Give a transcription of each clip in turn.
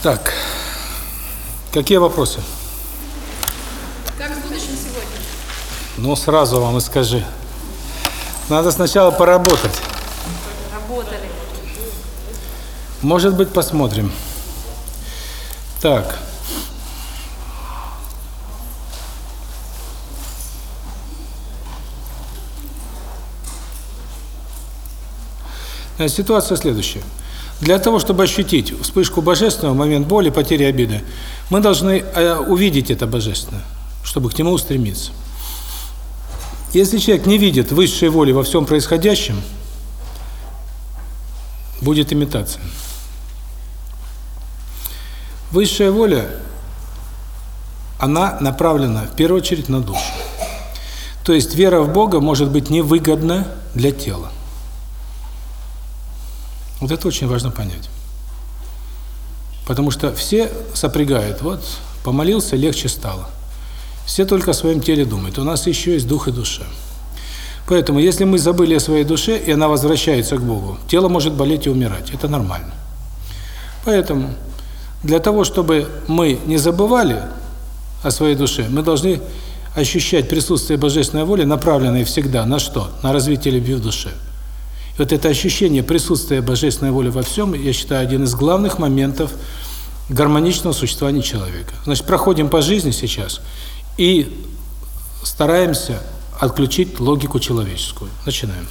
Так, какие вопросы? Как с будущим сегодня? Ну, сразу вам и скажи. Надо сначала поработать. Работали. Может быть, посмотрим. Так. Ситуация следующая. Для того, чтобы ощутить вспышку божественного, момент боли, потери обиды, мы должны э, увидеть это божественное, чтобы к нему устремиться. Если человек не видит высшей воли во всем происходящем, будет имитация. Высшая воля, она направлена в первую очередь на душу. То есть вера в Бога может быть невыгодна для тела. Вот это очень важно понять. Потому что все сопрягают, вот, помолился, легче стало. Все только о своем теле думают. У нас еще есть дух и душа. Поэтому, если мы забыли о своей душе, и она возвращается к Богу, тело может болеть и умирать. Это нормально. Поэтому, для того, чтобы мы не забывали о своей душе, мы должны ощущать присутствие Божественной воли, направленной всегда на что? На развитие любви в душе. Вот это ощущение присутствия Божественной воли во всем, я считаю, один из главных моментов гармоничного существования человека. Значит, проходим по жизни сейчас и стараемся отключить логику человеческую. Начинаем.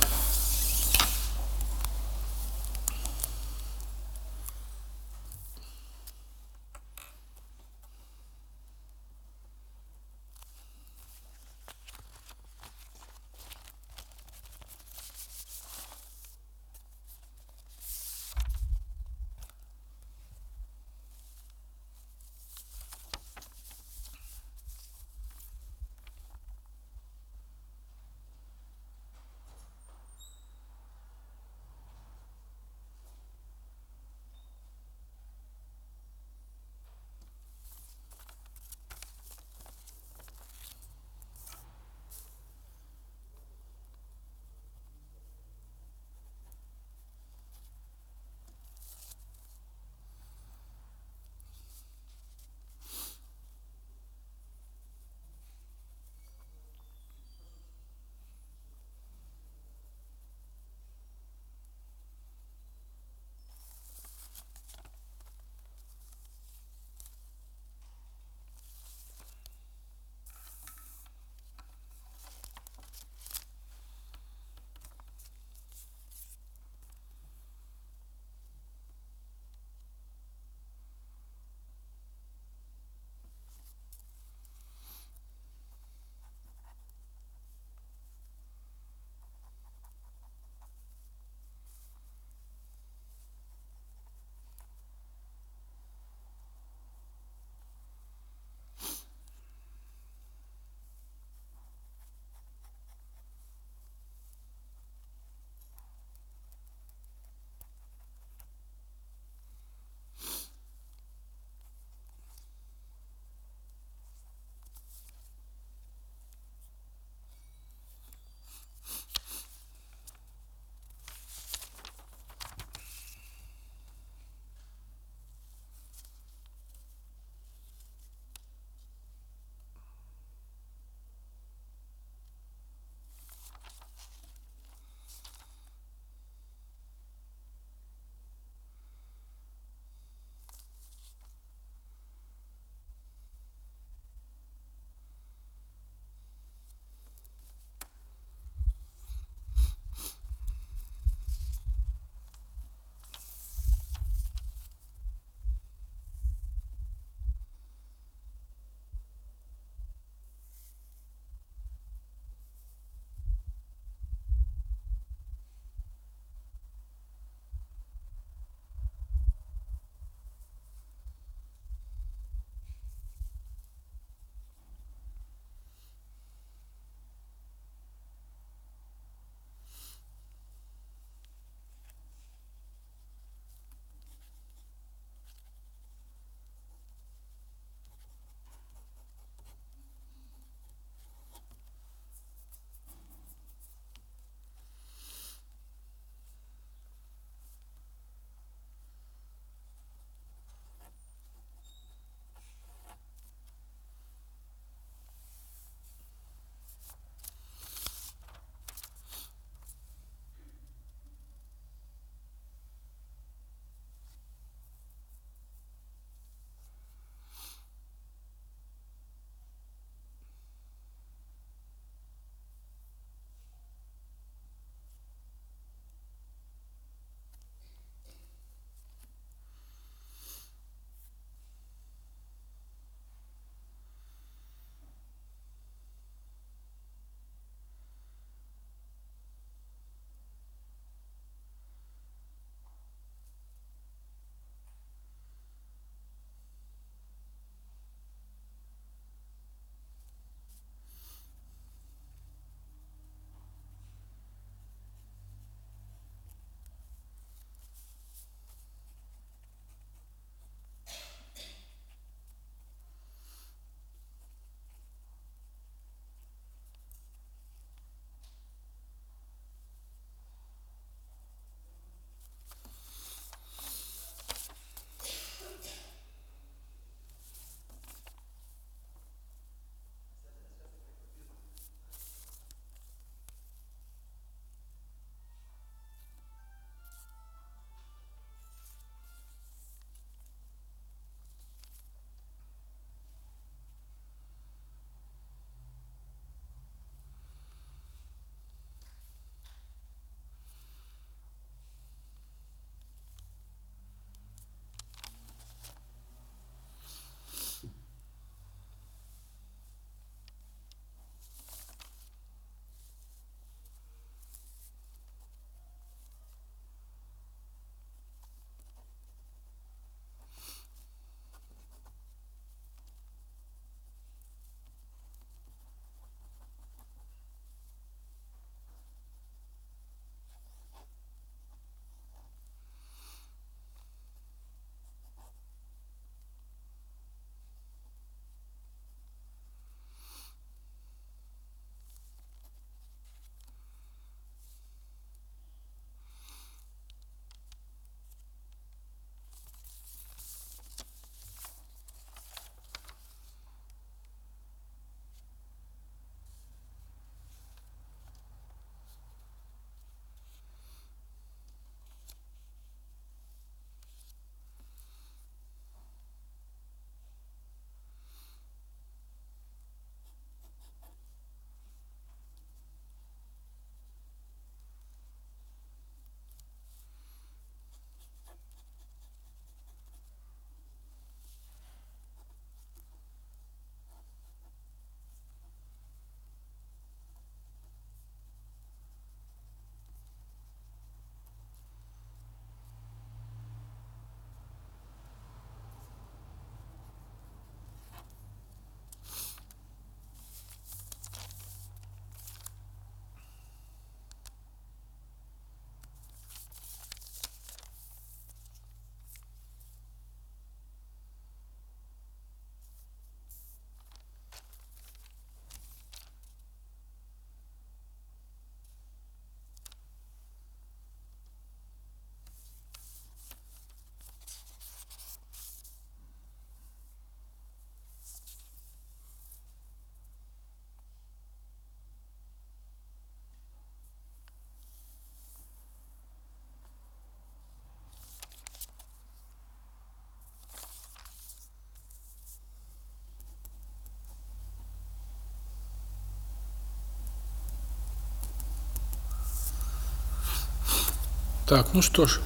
Так, ну что ж,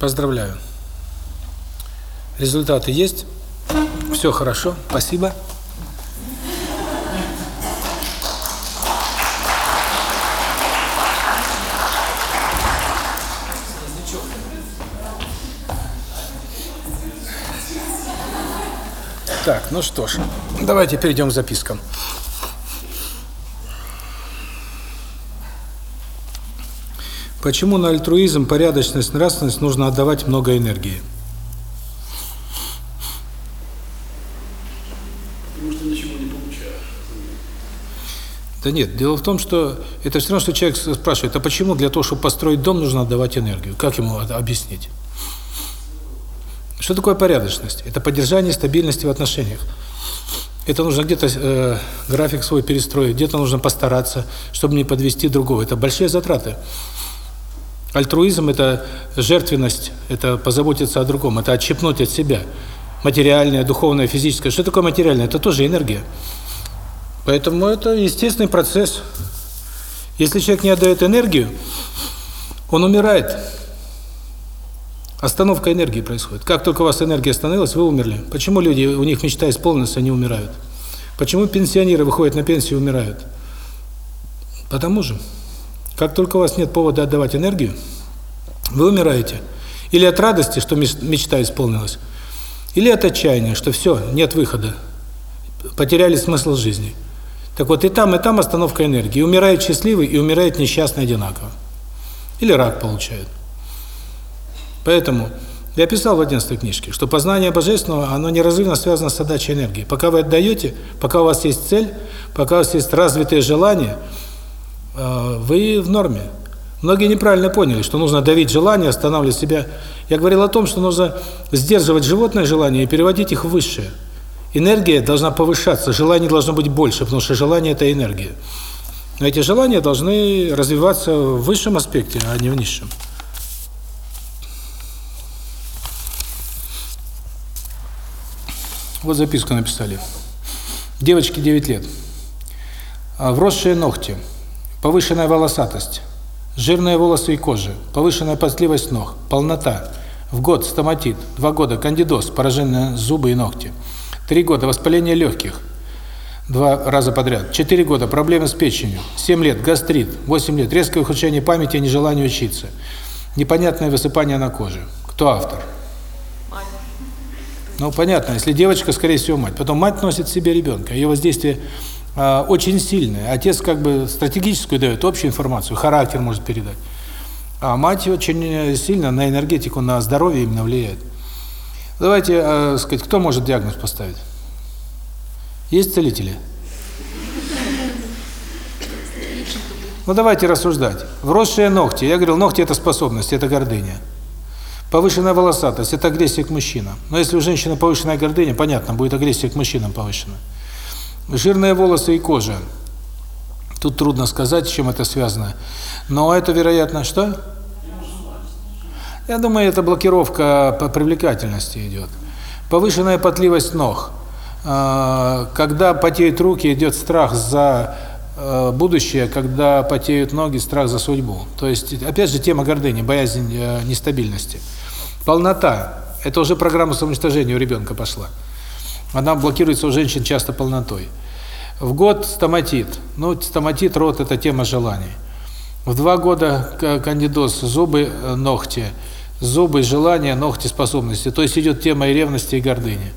поздравляю. Результаты есть. Все хорошо. Спасибо. Так, ну что ж, давайте перейдем к запискам. Почему на альтруизм, порядочность, нравственность нужно отдавать много энергии? Потому что ничего не получаю. Да нет, дело в том, что это все равно, что человек спрашивает, а почему для того, чтобы построить дом, нужно отдавать энергию? Как ему объяснить? Что такое порядочность? Это поддержание стабильности в отношениях. Это нужно где-то э, график свой перестроить, где-то нужно постараться, чтобы не подвести другого. Это большие затраты. Альтруизм – это жертвенность, это позаботиться о другом, это отщепнуть от себя. Материальное, духовное, физическое. Что такое материальное? Это тоже энергия. Поэтому это естественный процесс. Если человек не отдает энергию, он умирает. Остановка энергии происходит. Как только у вас энергия остановилась, вы умерли. Почему люди, у них мечта исполнилась, они умирают? Почему пенсионеры выходят на пенсию и умирают? Потому же. Как только у вас нет повода отдавать энергию, вы умираете. Или от радости, что мечта исполнилась, или от отчаяния, что все, нет выхода. Потеряли смысл жизни. Так вот, и там, и там остановка энергии. Умирает счастливый, и умирает несчастный одинаково. Или рак получает. Поэтому я писал в 11 книжке, что познание Божественного, оно неразрывно связано с отдачей энергии. Пока вы отдаете, пока у вас есть цель, пока у вас есть развитые желания, вы в норме. Многие неправильно поняли, что нужно давить желание, останавливать себя. Я говорил о том, что нужно сдерживать животное желание и переводить их в высшее. Энергия должна повышаться, желание должно быть больше, потому что желание – это энергия. Но эти желания должны развиваться в высшем аспекте, а не в низшем. Вот записку написали. Девочке 9 лет. Вросшие ногти, повышенная волосатость, жирные волосы и кожа, повышенная потливость ног, полнота, в год стоматит, два года кандидоз, пораженные зубы и ногти, три года воспаление легких, два раза подряд, четыре года проблемы с печенью, семь лет гастрит, восемь лет резкое ухудшение памяти и нежелание учиться, непонятное высыпание на коже. Кто автор? Ну, понятно, если девочка, скорее всего, мать. Потом мать носит в себе ребенка, ее воздействие э, очень сильное. Отец как бы стратегическую дает, общую информацию, характер может передать. А мать очень сильно на энергетику, на здоровье именно влияет. Давайте, э, сказать, кто может диагноз поставить? Есть целители? Ну, давайте рассуждать. Вросшие ногти. Я говорил, ногти – это способность, это гордыня. Повышенная волосатость – это агрессия к мужчинам. Но если у женщины повышенная гордыня, понятно, будет агрессия к мужчинам повышена. Жирные волосы и кожа. Тут трудно сказать, с чем это связано. Но это, вероятно, что? Я думаю, это блокировка по привлекательности идет. Повышенная потливость ног. Когда потеют руки, идет страх за будущее, когда потеют ноги, страх за судьбу. То есть, опять же, тема гордыни, боязнь нестабильности. Полнота – это уже программа самоуничтожения у ребенка пошла. Она блокируется у женщин часто полнотой. В год стоматит. Ну, стоматит, рот – это тема желаний. В два года кандидоз, зубы, ногти. Зубы, желания, ногти, способности. То есть идет тема и ревности, и гордыни.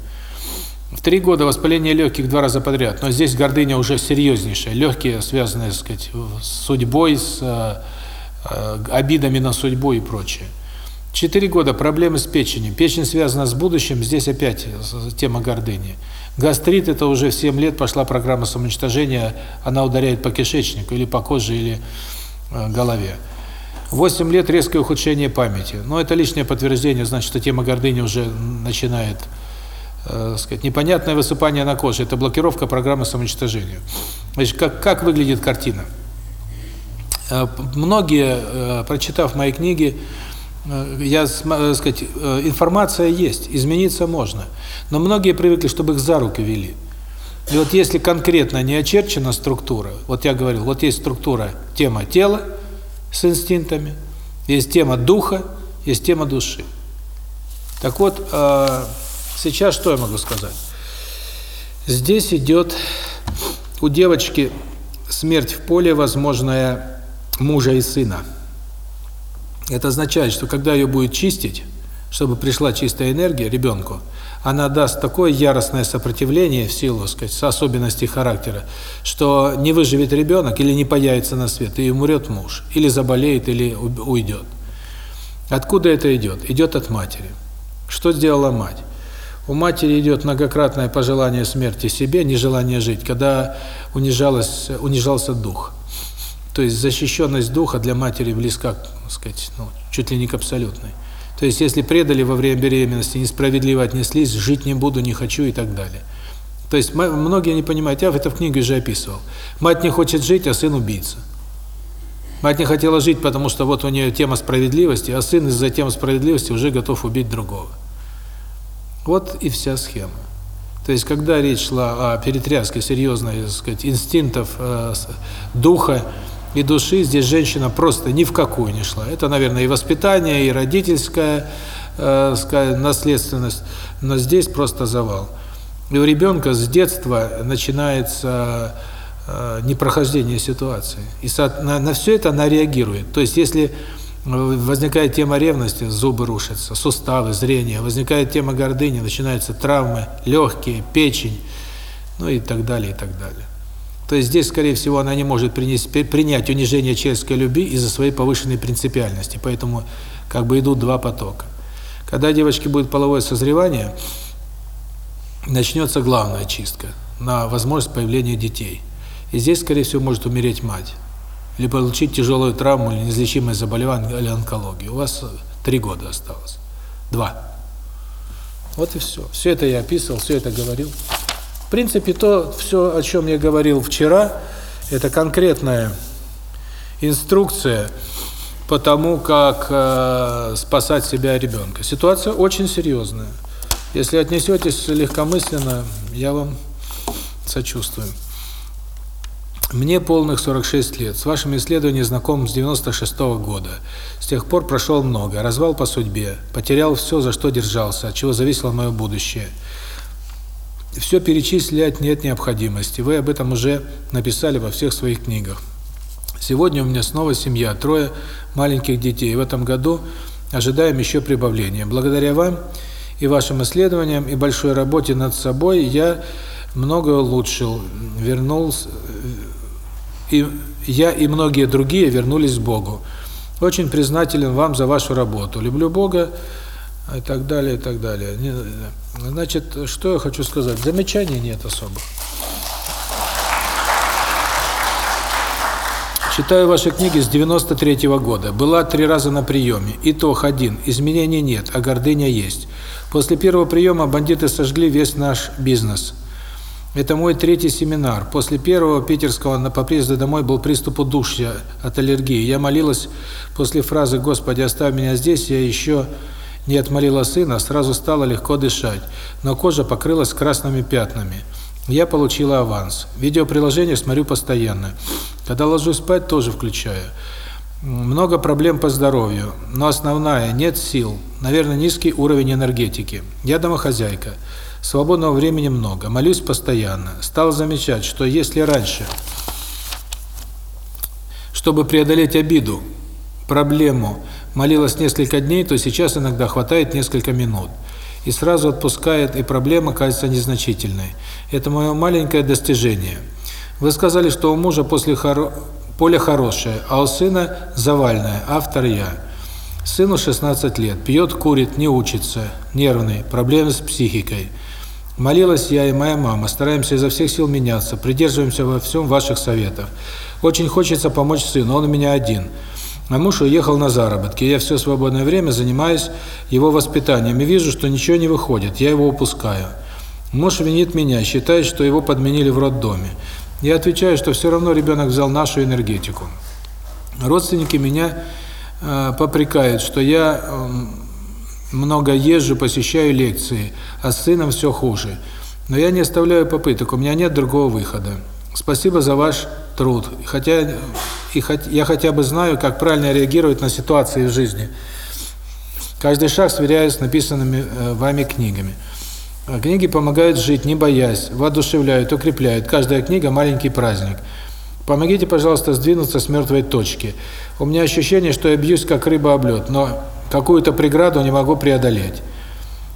В три года воспаление легких два раза подряд. Но здесь гордыня уже серьезнейшая. Легкие связаны, так сказать, с судьбой, с э, обидами на судьбу и прочее. Четыре года проблемы с печенью. Печень связана с будущим, здесь опять тема гордыни. Гастрит – это уже в 7 лет пошла программа самоуничтожения, она ударяет по кишечнику, или по коже, или э, голове. 8 лет резкое ухудшение памяти. Но это лишнее подтверждение, значит, что тема гордыни уже начинает, э, сказать, непонятное высыпание на коже. Это блокировка программы самоуничтожения. Значит, как, как выглядит картина? Э, многие, э, прочитав мои книги, я, сказать, информация есть, измениться можно. Но многие привыкли, чтобы их за руки вели. И вот если конкретно не очерчена структура, вот я говорил, вот есть структура, тема тела с инстинктами, Есть тема духа, есть тема души. Так вот, э, сейчас что я могу сказать? Здесь идет у девочки смерть в поле, возможная мужа и сына. Это означает, что когда ее будет чистить, чтобы пришла чистая энергия ребенку, она даст такое яростное сопротивление в силу, сказать, особенностей характера, что не выживет ребенок или не появится на свет, и умрет муж, или заболеет, или уйдет. Откуда это идет? Идет от матери. Что сделала мать? У матери идет многократное пожелание смерти себе, нежелание жить, когда унижалось, унижался дух. То есть защищенность духа для матери близка, так сказать, ну, чуть ли не к абсолютной. То есть если предали во время беременности, несправедливо отнеслись, жить не буду, не хочу и так далее. То есть многие не понимают, я это в книге уже описывал. Мать не хочет жить, а сын убийца. Мать не хотела жить, потому что вот у нее тема справедливости, а сын из-за темы справедливости уже готов убить другого. Вот и вся схема. То есть, когда речь шла о перетряске серьезной, так сказать, инстинктов, э, духа и души, здесь женщина просто ни в какую не шла. Это, наверное, и воспитание, и родительская, э, наследственность, но здесь просто завал. И у ребенка с детства начинается э, непрохождение ситуации. И на, на все это она реагирует. То есть, если возникает тема ревности, зубы рушатся, суставы, зрение, возникает тема гордыни, начинаются травмы, легкие, печень, ну и так далее, и так далее. То есть здесь, скорее всего, она не может принести, принять унижение человеческой любви из-за своей повышенной принципиальности, поэтому как бы идут два потока. Когда девочке будет половое созревание, начнется главная чистка на возможность появления детей. И здесь, скорее всего, может умереть мать или получить тяжелую травму, или неизлечимое заболевание, или онкологию. У вас три года осталось. Два. Вот и все. Все это я описывал, все это говорил. Принципе, то, все, о чем я говорил вчера, это конкретная инструкция по тому, как э, спасать себя и ребенка. Ситуация очень серьезная. Если отнесетесь легкомысленно, я вам сочувствую. Мне полных 46 лет. С вашим исследованием знаком с 96 -го года. С тех пор прошел много. Развал по судьбе. Потерял все, за что держался, от чего зависело мое будущее. Все перечислять нет необходимости. Вы об этом уже написали во всех своих книгах. Сегодня у меня снова семья, трое маленьких детей. В этом году ожидаем еще прибавления. Благодаря вам и вашим исследованиям, и большой работе над собой я многое улучшил, вернулся и я и многие другие вернулись к Богу. Очень признателен вам за вашу работу. Люблю Бога и так далее, и так далее. Значит, что я хочу сказать? Замечаний нет особо. Читаю ваши книги с 93 -го года. Была три раза на приеме. Итог один. Изменений нет, а гордыня есть. После первого приема бандиты сожгли весь наш бизнес. Это мой третий семинар. После первого питерского на по приезду домой был приступ удушья от аллергии. Я молилась после фразы «Господи, оставь меня здесь», я еще не отмолила сына, сразу стало легко дышать, но кожа покрылась красными пятнами. Я получила аванс. Видеоприложение смотрю постоянно. Когда ложусь спать, тоже включаю. Много проблем по здоровью, но основная – нет сил. Наверное, низкий уровень энергетики. Я домохозяйка. Свободного времени много, молюсь постоянно. Стал замечать, что если раньше, чтобы преодолеть обиду, проблему, молилась несколько дней, то сейчас иногда хватает несколько минут. И сразу отпускает, и проблема кажется незначительной. Это мое маленькое достижение. Вы сказали, что у мужа после хоро... поле хорошее, а у сына завальное, автор я. Сыну 16 лет, пьет, курит, не учится, нервный, проблемы с психикой. Молилась я и моя мама, стараемся изо всех сил меняться, придерживаемся во всем ваших советов. Очень хочется помочь сыну, он у меня один. А муж уехал на заработки, я все свободное время занимаюсь его воспитанием и вижу, что ничего не выходит, я его упускаю. Муж винит меня, считает, что его подменили в роддоме. Я отвечаю, что все равно ребенок взял нашу энергетику. Родственники меня э, попрекают, что я э, много езжу, посещаю лекции, а с сыном все хуже. Но я не оставляю попыток, у меня нет другого выхода. Спасибо за ваш труд. Хотя и я хотя бы знаю, как правильно реагировать на ситуации в жизни. Каждый шаг сверяюсь с написанными э, вами книгами. А книги помогают жить, не боясь, воодушевляют, укрепляют. Каждая книга – маленький праздник. Помогите, пожалуйста, сдвинуться с мертвой точки. У меня ощущение, что я бьюсь, как рыба об лед, но какую-то преграду не могу преодолеть.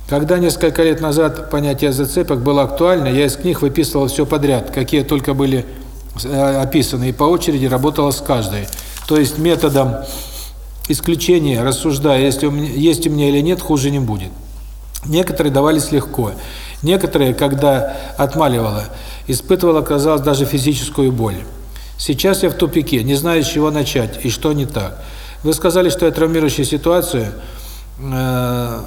Когда несколько лет назад понятие зацепок было актуально, я из книг выписывал все подряд, какие только были описаны, и по очереди работала с каждой. То есть методом исключения, рассуждая, если у меня, есть у меня или нет, хуже не будет. Некоторые давались легко. Некоторые, когда отмаливало, испытывала, казалось, даже физическую боль. Сейчас я в тупике, не знаю, с чего начать и что не так. Вы сказали, что я травмирующую ситуацию э,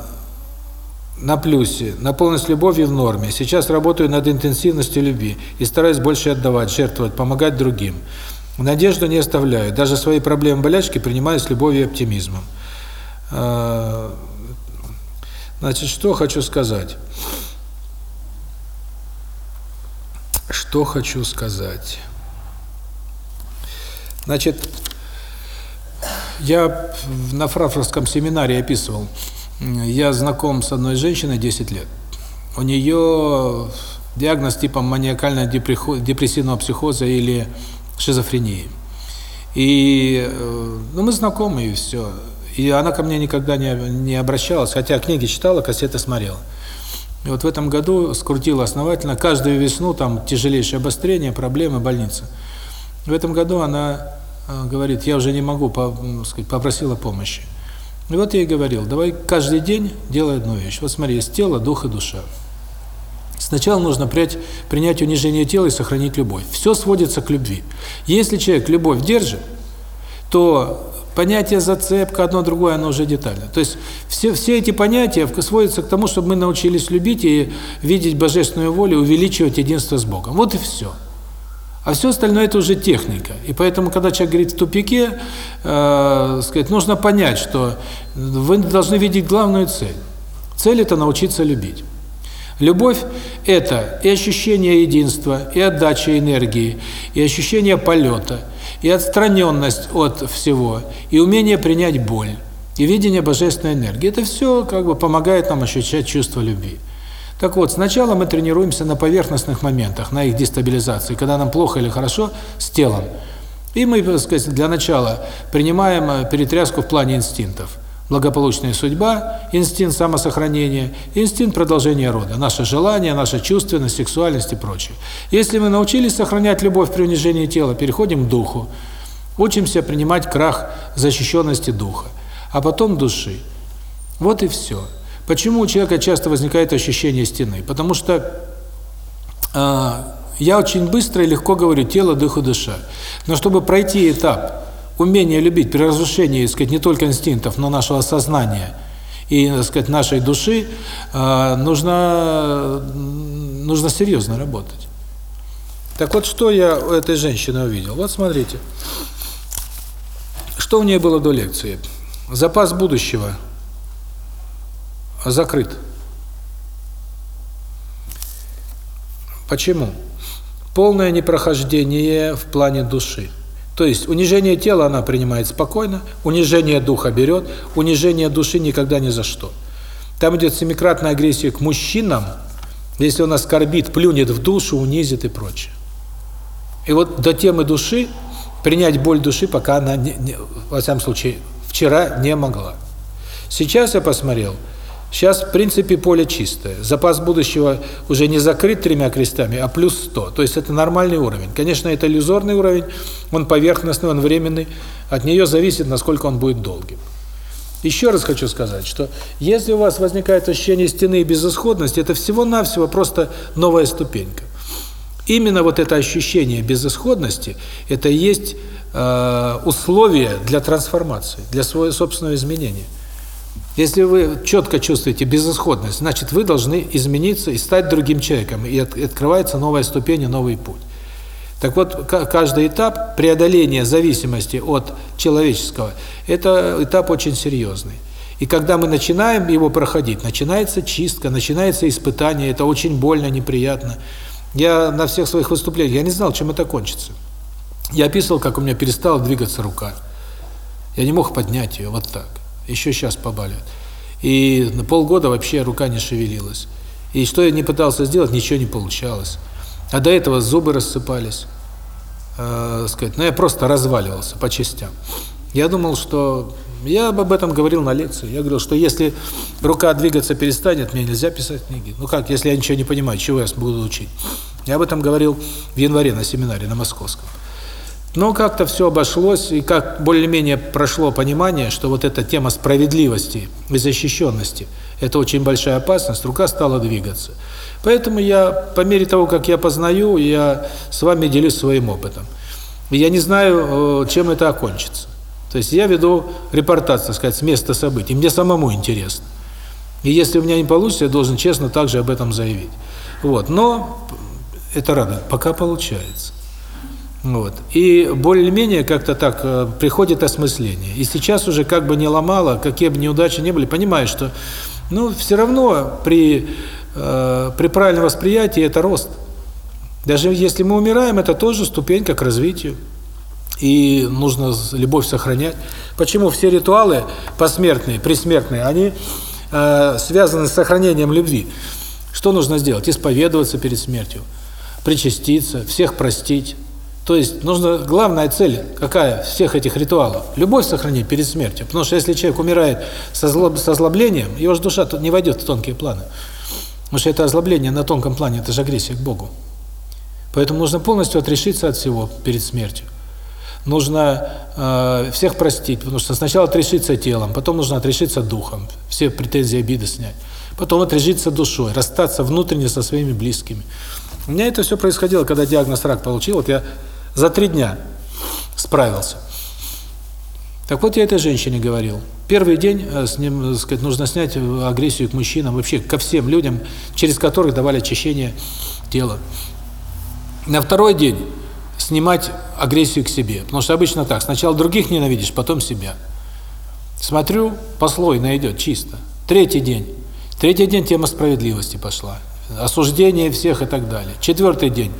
на плюсе, наполненность любовью в норме. Сейчас работаю над интенсивностью любви и стараюсь больше отдавать, жертвовать, помогать другим. Надежду не оставляю, даже свои проблемы, болячки принимаю с любовью и оптимизмом. А, значит, что хочу сказать? Что хочу сказать? Значит, я на фрафровском семинаре описывал, я знаком с одной женщиной 10 лет. У нее диагноз типа маниакально-депрессивного психоза или шизофрении. И э, ну, мы знакомы, и все. И она ко мне никогда не, не обращалась, хотя книги читала, кассеты смотрела. И вот в этом году скрутила основательно. Каждую весну там тяжелейшее обострение, проблемы, больница. В этом году она э, говорит, я уже не могу, по, сказать, попросила помощи. И вот я ей говорил, давай каждый день делай одну вещь. Вот смотри, есть тело, дух и душа. Сначала нужно принять, принять унижение тела и сохранить любовь. Все сводится к любви. Если человек любовь держит, то понятие зацепка, одно другое, оно уже детально. То есть все, все эти понятия сводятся к тому, чтобы мы научились любить и видеть божественную волю, увеличивать единство с Богом. Вот и все. А все остальное это уже техника. И поэтому, когда человек говорит в тупике, э, сказать, нужно понять, что вы должны видеть главную цель. Цель это научиться любить. Любовь – это и ощущение единства, и отдача энергии, и ощущение полета, и отстраненность от всего, и умение принять боль, и видение божественной энергии. Это все как бы помогает нам ощущать чувство любви. Так вот, сначала мы тренируемся на поверхностных моментах, на их дестабилизации, когда нам плохо или хорошо с телом. И мы, так сказать, для начала принимаем э, перетряску в плане инстинктов. Благополучная судьба, инстинкт самосохранения, инстинкт продолжения рода, наше желание, наша чувственность, сексуальность и прочее. Если мы научились сохранять любовь при унижении тела, переходим к духу, учимся принимать крах защищенности духа, а потом души. Вот и все. Почему у человека часто возникает ощущение стены? Потому что э, я очень быстро и легко говорю тело, дух и душа. Но чтобы пройти этап умения любить при разрушении, так сказать, не только инстинктов, но нашего сознания и, так сказать, нашей души, э, нужно, нужно серьезно работать. Так вот, что я у этой женщины увидел? Вот смотрите. Что у нее было до лекции? Запас будущего – закрыт. Почему? Полное непрохождение в плане души. То есть унижение тела она принимает спокойно, унижение духа берет, унижение души никогда ни за что. Там идет семикратная агрессия к мужчинам, если он оскорбит, плюнет в душу, унизит и прочее. И вот до темы души, принять боль души, пока она, не, не, во всяком случае, вчера не могла. Сейчас я посмотрел – Сейчас, в принципе, поле чистое. Запас будущего уже не закрыт тремя крестами, а плюс 100. То есть это нормальный уровень. Конечно, это иллюзорный уровень, он поверхностный, он временный. От нее зависит, насколько он будет долгим. Еще раз хочу сказать, что если у вас возникает ощущение стены и безысходности, это всего-навсего просто новая ступенька. Именно вот это ощущение безысходности, это есть э, условие для трансформации, для своего собственного изменения. Если вы четко чувствуете безысходность, значит, вы должны измениться и стать другим человеком, и открывается новая ступень и новый путь. Так вот, каждый этап преодоления зависимости от человеческого – это этап очень серьезный. И когда мы начинаем его проходить, начинается чистка, начинается испытание, это очень больно, неприятно. Я на всех своих выступлениях, я не знал, чем это кончится. Я описывал, как у меня перестала двигаться рука. Я не мог поднять ее вот так. Еще сейчас побаливает. И на полгода вообще рука не шевелилась. И что я не пытался сделать, ничего не получалось. А до этого зубы рассыпались. Э, сказать, ну я просто разваливался по частям. Я думал, что я об этом говорил на лекции. Я говорил, что если рука двигаться перестанет, мне нельзя писать книги. Ну как, если я ничего не понимаю, чего я буду учить? Я об этом говорил в январе на семинаре на Московском. Но как-то все обошлось, и как более-менее прошло понимание, что вот эта тема справедливости и защищенности – это очень большая опасность, рука стала двигаться. Поэтому я, по мере того, как я познаю, я с вами делюсь своим опытом. Я не знаю, э, чем это окончится. То есть я веду репортаж, так сказать, с места событий. Мне самому интересно. И если у меня не получится, я должен честно также об этом заявить. Вот. Но это радует, пока получается. Вот. И более-менее как-то так э, приходит осмысление. И сейчас уже как бы не ломало, какие бы неудачи не были, понимаешь, что ну все равно при э, при правильном восприятии это рост. Даже если мы умираем, это тоже ступенька к развитию. И нужно любовь сохранять. Почему все ритуалы посмертные, присмертные, они э, связаны с сохранением любви? Что нужно сделать? Исповедоваться перед смертью, причаститься, всех простить, то есть нужно главная цель какая всех этих ритуалов любовь сохранить перед смертью. Потому что если человек умирает со злоб, со озлоблением, его же душа не войдет в тонкие планы. Потому что это озлобление на тонком плане это же агрессия к Богу. Поэтому нужно полностью отрешиться от всего перед смертью. Нужно э, всех простить, потому что сначала отрешиться телом, потом нужно отрешиться духом, все претензии, обиды снять. Потом отрешиться душой, расстаться внутренне со своими близкими. У меня это все происходило, когда диагноз рак получил. Вот я за три дня справился. Так вот, я этой женщине говорил. Первый день э, с ним, так сказать, нужно снять агрессию к мужчинам, вообще ко всем людям, через которых давали очищение тела. На второй день снимать агрессию к себе. Потому что обычно так, сначала других ненавидишь, потом себя. Смотрю, послойно идет, чисто. Третий день. Третий день тема справедливости пошла. Осуждение всех и так далее. Четвертый день.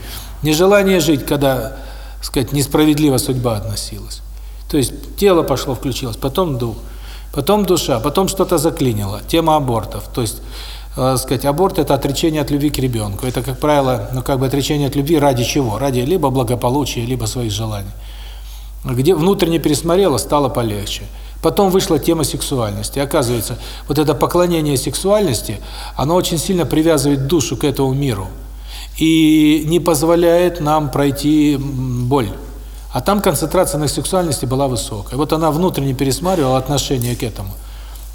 Нежелание жить, когда сказать, несправедливо судьба относилась. То есть тело пошло, включилось, потом дух, потом душа, потом что-то заклинило. Тема абортов. То есть, э, сказать, аборт – это отречение от любви к ребенку. Это, как правило, ну как бы отречение от любви ради чего? Ради либо благополучия, либо своих желаний. Где внутренне пересмотрело, стало полегче. Потом вышла тема сексуальности. Оказывается, вот это поклонение сексуальности, оно очень сильно привязывает душу к этому миру и не позволяет нам пройти боль. А там концентрация на сексуальности была высокая. Вот она внутренне пересматривала отношение к этому.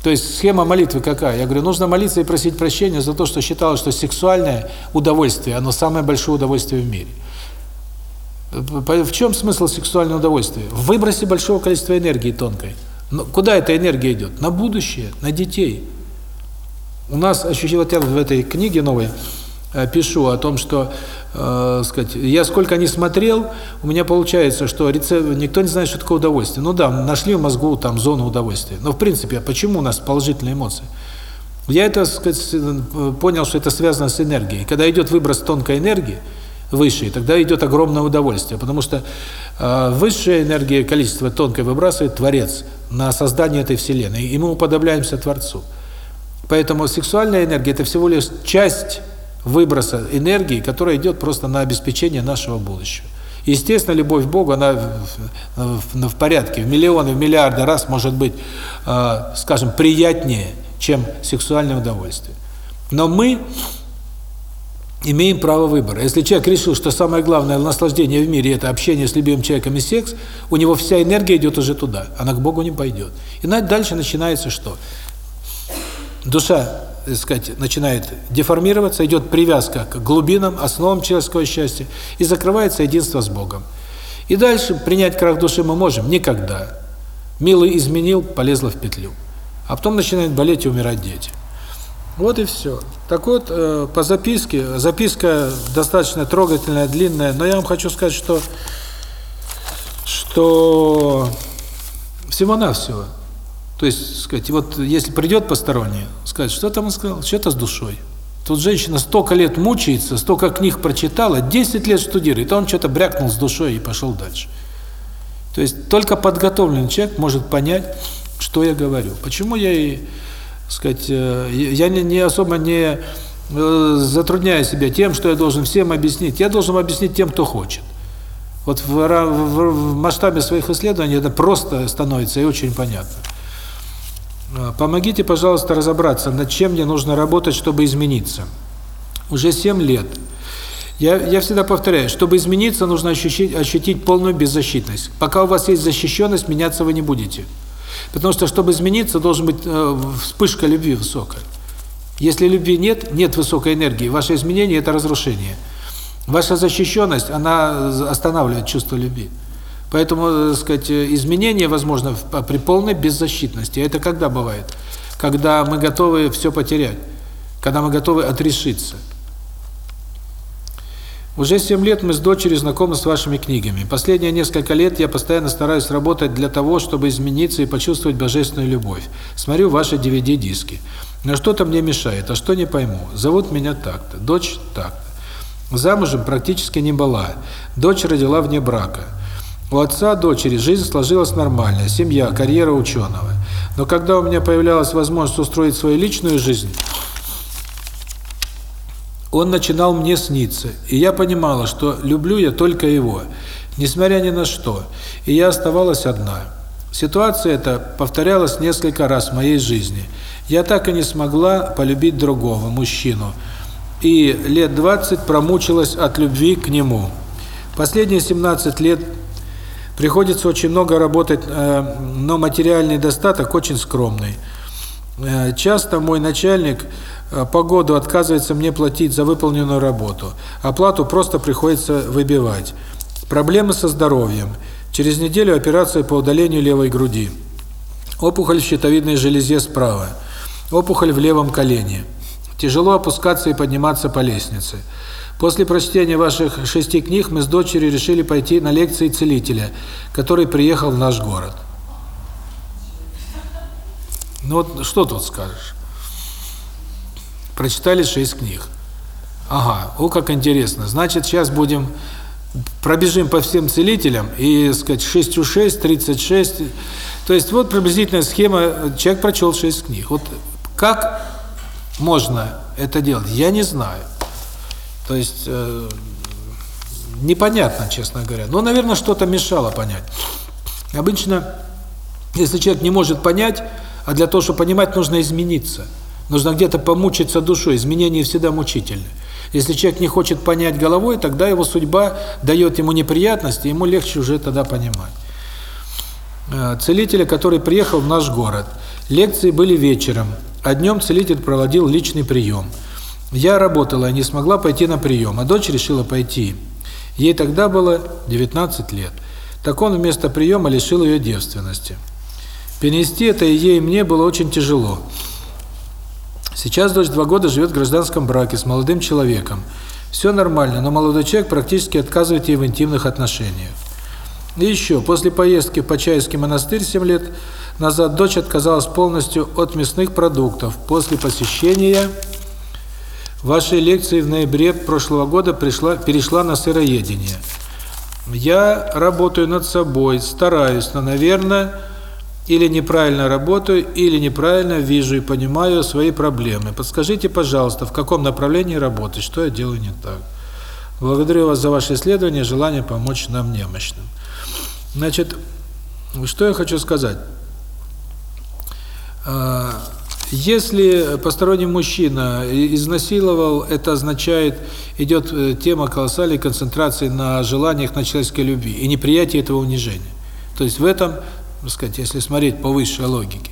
То есть схема молитвы какая? Я говорю, нужно молиться и просить прощения за то, что считалось, что сексуальное удовольствие, оно самое большое удовольствие в мире. В чем смысл сексуального удовольствия? В выбросе большого количества энергии тонкой. Но куда эта энергия идет? На будущее, на детей. У нас ощущение в этой книге новой Э, пишу о том, что, э, сказать, я сколько не смотрел, у меня получается, что рецепт, никто не знает, что такое удовольствие. Ну да, нашли в мозгу там зону удовольствия. Но в принципе, а почему у нас положительные эмоции? Я это, сказать, понял, что это связано с энергией. Когда идет выброс тонкой энергии, высшей, тогда идет огромное удовольствие, потому что э, высшая энергия, количество тонкой выбрасывает Творец на создание этой Вселенной, и мы уподобляемся Творцу. Поэтому сексуальная энергия – это всего лишь часть выброса энергии, которая идет просто на обеспечение нашего будущего. Естественно, любовь к Богу, она в, в, в порядке, в миллионы, в миллиарды раз может быть, э, скажем, приятнее, чем сексуальное удовольствие. Но мы имеем право выбора. Если человек решил, что самое главное наслаждение в мире – это общение с любимым человеком и секс, у него вся энергия идет уже туда, она к Богу не пойдет. И дальше начинается что? Душа так сказать, начинает деформироваться, идет привязка к глубинам, основам человеческого счастья, и закрывается единство с Богом. И дальше принять крах души мы можем никогда. Милый изменил, полезла в петлю. А потом начинают болеть и умирать дети. Вот и все. Так вот, э, по записке, записка достаточно трогательная, длинная, но я вам хочу сказать, что что всего-навсего то есть, сказать, вот если придет посторонний, сказать, что там он сказал, что-то с душой. Тут женщина столько лет мучается, столько книг прочитала, 10 лет студирует, а он что-то брякнул с душой и пошел дальше. То есть только подготовленный человек может понять, что я говорю. Почему я и, сказать, э, я не, не особо не э, затрудняю себя тем, что я должен всем объяснить. Я должен объяснить тем, кто хочет. Вот в, в, в масштабе своих исследований это просто становится и очень понятно. Э, помогите, пожалуйста, разобраться, над чем мне нужно работать, чтобы измениться. Уже 7 лет я, я всегда повторяю, чтобы измениться, нужно ощутить, ощутить полную беззащитность. Пока у вас есть защищенность, меняться вы не будете. Потому что, чтобы измениться, должен быть э, вспышка любви высокая. Если любви нет, нет высокой энергии. Ваше изменение – это разрушение. Ваша защищенность, она останавливает чувство любви. Поэтому, э, так сказать, изменение возможно при полной беззащитности. Это когда бывает? Когда мы готовы все потерять. Когда мы готовы отрешиться. Уже 7 лет мы с дочерью знакомы с вашими книгами. Последние несколько лет я постоянно стараюсь работать для того, чтобы измениться и почувствовать божественную любовь. Смотрю ваши DVD-диски. Но что-то мне мешает, а что не пойму. Зовут меня так-то, дочь так-то. Замужем практически не была. Дочь родила вне брака. У отца дочери жизнь сложилась нормальная, семья, карьера ученого. Но когда у меня появлялась возможность устроить свою личную жизнь, он начинал мне сниться, и я понимала, что люблю я только его, несмотря ни на что, и я оставалась одна. Ситуация эта повторялась несколько раз в моей жизни. Я так и не смогла полюбить другого, мужчину, и лет 20 промучилась от любви к нему. Последние 17 лет приходится очень много работать, э, но материальный достаток очень скромный. Э, часто мой начальник Э, по году отказывается мне платить за выполненную работу. Оплату просто приходится выбивать. Проблемы со здоровьем. Через неделю операция по удалению левой груди. Опухоль в щитовидной железе справа. Опухоль в левом колене. Тяжело опускаться и подниматься по лестнице. После прочтения ваших шести книг мы с дочерью решили пойти на лекции целителя, который приехал в наш город. Ну вот что тут скажешь? Прочитали шесть книг. Ага, о, как интересно. Значит, сейчас будем пробежим по всем целителям и, сказать, 6 у 6, 36. То есть вот приблизительная схема, человек прочел 6 книг. Вот как можно это делать, я не знаю. То есть э, непонятно, честно говоря. Но, наверное, что-то мешало понять. Обычно, если человек не может понять, а для того, чтобы понимать, нужно измениться – Нужно где-то помучиться душой, изменения всегда мучительны. Если человек не хочет понять головой, тогда его судьба дает ему неприятности, ему легче уже тогда понимать. Э, целителя, который приехал в наш город. Лекции были вечером, а днем целитель проводил личный прием. Я работала и не смогла пойти на прием, а дочь решила пойти. Ей тогда было 19 лет. Так он вместо приема лишил ее девственности. Перенести это и ей, и мне было очень тяжело. Сейчас дочь два года живет в гражданском браке с молодым человеком. Все нормально, но молодой человек практически отказывает ей в интимных отношениях. И еще, после поездки в Почаевский монастырь 7 лет назад дочь отказалась полностью от мясных продуктов. После посещения вашей лекции в ноябре прошлого года пришла, перешла на сыроедение. Я работаю над собой, стараюсь, но, наверное, или неправильно работаю, или неправильно вижу и понимаю свои проблемы. Подскажите, пожалуйста, в каком направлении работать, что я делаю не так. Благодарю вас за ваше исследование, желание помочь нам немощным. Значит, что я хочу сказать. А, если посторонний мужчина изнасиловал, это означает, идет э, тема колоссальной концентрации на желаниях, на человеческой любви и неприятие этого унижения. То есть в этом так сказать, если смотреть по высшей логике.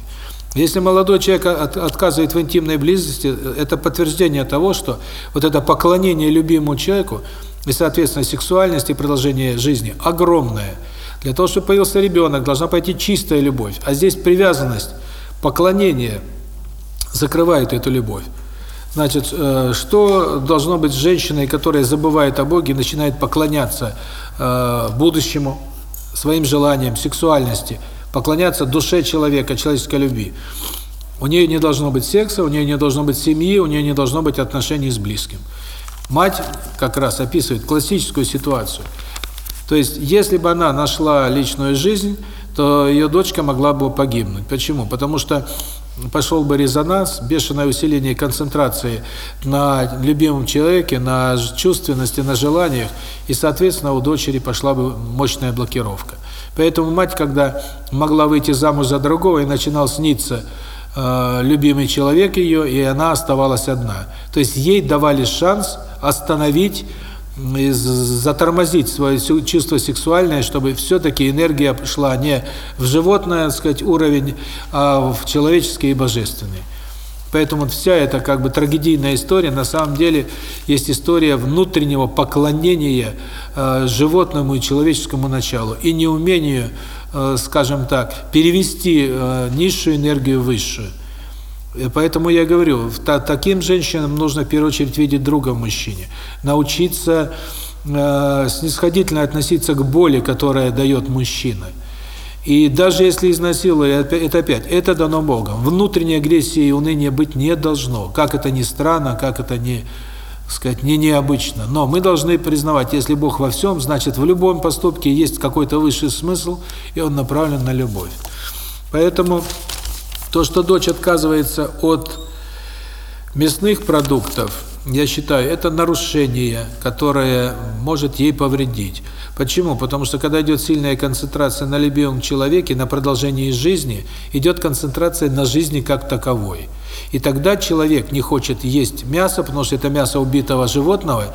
Если молодой человек от, отказывает в интимной близости, это подтверждение того, что вот это поклонение любимому человеку и, соответственно, сексуальность и продолжение жизни огромное. Для того, чтобы появился ребенок, должна пойти чистая любовь. А здесь привязанность, поклонение закрывает эту любовь. Значит, э, что должно быть с женщиной, которая забывает о Боге и начинает поклоняться э, будущему, своим желаниям, сексуальности – поклоняться душе человека, человеческой любви. У нее не должно быть секса, у нее не должно быть семьи, у нее не должно быть отношений с близким. Мать как раз описывает классическую ситуацию. То есть, если бы она нашла личную жизнь, то ее дочка могла бы погибнуть. Почему? Потому что пошел бы резонанс, бешеное усиление концентрации на любимом человеке, на чувственности, на желаниях, и, соответственно, у дочери пошла бы мощная блокировка. Поэтому мать, когда могла выйти замуж за другого и начинал сниться э, любимый человек ее, и она оставалась одна. То есть ей давали шанс остановить затормозить свое чувство сексуальное, чтобы все-таки энергия шла не в животное, так сказать, уровень, а в человеческий и божественный. Поэтому вся эта как бы трагедийная история, на самом деле, есть история внутреннего поклонения э, животному и человеческому началу и неумению, э, скажем так, перевести э, низшую энергию в высшую. Поэтому я говорю, таким женщинам нужно в первую очередь видеть друга в мужчине, научиться э, снисходительно относиться к боли, которая дает мужчина. И даже если изнасиловали, это опять, это дано Богом. Внутренней агрессии и уныния быть не должно. Как это ни странно, как это ни, сказать, не необычно. Но мы должны признавать, если Бог во всем, значит в любом поступке есть какой-то высший смысл, и он направлен на любовь. Поэтому то, что дочь отказывается от мясных продуктов, я считаю, это нарушение, которое может ей повредить. Почему? Потому что когда идет сильная концентрация на любимом человеке, на продолжении жизни, идет концентрация на жизни как таковой. И тогда человек не хочет есть мясо, потому что это мясо убитого животного,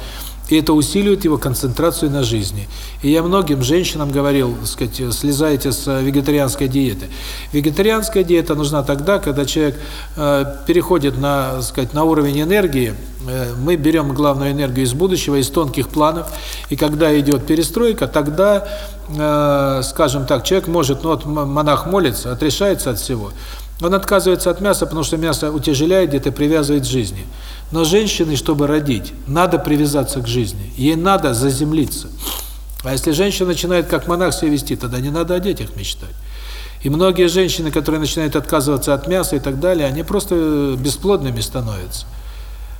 и это усиливает его концентрацию на жизни. И я многим женщинам говорил, так сказать, слезайте с вегетарианской диеты. Вегетарианская диета нужна тогда, когда человек э, переходит на, так сказать, на уровень энергии. Э, мы берем главную энергию из будущего, из тонких планов, и когда идет перестройка, тогда, э, скажем так, человек может, ну вот монах молится, отрешается от всего. Он отказывается от мяса, потому что мясо утяжеляет, где-то привязывает к жизни. Но женщине, чтобы родить, надо привязаться к жизни. Ей надо заземлиться. А если женщина начинает как монах себя вести, тогда не надо о детях мечтать. И многие женщины, которые начинают отказываться от мяса и так далее, они просто бесплодными становятся.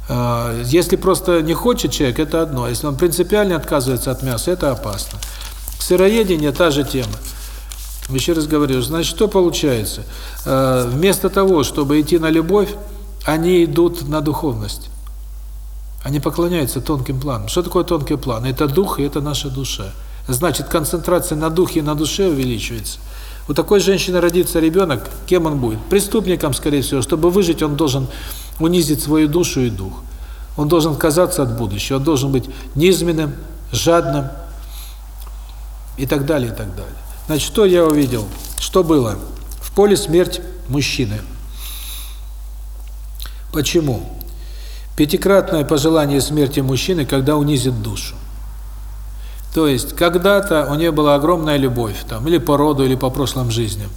А, если просто не хочет человек, это одно. Если он принципиально отказывается от мяса, это опасно. Сыроедение – та же тема. Еще раз говорю, значит, что получается? А, вместо того, чтобы идти на любовь, они идут на духовность. Они поклоняются тонким планам. Что такое тонкий план? Это дух и это наша душа. Значит, концентрация на духе и на душе увеличивается. У такой женщины родится ребенок, кем он будет? Преступником, скорее всего. Чтобы выжить, он должен унизить свою душу и дух. Он должен отказаться от будущего, он должен быть низменным, жадным и так далее, и так далее. Значит, что я увидел? Что было? В поле смерть мужчины. Почему? Пятикратное пожелание смерти мужчины, когда унизит душу. То есть, когда-то у нее была огромная любовь, там, или по роду, или по прошлым жизням.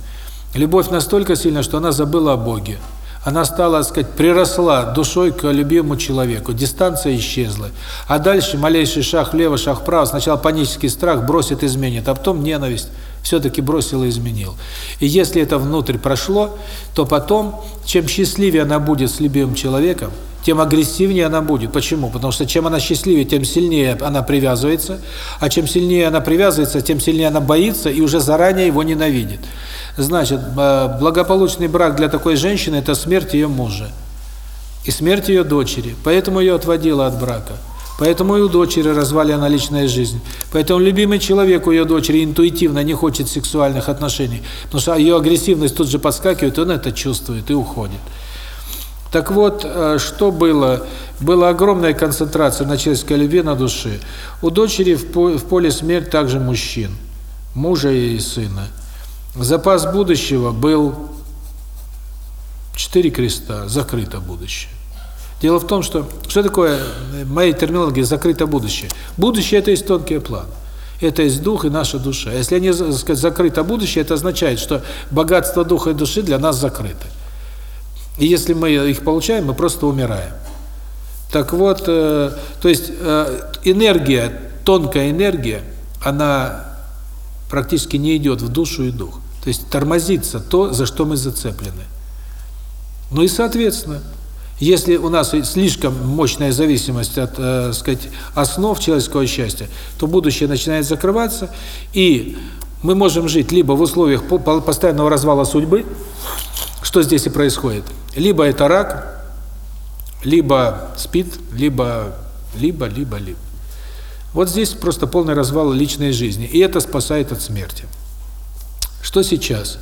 Любовь настолько сильна, что она забыла о Боге. Она стала, так сказать, приросла душой к любимому человеку, дистанция исчезла. А дальше малейший шаг влево, шаг вправо, сначала панический страх бросит, изменит, а потом ненависть все-таки бросил и изменил. И если это внутрь прошло, то потом, чем счастливее она будет с любимым человеком, тем агрессивнее она будет. Почему? Потому что чем она счастливее, тем сильнее она привязывается, а чем сильнее она привязывается, тем сильнее она боится и уже заранее его ненавидит. Значит, э, благополучный брак для такой женщины – это смерть ее мужа и смерть ее дочери. Поэтому ее отводила от брака. Поэтому и у дочери развалена личная жизнь. Поэтому любимый человек у ее дочери интуитивно не хочет сексуальных отношений. Потому что ее агрессивность тут же подскакивает, он это чувствует и уходит. Так вот, э, что было? Была огромная концентрация на человеческой любви, на душе. У дочери в поле смерть также мужчин, мужа и сына. Запас будущего был четыре креста, закрыто будущее. Дело в том, что что такое э, моей терминологии закрыто будущее? Будущее это есть тонкий план. Это есть дух и наша душа. Если они, так сказать, закрыто будущее, это означает, что богатство духа и души для нас закрыто. И если мы их получаем, мы просто умираем. Так вот, э, то есть э, энергия, тонкая энергия, она практически не идет в душу и дух. То есть тормозится то, за что мы зацеплены. Ну и соответственно, Если у нас слишком мощная зависимость от, э, сказать, основ человеческого счастья, то будущее начинает закрываться, и мы можем жить либо в условиях постоянного развала судьбы, что здесь и происходит, либо это рак, либо спит, либо, либо, либо, либо. Вот здесь просто полный развал личной жизни, и это спасает от смерти. Что сейчас?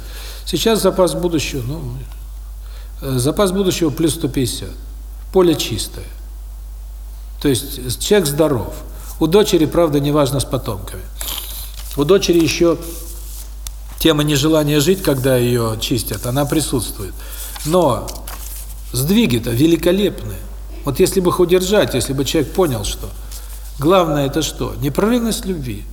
Сейчас запас будущего, ну, э, запас будущего плюс 150. Поле чистое. То есть человек здоров. У дочери, правда, неважно с потомками. У дочери еще тема нежелания жить, когда ее чистят, она присутствует. Но сдвиги-то великолепные. Вот если бы их удержать, если бы человек понял, что главное это что? Непрерывность любви.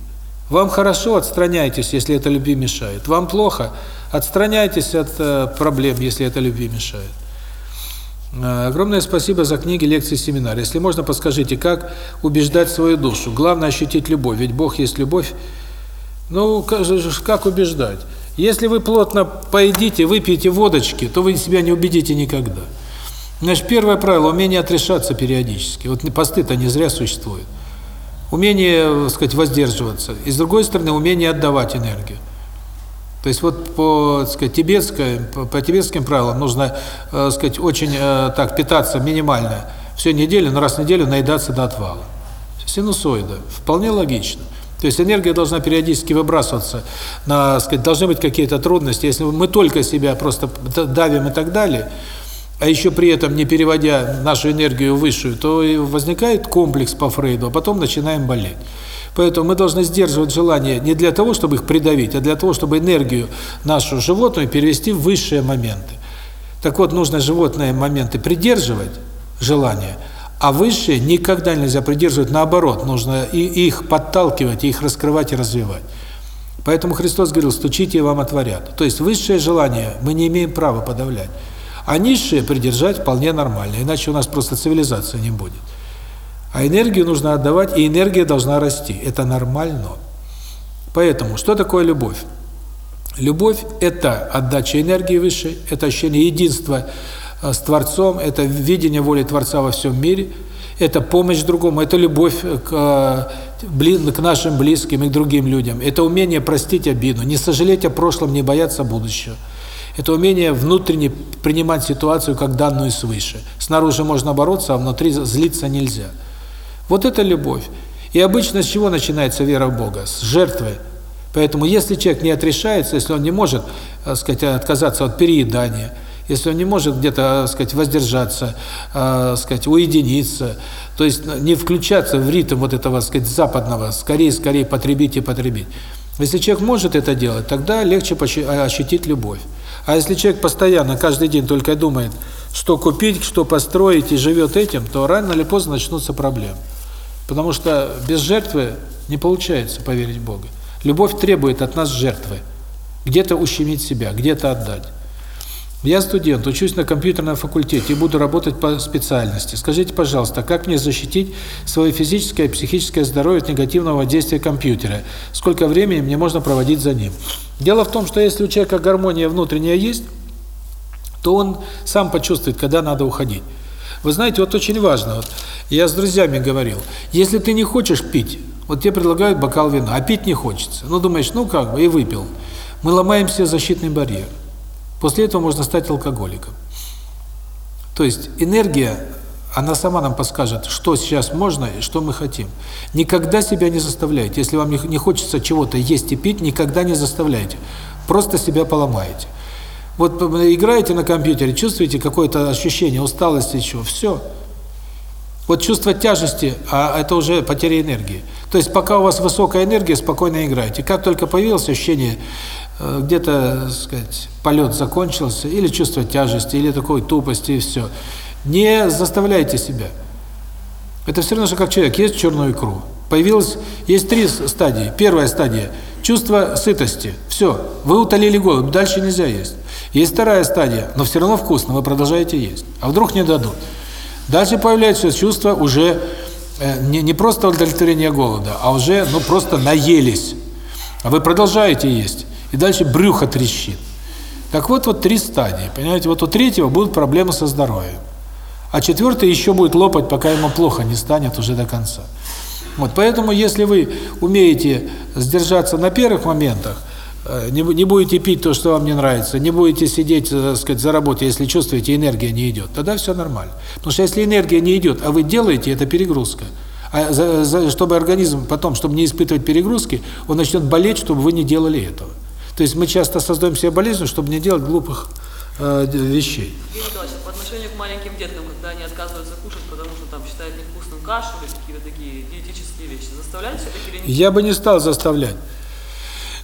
Вам хорошо, отстраняйтесь, если это любви мешает. Вам плохо, отстраняйтесь от э, проблем, если это любви мешает. Э, огромное спасибо за книги, лекции, семинары. Если можно, подскажите, как убеждать свою душу? Главное ощутить любовь, ведь Бог есть любовь. Ну, как убеждать? Если вы плотно поедите, выпьете водочки, то вы себя не убедите никогда. Значит, первое правило – умение отрешаться периодически. Вот посты-то не зря существуют. Умение, так сказать, воздерживаться. И с другой стороны, умение отдавать энергию. То есть вот по, так сказать, тибетской, по, по тибетским правилам нужно, так сказать, очень так питаться минимально. Всю неделю, но раз в неделю наедаться до отвала. Синусоида. Вполне логично. То есть энергия должна периодически выбрасываться, на, сказать, должны быть какие-то трудности. Если мы только себя просто давим и так далее, а еще при этом не переводя нашу энергию высшую, то возникает комплекс по Фрейду, а потом начинаем болеть. Поэтому мы должны сдерживать желание не для того, чтобы их придавить, а для того, чтобы энергию нашу животную перевести в высшие моменты. Так вот, нужно животные моменты придерживать, желание – а высшие никогда нельзя придерживать, наоборот, нужно и их подталкивать, и их раскрывать и развивать. Поэтому Христос говорил, стучите, и вам отворят. То есть высшее желание мы не имеем права подавлять. А низшее придержать вполне нормально, иначе у нас просто цивилизация не будет. А энергию нужно отдавать, и энергия должна расти. Это нормально. Поэтому, что такое любовь? Любовь – это отдача энергии высшей, это ощущение единства с Творцом, это видение воли Творца во всем мире, это помощь другому, это любовь к, э, к нашим близким и к другим людям, это умение простить обиду, не сожалеть о прошлом, не бояться будущего. Это умение внутренне принимать ситуацию как данную свыше. Снаружи можно бороться, а внутри злиться нельзя. Вот это любовь. И обычно с чего начинается вера в Бога? С жертвы. Поэтому если человек не отрешается, если он не может, так э, сказать, отказаться от переедания, если он не может где-то, э, сказать, воздержаться, э, сказать, уединиться, то есть не включаться в ритм вот этого, сказать, западного, скорее, скорее потребить и потребить. Если человек может это делать, тогда легче э, ощутить любовь. А если человек постоянно, каждый день только думает, что купить, что построить и живет этим, то рано или поздно начнутся проблемы. Потому что без жертвы не получается поверить в Бога. Любовь требует от нас жертвы. Где-то ущемить себя, где-то отдать. Я студент, учусь на компьютерном факультете и буду работать по специальности. Скажите, пожалуйста, как мне защитить свое физическое и психическое здоровье от негативного действия компьютера? Сколько времени мне можно проводить за ним? Дело в том, что если у человека гармония внутренняя есть, то он сам почувствует, когда надо уходить. Вы знаете, вот очень важно, вот я с друзьями говорил, если ты не хочешь пить, вот тебе предлагают бокал вина, а пить не хочется. Ну, думаешь, ну как бы, и выпил. Мы ломаем себе защитный барьер. После этого можно стать алкоголиком. То есть энергия, она сама нам подскажет, что сейчас можно и что мы хотим. Никогда себя не заставляйте. Если вам не хочется чего-то есть и пить, никогда не заставляйте. Просто себя поломаете. Вот играете на компьютере, чувствуете какое-то ощущение усталости, чего, все. Вот чувство тяжести, а это уже потеря энергии. То есть пока у вас высокая энергия, спокойно играйте. Как только появилось ощущение где-то, сказать, полет закончился, или чувство тяжести, или такой тупости, и все. Не заставляйте себя. Это все равно, что как человек, есть черную икру. Появилось, есть три стадии. Первая стадия – чувство сытости. Все, вы утолили голод, дальше нельзя есть. Есть вторая стадия, но все равно вкусно, вы продолжаете есть. А вдруг не дадут? Дальше появляется чувство уже э, не, не просто удовлетворения голода, а уже ну просто наелись. А вы продолжаете есть и дальше брюхо трещит. Так вот, вот три стадии, понимаете, вот у третьего будут проблемы со здоровьем. А четвертый еще будет лопать, пока ему плохо не станет уже до конца. Вот, поэтому, если вы умеете сдержаться на первых моментах, э, не, не будете пить то, что вам не нравится, не будете сидеть, э, так сказать, за работой, если чувствуете, энергия не идет, тогда все нормально. Потому что если энергия не идет, а вы делаете, это перегрузка. А за, за, чтобы организм потом, чтобы не испытывать перегрузки, он начнет болеть, чтобы вы не делали этого. То есть мы часто создаем себе болезнь, чтобы не делать глупых э, вещей. Евгений Николаевич, по отношению к маленьким деткам, когда они отказываются кушать, потому что там считают невкусным кашу или какие-то такие диетические вещи, заставлять все-таки или не? Я бы не стал заставлять.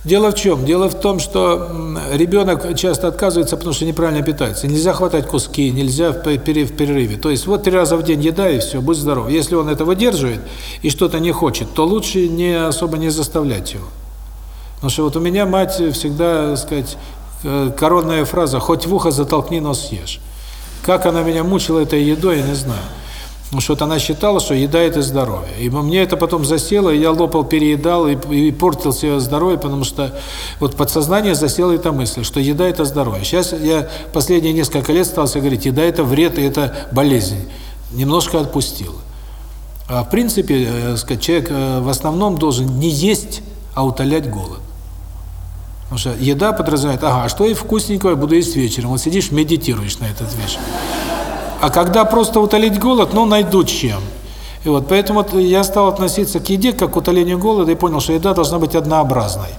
Дело в чем? Дело в том, что ребенок часто отказывается, потому что неправильно питается. Нельзя хватать куски, нельзя в перерыве. То есть вот три раза в день еда и все, будь здоров. Если он это выдерживает и что-то не хочет, то лучше не особо не заставлять его. Потому что вот у меня мать всегда, так сказать, э, коронная фраза «хоть в ухо затолкни, но съешь». Как она меня мучила этой едой, я не знаю. Потому что вот она считала, что еда – это здоровье. И мне это потом засело, и я лопал, переедал, и, и портил себе здоровье, потому что вот подсознание засело эта мысль, что еда – это здоровье. Сейчас я последние несколько лет стал себе говорить, еда – это вред, и это болезнь. Немножко отпустил. А в принципе, э, сказать, человек э, в основном должен не есть, а утолять голод. Потому что еда подразумевает, ага, а что и вкусненького буду есть вечером. Вот сидишь, медитируешь на этот вечер. А когда просто утолить голод, ну, найдут чем. И вот поэтому я стал относиться к еде как к утолению голода и понял, что еда должна быть однообразной.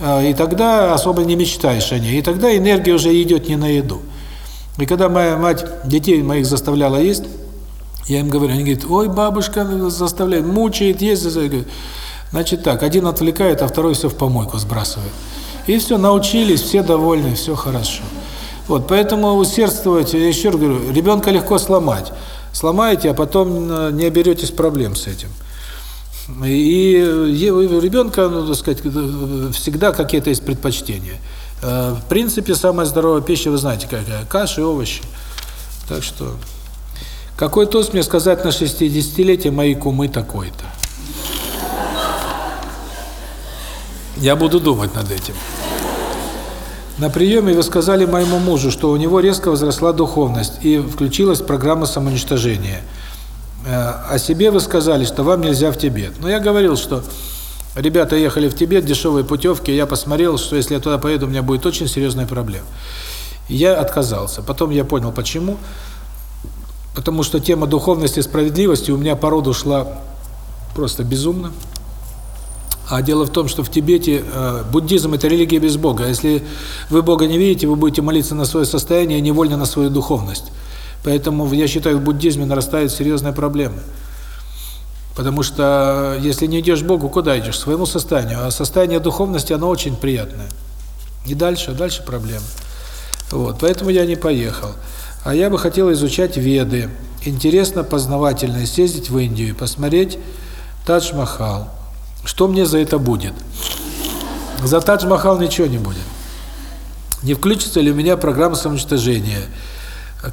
А, и тогда особо не мечтаешь о ней. И тогда энергия уже идет не на еду. И когда моя мать детей моих заставляла есть, я им говорю, они говорят, ой, бабушка заставляет, мучает, есть. Значит так, один отвлекает, а второй все в помойку сбрасывает. И все, научились, все довольны, все хорошо. Вот, поэтому усердствовать, я еще раз говорю, ребенка легко сломать. Сломаете, а потом э, не оберетесь проблем с этим. И у ребенка, ну, так сказать, э, всегда какие-то есть предпочтения. Э, в принципе, самая здоровая пища, вы знаете, какая? Каши, овощи. Так что, какой тост мне сказать на 60-летие моей кумы такой-то? Я буду думать над этим. На приеме вы сказали моему мужу, что у него резко возросла духовность и включилась программа самоуничтожения. Э, о себе вы сказали, что вам нельзя в Тибет. Но я говорил, что ребята ехали в Тибет, дешевые путевки, я посмотрел, что если я туда поеду, у меня будет очень серьезная проблема. Я отказался. Потом я понял, почему. Потому что тема духовности и справедливости у меня по роду шла просто безумно. А дело в том, что в Тибете э, буддизм – это религия без Бога. А если вы Бога не видите, вы будете молиться на свое состояние, невольно на свою духовность. Поэтому, я считаю, в буддизме нарастает серьезная проблема. Потому что, если не идешь Богу, куда идешь? Своему состоянию. А состояние духовности, оно очень приятное. И дальше, дальше проблемы. Вот, поэтому я не поехал. А я бы хотел изучать Веды. Интересно, познавательно съездить в Индию, посмотреть Тадж-Махал. Что мне за это будет? За Тадж-Махал ничего не будет. Не включится ли у меня программа самоуничтожения?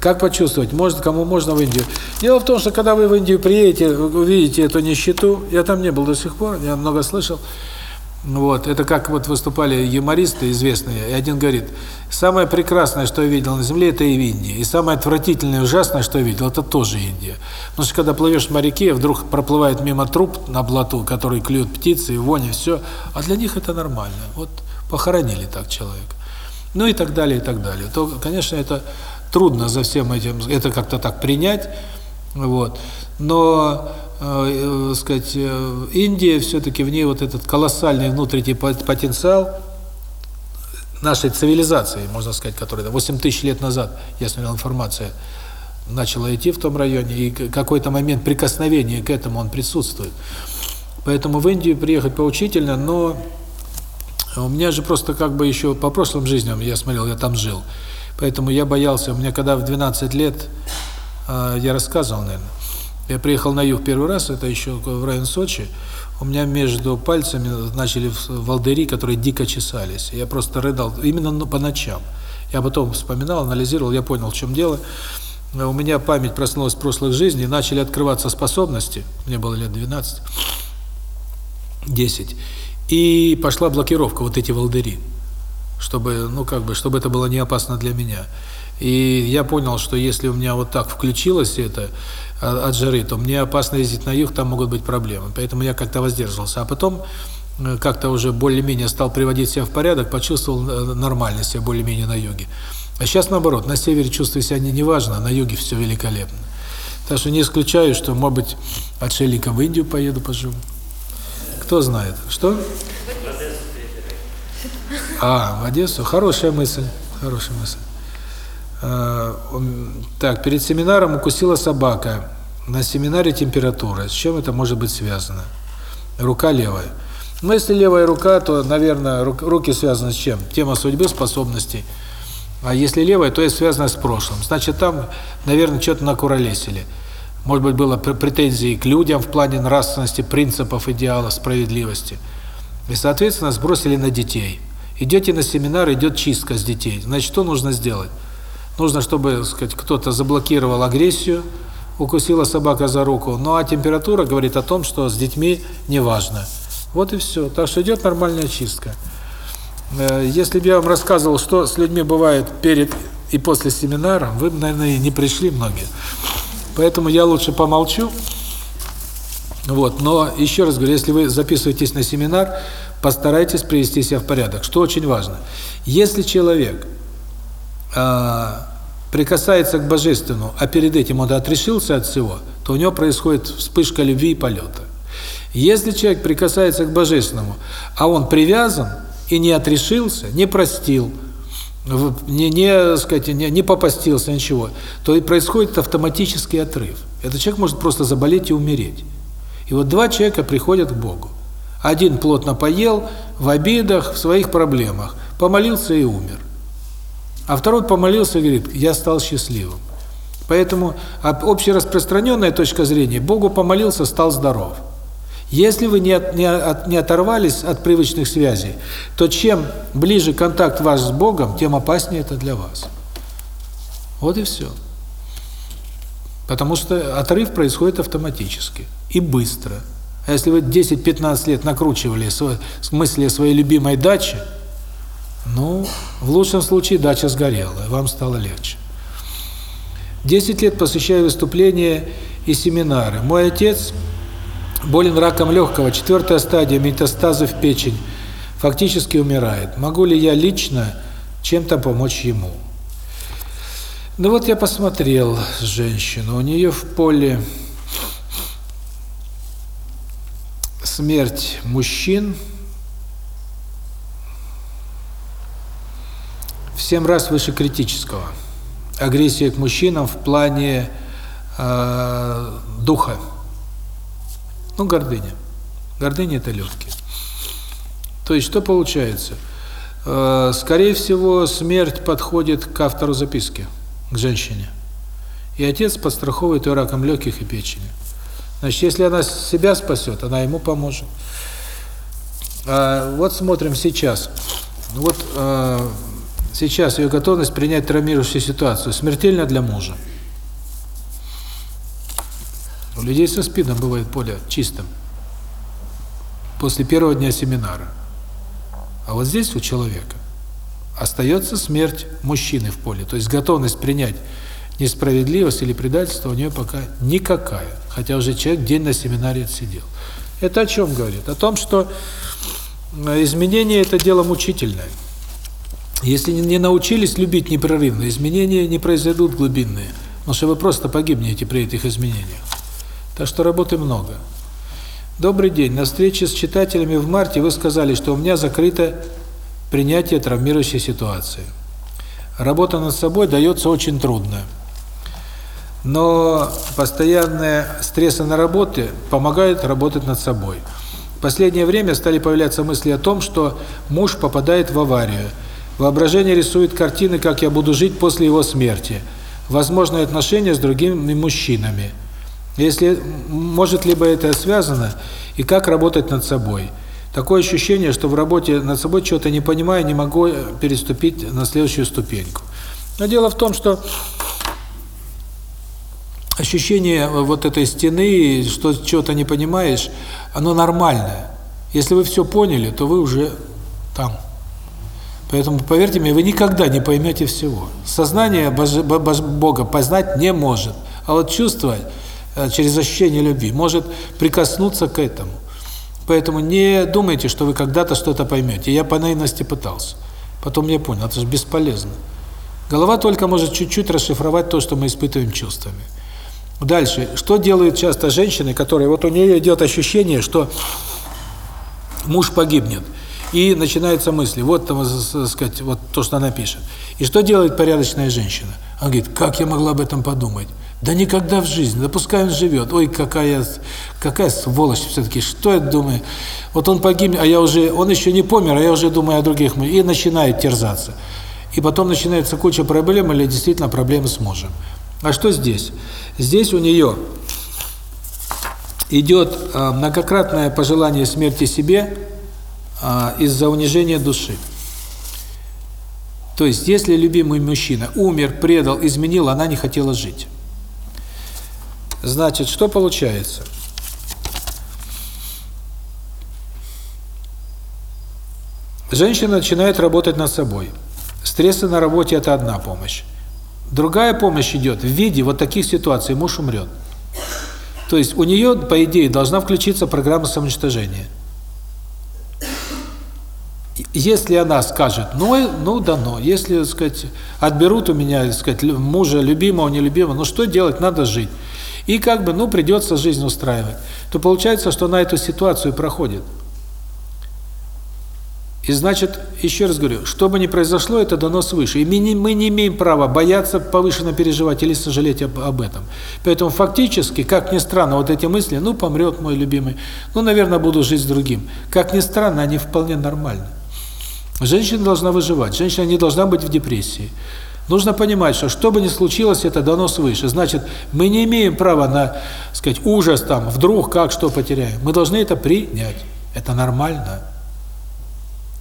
Как почувствовать? Может, кому можно в Индию? Дело в том, что когда вы в Индию приедете, увидите эту нищету, я там не был до сих пор, я много слышал, вот, это как вот выступали юмористы известные, и один говорит, самое прекрасное, что я видел на земле, это и в Индии, и самое отвратительное ужасное, что я видел, это тоже Индия. Потому что когда плывешь в моряке, вдруг проплывает мимо труп на плоту, который клюют птицы, и вони, все, а для них это нормально. Вот похоронили так человека. Ну и так далее, и так далее. То, конечно, это трудно за всем этим, это как-то так принять, вот. Но э, э, сказать, э, Индия все-таки в ней вот этот колоссальный внутренний потенциал нашей цивилизации, можно сказать, которая 8 тысяч лет назад, я смотрел информацию, начала идти в том районе, и какой-то момент прикосновения к этому он присутствует. Поэтому в Индию приехать поучительно, но у меня же просто как бы еще по прошлым жизням, я смотрел, я там жил, поэтому я боялся, у меня когда в 12 лет, э, я рассказывал, наверное, я приехал на юг первый раз, это еще в район Сочи. У меня между пальцами начали волдыри, которые дико чесались. Я просто рыдал, именно по ночам. Я потом вспоминал, анализировал, я понял, в чем дело. У меня память проснулась в прошлых жизней, начали открываться способности. Мне было лет 12, 10. И пошла блокировка, вот эти волдыри. Чтобы, ну как бы, чтобы это было не опасно для меня. И я понял, что если у меня вот так включилось это от жары, то мне опасно ездить на юг, там могут быть проблемы. Поэтому я как-то воздерживался. А потом э, как-то уже более-менее стал приводить себя в порядок, почувствовал э, нормальность себя более-менее на юге. А сейчас наоборот, на севере чувствую себя не неважно, а на юге все великолепно. Так что не исключаю, что, может быть, отшельником в Индию поеду, поживу. Кто знает. Что? А, в Одессу. Хорошая мысль. Хорошая мысль. А, так, перед семинаром укусила собака. На семинаре температура. С чем это может быть связано? Рука левая. Ну, если левая рука, то, наверное, руки связаны с чем? Тема судьбы, способностей. А если левая, то это связано с прошлым. Значит, там, наверное, что-то накуролесили. Может быть, было претензии к людям в плане нравственности, принципов, идеалов, справедливости. И, соответственно, сбросили на детей. Идете на семинар, идет чистка с детей. Значит, что нужно сделать? Нужно, чтобы, сказать, кто-то заблокировал агрессию, укусила собака за руку. Ну а температура говорит о том, что с детьми не важно. Вот и все. Так что идет нормальная чистка. Э, если бы я вам рассказывал, что с людьми бывает перед и после семинара, вы бы, наверное, не пришли многие. Поэтому я лучше помолчу. Вот, но еще раз говорю, если вы записываетесь на семинар, постарайтесь привести себя в порядок, что очень важно. Если человек э, прикасается к Божественному, а перед этим он отрешился от всего, то у него происходит вспышка любви и полета. Если человек прикасается к Божественному, а он привязан и не отрешился, не простил, не, не, сказать, не, не попастился, ничего, то и происходит автоматический отрыв. Этот человек может просто заболеть и умереть. И вот два человека приходят к Богу. Один плотно поел, в обидах, в своих проблемах, помолился и умер. А второй помолился и говорит, я стал счастливым. Поэтому общераспространенная точка зрения, Богу помолился, стал здоров. Если вы не, не, не оторвались от привычных связей, то чем ближе контакт ваш с Богом, тем опаснее это для вас. Вот и все. Потому что отрыв происходит автоматически и быстро. А если вы 10-15 лет накручивали мысли о своей любимой даче, ну, в лучшем случае дача сгорела, и вам стало легче. 10 лет посвящаю выступления и семинары. Мой отец болен раком легкого, четвертая стадия метастазы в печень, фактически умирает. Могу ли я лично чем-то помочь ему? Ну вот я посмотрел женщину, у нее в поле смерть мужчин 7 раз выше критического. Агрессия к мужчинам в плане э, духа. Ну, гордыня. Гордыня – это легкие. То есть, что получается? Э, скорее всего, смерть подходит к автору записки, к женщине. И отец подстраховывает ее раком легких и печени. Значит, если она себя спасет, она ему поможет. А вот смотрим сейчас. Вот э, сейчас ее готовность принять травмирующую ситуацию смертельно для мужа. У людей со спидом бывает поле чистым. После первого дня семинара. А вот здесь у человека остается смерть мужчины в поле. То есть готовность принять несправедливость или предательство у нее пока никакая. Хотя уже человек день на семинаре отсидел. Это о чем говорит? О том, что э, изменение – это дело мучительное. Если не научились любить непрерывно, изменения не произойдут глубинные. Потому что вы просто погибнете при этих изменениях. Так что работы много. Добрый день. На встрече с читателями в марте вы сказали, что у меня закрыто принятие травмирующей ситуации. Работа над собой дается очень трудно. Но постоянные стрессы на работе помогают работать над собой. В последнее время стали появляться мысли о том, что муж попадает в аварию. Воображение рисует картины, как я буду жить после его смерти. Возможные отношения с другими мужчинами – если может либо это связано, и как работать над собой. Такое ощущение, что в работе над собой чего-то не понимаю, не могу переступить на следующую ступеньку. Но дело в том, что ощущение вот этой стены, что чего-то не понимаешь, оно нормальное. Если вы все поняли, то вы уже там. Поэтому, поверьте мне, вы никогда не поймете всего. Сознание Бога познать не может. А вот чувство э, через ощущение любви может прикоснуться к этому. Поэтому не думайте, что вы когда-то что-то поймете. Я по наивности пытался. Потом я понял, это же бесполезно. Голова только может чуть-чуть расшифровать то, что мы испытываем чувствами. Дальше. Что делают часто женщины, которые... Вот у нее идет ощущение, что муж погибнет. И начинаются мысли. Вот, там, сказать, вот то, что она пишет. И что делает порядочная женщина? Она говорит, как я могла об этом подумать? Да никогда в жизни, да он живет. Ой, какая, какая сволочь все-таки, что я думаю? Вот он погибнет, а я уже, он еще не помер, а я уже думаю о других. И начинает терзаться. И потом начинается куча проблем или действительно проблемы с мужем. А что здесь? Здесь у нее идет э, многократное пожелание смерти себе э, из-за унижения души. То есть, если любимый мужчина умер, предал, изменил, она не хотела жить. Значит, что получается? Женщина начинает работать над собой. Стрессы на работе – это одна помощь. Другая помощь идет в виде вот таких ситуаций. Муж умрет. То есть у нее, по идее, должна включиться программа самоуничтожения. Если она скажет, ну, ну дано, если, так сказать, отберут у меня, так сказать, мужа любимого, нелюбимого, ну что делать, надо жить. И как бы, ну, придется жизнь устраивать. То получается, что она эту ситуацию проходит. И значит, еще раз говорю, что бы ни произошло, это дано свыше. И мы не, мы не имеем права бояться повышенно переживать или сожалеть об, об этом. Поэтому фактически, как ни странно, вот эти мысли, ну, помрет мой любимый, ну, наверное, буду жить с другим. Как ни странно, они вполне нормальны. Женщина должна выживать, женщина не должна быть в депрессии. Нужно понимать, что что бы ни случилось, это дано свыше. Значит, мы не имеем права на, сказать, ужас там, вдруг как что потеряем. Мы должны это принять. Это нормально.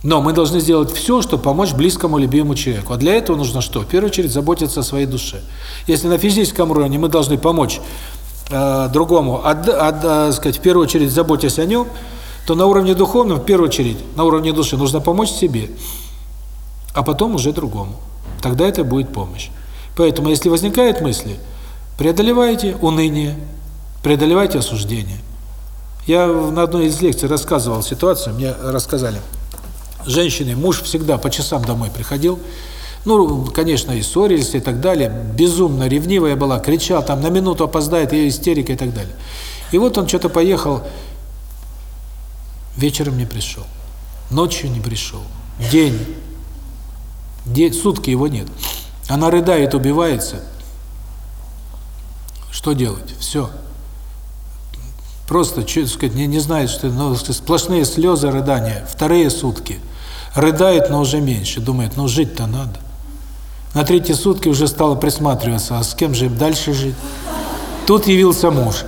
Но мы должны сделать все, чтобы помочь близкому, любимому человеку. А для этого нужно что? В первую очередь заботиться о своей душе. Если на физическом уровне мы должны помочь э, другому, от, от, э, сказать, в первую очередь заботясь о нем, то на уровне духовном, в первую очередь, на уровне души, нужно помочь себе, а потом уже другому. Тогда это будет помощь. Поэтому, если возникают мысли, преодолевайте уныние, преодолевайте осуждение. Я на одной из лекций рассказывал ситуацию, мне рассказали – женщины, муж всегда по часам домой приходил, ну, конечно, и ссорились и так далее, безумно ревнивая была, кричал, там на минуту опоздает, ее истерика и так далее. И вот он что-то поехал, вечером не пришел, ночью не пришел, день, день, сутки его нет. Она рыдает, убивается. Что делать? Все. Просто, что сказать, не, не знает, что ну, сплошные слезы, рыдания. Вторые сутки – Рыдает, но уже меньше. Думает, ну жить-то надо. На третьи сутки уже стала присматриваться, а с кем же дальше жить? Тут явился муж.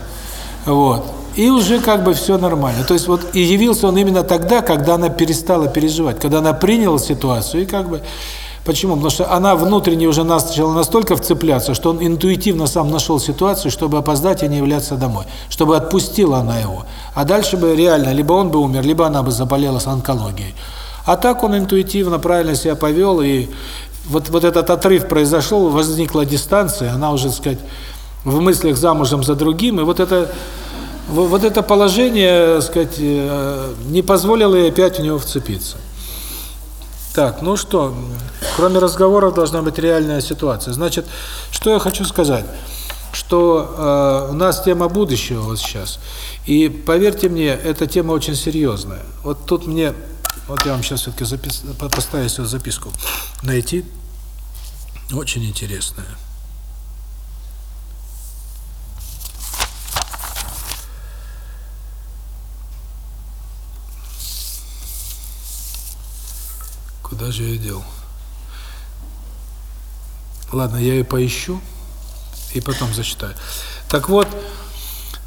Вот. И уже как бы все нормально. То есть вот и явился он именно тогда, когда она перестала переживать, когда она приняла ситуацию и как бы... Почему? Потому что она внутренне уже начала настолько вцепляться, что он интуитивно сам нашел ситуацию, чтобы опоздать и не являться домой. Чтобы отпустила она его. А дальше бы реально, либо он бы умер, либо она бы заболела с онкологией. А так он интуитивно правильно себя повел, и вот, вот этот отрыв произошел, возникла дистанция, она уже, так сказать, в мыслях замужем за другим, и вот это вот это положение, так сказать, э, не позволило ей опять в него вцепиться. Так, ну что, кроме разговоров должна быть реальная ситуация. Значит, что я хочу сказать, что э, у нас тема будущего вот сейчас, и поверьте мне, эта тема очень серьезная. Вот тут мне вот я вам сейчас все-таки постараюсь эту записку найти. Очень интересная. Куда же я дел? Ладно, я ее поищу и потом зачитаю. Так вот,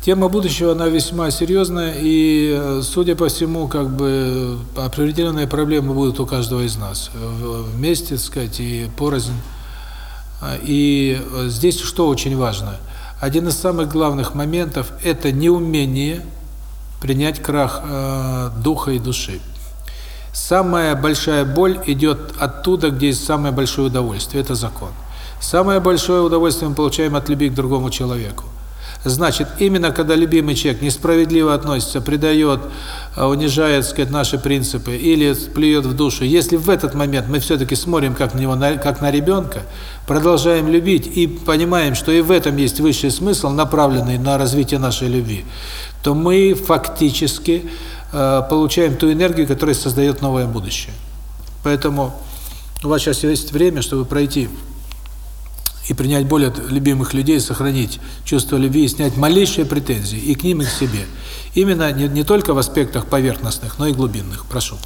Тема будущего, она весьма серьезная, и, э, судя по всему, как бы определенные проблемы будут у каждого из нас. Вместе, так сказать, и порознь. И здесь что очень важно? Один из самых главных моментов – это неумение принять крах э, духа и души. Самая большая боль идет оттуда, где есть самое большое удовольствие. Это закон. Самое большое удовольствие мы получаем от любви к другому человеку. Значит, именно когда любимый человек несправедливо относится, предает, а, унижает, так сказать, наши принципы или плюет в душу, если в этот момент мы все-таки смотрим как на него, как на ребенка, продолжаем любить и понимаем, что и в этом есть высший смысл, направленный на развитие нашей любви, то мы фактически э, получаем ту энергию, которая создает новое будущее. Поэтому у вас сейчас есть время, чтобы пройти и принять боль от любимых людей, сохранить чувство любви и снять малейшие претензии и к ним, и к себе. Именно не, не только в аспектах поверхностных, но и глубинных. Прошу.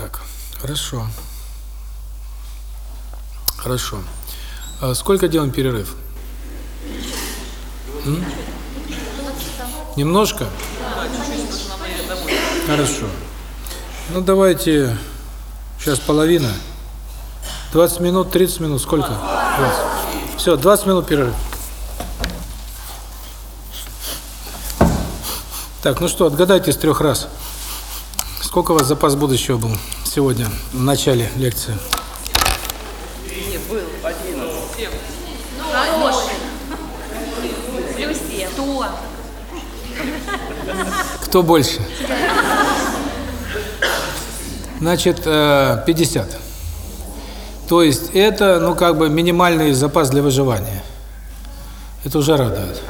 Так, хорошо. Хорошо. А сколько делаем перерыв? М? Немножко? Хорошо. Ну, давайте, сейчас половина. 20 минут, 30 минут, сколько? 20. Все, 20 минут перерыв. Так, ну что, отгадайте с трех раз. Сколько у вас запас будущего был сегодня, в начале лекции? Плюс семь. Кто? Кто больше? Значит, э, 50. То есть это, ну, как бы минимальный запас для выживания. Это уже радует.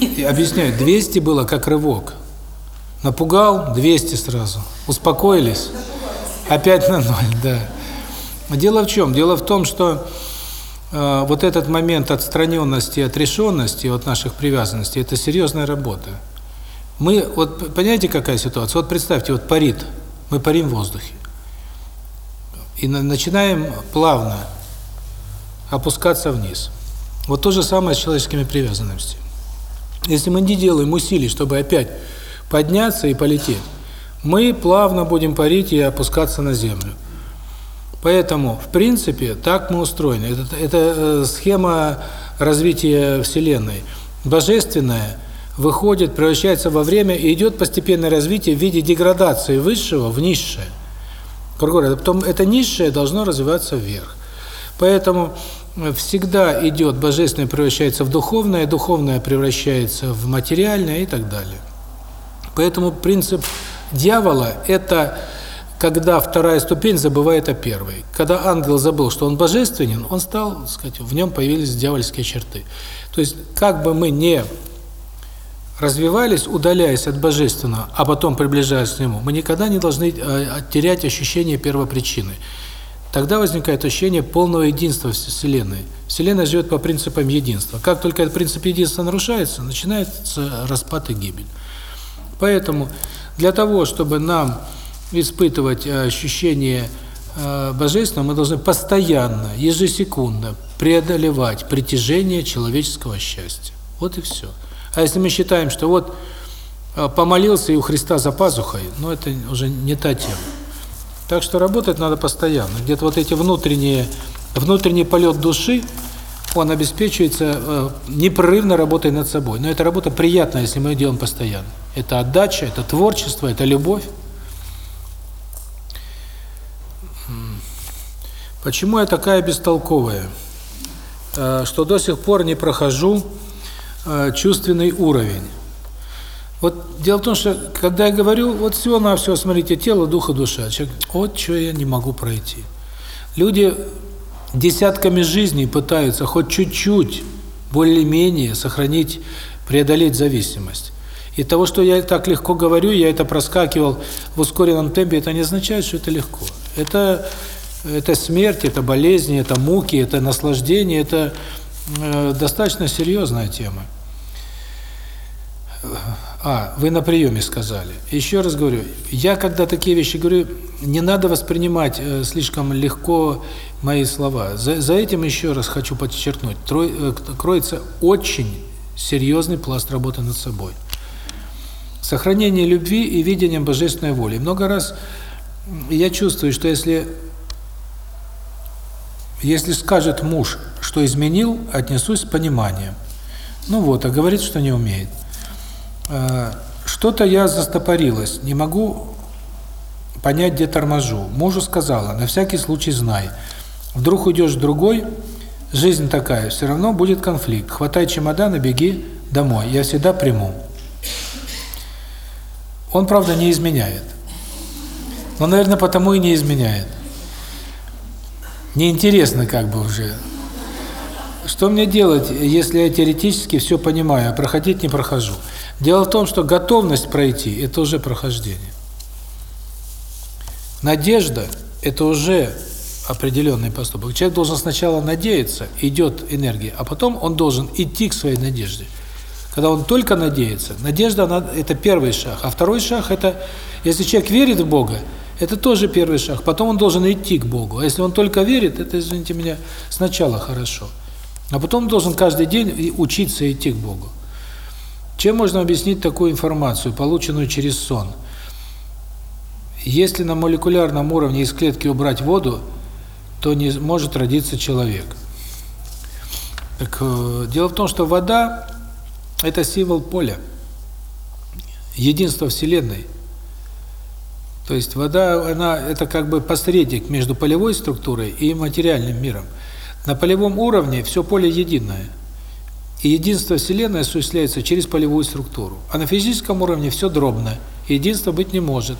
И объясняю, 200 было как рывок. Напугал 200 сразу. Успокоились. Опять на ноль, да. Дело в чем? Дело в том, что э, вот этот момент отстраненности, отрешенности от наших привязанностей – это серьезная работа. Мы, вот понимаете, какая ситуация? Вот представьте, вот парит, мы парим в воздухе. И на, начинаем плавно опускаться вниз. Вот то же самое с человеческими привязанностями. Если мы не делаем усилий, чтобы опять подняться и полететь, мы плавно будем парить и опускаться на землю. Поэтому, в принципе, так мы устроены. Это, это э, схема развития Вселенной. Божественное выходит, превращается во время и идет постепенное развитие в виде деградации высшего в низшее. Другой потом это низшее должно развиваться вверх. Поэтому всегда идет божественное превращается в духовное, духовное превращается в материальное и так далее. Поэтому принцип дьявола – это когда вторая ступень забывает о первой. Когда ангел забыл, что он божественен, он стал, так сказать, в нем появились дьявольские черты. То есть, как бы мы не развивались, удаляясь от божественного, а потом приближаясь к нему, мы никогда не должны э, терять ощущение первопричины. Тогда возникает ощущение полного единства Вселенной. Вселенная живет по принципам единства. Как только этот принцип единства нарушается, начинается распад и гибель. Поэтому для того, чтобы нам испытывать э, ощущение э, божественного, мы должны постоянно, ежесекундно преодолевать притяжение человеческого счастья. Вот и все. А если мы считаем, что вот э, помолился и у Христа за пазухой, ну это уже не та тема. Так что работать надо постоянно. Где-то вот эти внутренние, внутренний полет души, он обеспечивается э, непрерывно работой над собой. Но эта работа приятная, если мы ее делаем постоянно. Это отдача, это творчество, это любовь. Почему я такая бестолковая? Э, что до сих пор не прохожу э, чувственный уровень. Вот дело в том, что когда я говорю, вот всего на все, смотрите, тело, дух и душа. Человек, вот что я не могу пройти. Люди десятками жизней пытаются хоть чуть-чуть, более-менее сохранить, преодолеть зависимость. И того, что я так легко говорю, я это проскакивал в ускоренном темпе, это не означает, что это легко. Это это смерть, это болезни, это муки, это наслаждение, это э, достаточно серьезная тема. А, вы на приеме сказали. Еще раз говорю, я когда такие вещи говорю, не надо воспринимать э, слишком легко мои слова. За, за этим еще раз хочу подчеркнуть, трой, э, кроется очень серьезный пласт работы над собой. Сохранение любви и видением божественной воли. Много раз я чувствую, что если если скажет муж, что изменил, отнесусь с пониманием. Ну вот, а говорит, что не умеет. Э, что-то я застопорилась, не могу понять, где торможу. Мужу сказала, на всякий случай знай. Вдруг уйдешь в другой, жизнь такая, все равно будет конфликт. Хватай чемодан и беги домой, я всегда приму. Он, правда, не изменяет. Но, наверное, потому и не изменяет неинтересно как бы уже. Что мне делать, если я теоретически все понимаю, а проходить не прохожу? Дело в том, что готовность пройти – это уже прохождение. Надежда – это уже определенный поступок. Человек должен сначала надеяться, идет энергия, а потом он должен идти к своей надежде. Когда он только надеется, надежда это первый шаг, а второй шаг это если человек верит в Бога, это тоже первый шаг. Потом он должен идти к Богу. А если он только верит, это, извините меня, сначала хорошо. А потом он должен каждый день учиться идти к Богу. Чем можно объяснить такую информацию, полученную через сон? Если на молекулярном уровне из клетки убрать воду, то не может родиться человек. Так э, дело в том, что вода – это символ поля, единство Вселенной. То есть вода, она это как бы посредник между полевой структурой и материальным миром. На полевом уровне все поле единое. И единство Вселенной осуществляется через полевую структуру. А на физическом уровне все дробно. И единства быть не может.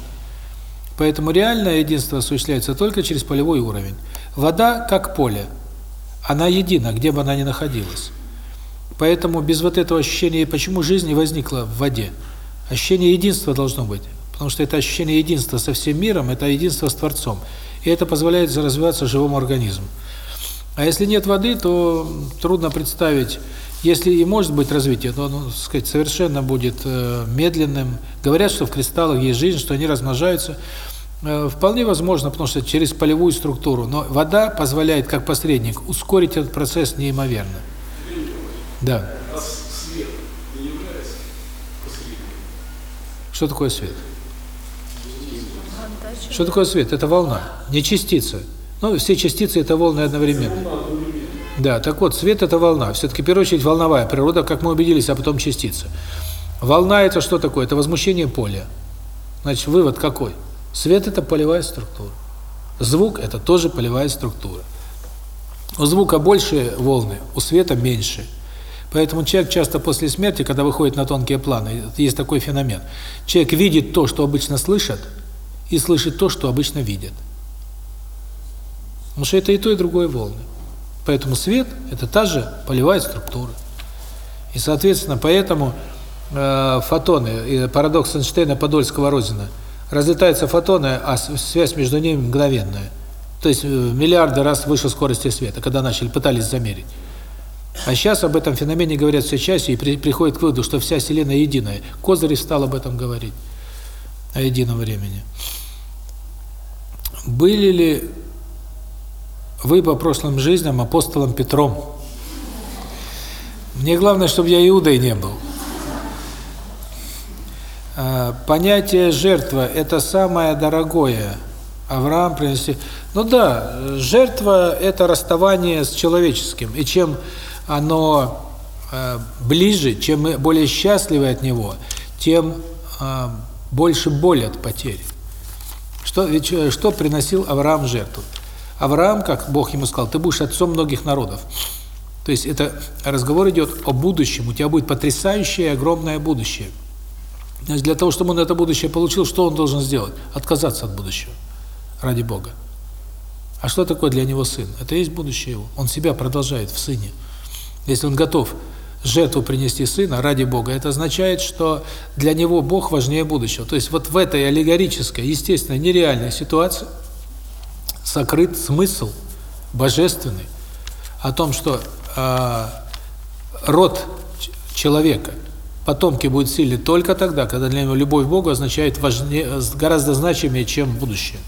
Поэтому реальное единство осуществляется только через полевой уровень. Вода как поле. Она едина, где бы она ни находилась. Поэтому без вот этого ощущения, почему жизнь не возникла в воде? Ощущение единства должно быть. Потому что это ощущение единства со всем миром, это единство с Творцом. И это позволяет развиваться живому организму. А если нет воды, то трудно представить, если и может быть развитие, то оно, так сказать, совершенно будет э, медленным. Говорят, что в кристаллах есть жизнь, что они размножаются. Э, вполне возможно, потому что через полевую структуру. Но вода позволяет, как посредник, ускорить этот процесс неимоверно. Да. А свет не является посредником? Что такое свет? Что такое свет? Это волна, не частица. Ну, все частицы – это волны одновременно. Да, так вот, свет – это волна. Все-таки, в первую очередь, волновая природа, как мы убедились, а потом частица. Волна – это что такое? Это возмущение поля. Значит, вывод какой? Свет – это полевая структура. Звук – это тоже полевая структура. У звука больше волны, у света меньше. Поэтому человек часто после смерти, когда выходит на тонкие планы, есть такой феномен. Человек видит то, что обычно слышит, и слышит то, что обычно видит. Потому что это и то, и другое волны. Поэтому свет – это та же полевая структура. И, соответственно, поэтому э, фотоны, парадокс Эйнштейна, Подольского, Розина, разлетаются фотоны, а связь между ними мгновенная. То есть в миллиарды раз выше скорости света, когда начали, пытались замерить. А сейчас об этом феномене говорят все чаще и при, приходят к выводу, что вся Вселенная единая. Козырев стал об этом говорить, о едином времени. Были ли вы по прошлым жизням апостолом Петром? Мне главное, чтобы я Иудой не был. А, понятие жертва – это самое дорогое. Авраам принести. Ну да, жертва – это расставание с человеческим. И чем оно э, ближе, чем мы более счастливы от него, тем э, больше боли от потери. Что, э, что приносил Авраам жертву? Авраам, как Бог ему сказал, ты будешь отцом многих народов. То есть это разговор идет о будущем, у тебя будет потрясающее огромное будущее. Значит, для того, чтобы он это будущее получил, что он должен сделать? Отказаться от будущего ради Бога. А что такое для него сын? Это есть будущее его. Он себя продолжает в сыне. Если он готов жертву принести сына ради Бога, это означает, что для него Бог важнее будущего. То есть вот в этой аллегорической, естественно, нереальной ситуации сокрыт смысл божественный о том, что э, род человека, потомки будут сильны только тогда, когда для него любовь к Богу означает важнее, гораздо значимее, чем будущее.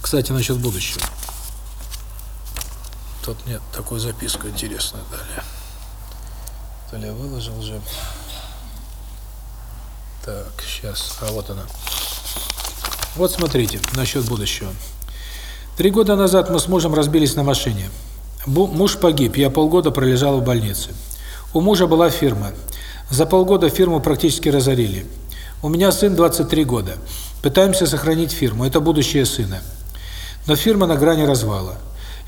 Кстати, насчет будущего. Тут нет такую записку интересную дали. То ли я выложил уже. Так, сейчас. А вот она. Вот смотрите, насчет будущего. Три года назад мы с мужем разбились на машине. Муж погиб, я полгода пролежал в больнице. У мужа была фирма. За полгода фирму практически разорили. У меня сын 23 года. Пытаемся сохранить фирму, это будущее сына. Но фирма на грани развала.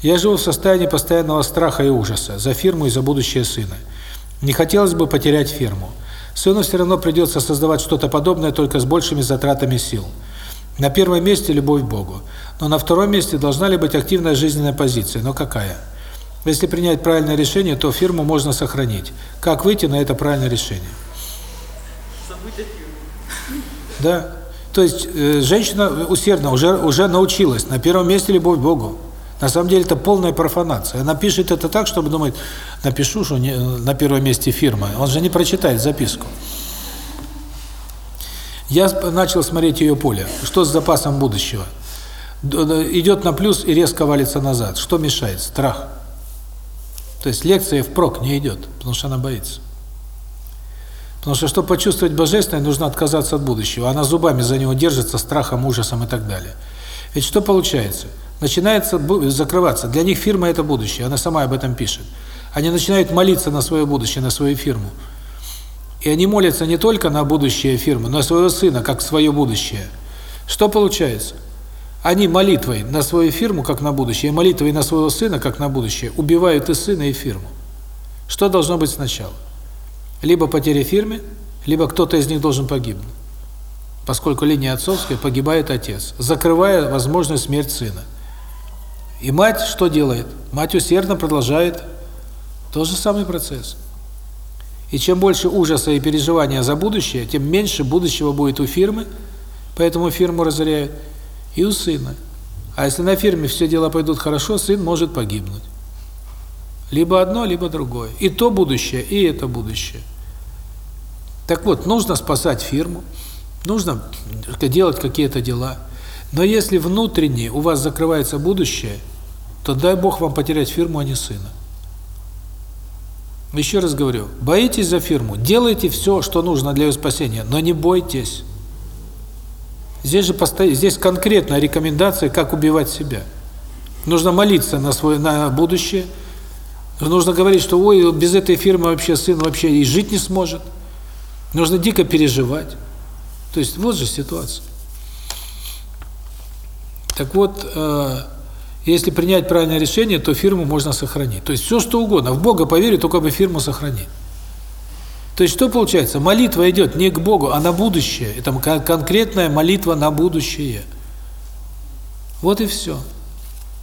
Я живу в состоянии постоянного страха и ужаса за фирму и за будущее сына. Не хотелось бы потерять фирму. Сыну все равно придется создавать что-то подобное, только с большими затратами сил. На первом месте любовь к Богу. Но на втором месте должна ли быть активная жизненная позиция? Но какая? Если принять правильное решение, то фирму можно сохранить. Как выйти на это правильное решение? Забыть о фирме. Да. То есть э, женщина усердно уже уже научилась. На первом месте любовь к Богу. На самом деле это полная профанация. Она пишет это так, чтобы думать, напишу, что не, на первом месте фирма. Он же не прочитает записку. Я начал смотреть ее поле. Что с запасом будущего? Идет на плюс и резко валится назад. Что мешает? Страх. То есть лекция впрок не идет, потому что она боится. Потому что, чтобы почувствовать божественное, нужно отказаться от будущего. Она зубами за него держится, страхом, ужасом и так далее. Ведь что получается? Начинается закрываться. Для них фирма – это будущее. Она сама об этом пишет. Они начинают молиться на свое будущее, на свою фирму. И они молятся не только на будущее фирмы, но и своего сына, как свое будущее. Что получается? Они молитвой на свою фирму, как на будущее, и молитвой на своего сына, как на будущее, убивают и сына, и фирму. Что должно быть сначала? Либо потеря фирмы, либо кто-то из них должен погибнуть. Поскольку линия отцовская, погибает отец, закрывая возможную смерть сына. И мать что делает? Мать усердно продолжает тот же самый процесс. И чем больше ужаса и переживания за будущее, тем меньше будущего будет у фирмы, поэтому фирму разоряют, и у сына. А если на фирме все дела пойдут хорошо, сын может погибнуть. Либо одно, либо другое. И то будущее, и это будущее. Так вот, нужно спасать фирму, нужно делать какие-то дела. Но если внутренне у вас закрывается будущее, то дай Бог вам потерять фирму, а не сына. Еще раз говорю, боитесь за фирму, делайте все, что нужно для ее спасения, но не бойтесь. Здесь же постоянно, здесь конкретная рекомендация, как убивать себя. Нужно молиться на свое на будущее. Нужно говорить, что ой, без этой фирмы вообще сын вообще и жить не сможет. Нужно дико переживать. То есть вот же ситуация. Так вот, э, если принять правильное решение, то фирму можно сохранить. То есть все что угодно. В Бога поверить, только бы фирму сохранить. То есть что получается? Молитва идет не к Богу, а на будущее. Это конкретная молитва на будущее. Вот и все.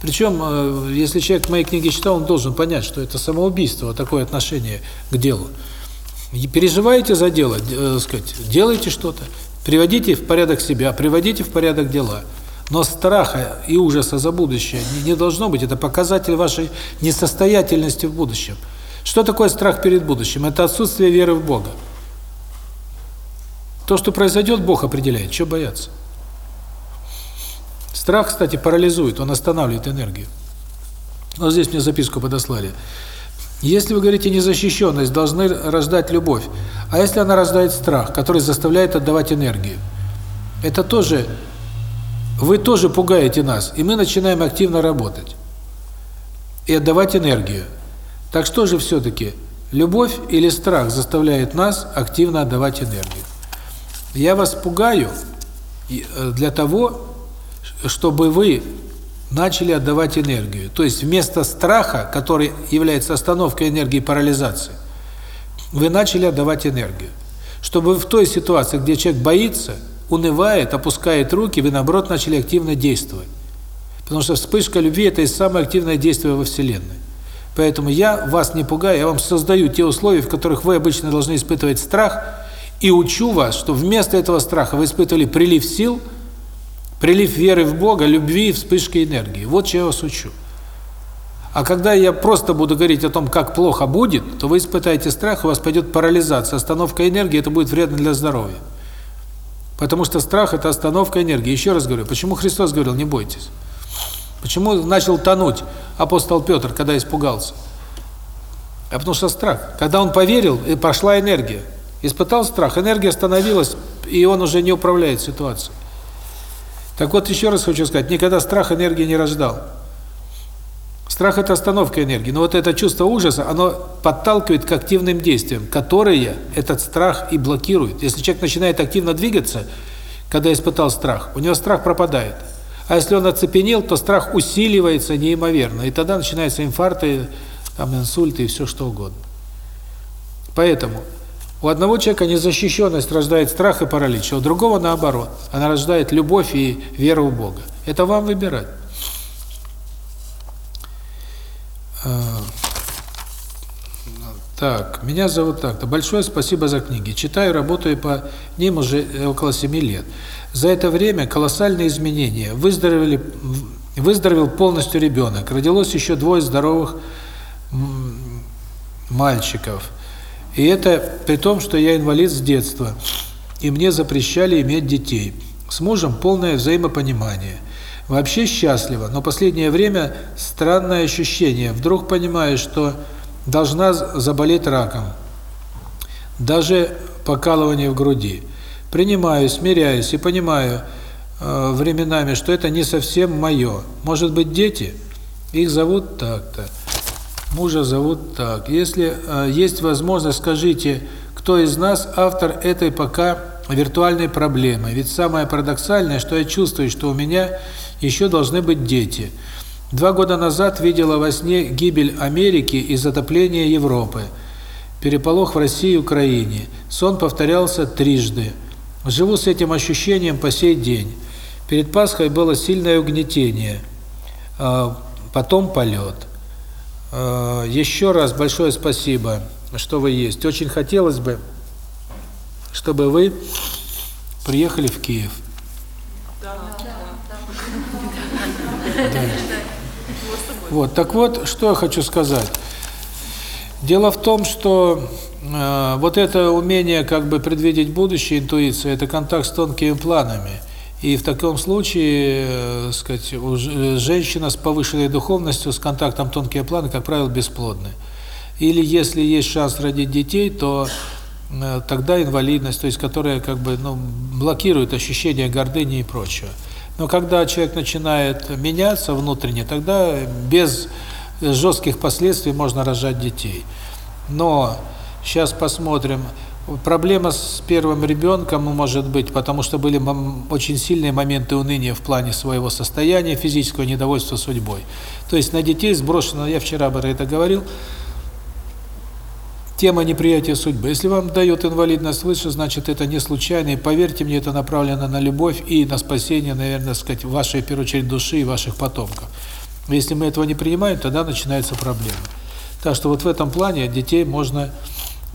Причем, э, если человек мои книги читал, он должен понять, что это самоубийство, такое отношение к делу. Переживаете за дело, э, сказать, делайте что-то, приводите в порядок себя, приводите в порядок дела. Но страха и ужаса за будущее не, должно быть. Это показатель вашей несостоятельности в будущем. Что такое страх перед будущим? Это отсутствие веры в Бога. То, что произойдет, Бог определяет. Чего бояться? Страх, кстати, парализует, он останавливает энергию. Вот здесь мне записку подослали. Если вы говорите незащищенность, должны рождать любовь. А если она рождает страх, который заставляет отдавать энергию? Это тоже вы тоже пугаете нас, и мы начинаем активно работать и отдавать энергию. Так что же все-таки, любовь или страх заставляет нас активно отдавать энергию? Я вас пугаю э, для того, чтобы вы начали отдавать энергию. То есть вместо страха, который является остановкой энергии парализации, вы начали отдавать энергию. Чтобы в той ситуации, где человек боится, унывает, опускает руки, вы, наоборот, начали активно действовать. Потому что вспышка любви – это и самое активное действие во Вселенной. Поэтому я вас не пугаю, я вам создаю те условия, в которых вы обычно должны испытывать страх, и учу вас, что вместо этого страха вы испытывали прилив сил, прилив веры в Бога, любви и вспышки энергии. Вот что я вас учу. А когда я просто буду говорить о том, как плохо будет, то вы испытаете страх, у вас пойдет парализация, остановка энергии, это будет вредно для здоровья. Потому что страх – это остановка энергии. Еще раз говорю, почему Христос говорил «не бойтесь»? Почему начал тонуть апостол Петр, когда испугался? А потому что страх. Когда он поверил, и пошла энергия. Испытал страх, энергия остановилась, и он уже не управляет ситуацией. Так вот, еще раз хочу сказать, никогда страх энергии не рождал. Страх – это остановка энергии. Но вот это чувство ужаса, оно подталкивает к активным действиям, которые этот страх и блокируют. Если человек начинает активно двигаться, когда испытал страх, у него страх пропадает. А если он оцепенел, то страх усиливается неимоверно. И тогда начинаются инфаркты, там, инсульты и все что угодно. Поэтому у одного человека незащищенность рождает страх и паралич, а у другого наоборот. Она рождает любовь и веру в Бога. Это вам выбирать. А, так, меня зовут так-то. Большое спасибо за книги. Читаю, работаю по ним уже около 7 лет. За это время колоссальные изменения. Выздоровели Выздоровел полностью ребенок. Родилось еще двое здоровых мальчиков. И это при том, что я инвалид с детства, и мне запрещали иметь детей. С мужем полное взаимопонимание. Вообще счастливо, но последнее время странное ощущение. Вдруг понимаю, что должна заболеть раком. Даже покалывание в груди. Принимаю, смиряюсь и понимаю э, временами, что это не совсем мое. Может быть, дети? Их зовут так-то. Мужа зовут так. Если э, есть возможность, скажите, кто из нас автор этой пока виртуальной проблемы. Ведь самое парадоксальное, что я чувствую, что у меня еще должны быть дети. Два года назад видела во сне гибель Америки и затопление Европы. Переполох в России и Украине. Сон повторялся трижды. Живу с этим ощущением по сей день. Перед Пасхой было сильное угнетение, а, потом полет. А, еще раз большое спасибо, что вы есть. Очень хотелось бы, чтобы вы приехали в Киев. Да. Да. Вот, так вот, что я хочу сказать. Дело в том, что э, вот это умение как бы предвидеть будущее, интуиция, это контакт с тонкими планами. И в таком случае, э, сказать, женщина с повышенной духовностью, с контактом тонкие планы, как правило, бесплодны. Или если есть шанс родить детей, то э, тогда инвалидность, то есть которая как бы ну, блокирует ощущение гордыни и прочего. Но когда человек начинает меняться внутренне, тогда без жестких последствий можно рожать детей. Но сейчас посмотрим. Проблема с первым ребенком может быть, потому что были очень сильные моменты уныния в плане своего состояния, физического недовольства судьбой. То есть на детей сброшено, я вчера об этом говорил, тема неприятия судьбы. Если вам дают инвалидность свыше, значит это не случайно, и поверьте мне, это направлено на любовь и на спасение, наверное, сказать, вашей, в первую очередь, души и ваших потомков. Если мы этого не принимаем, тогда начинается проблема. Так что вот в этом плане детей можно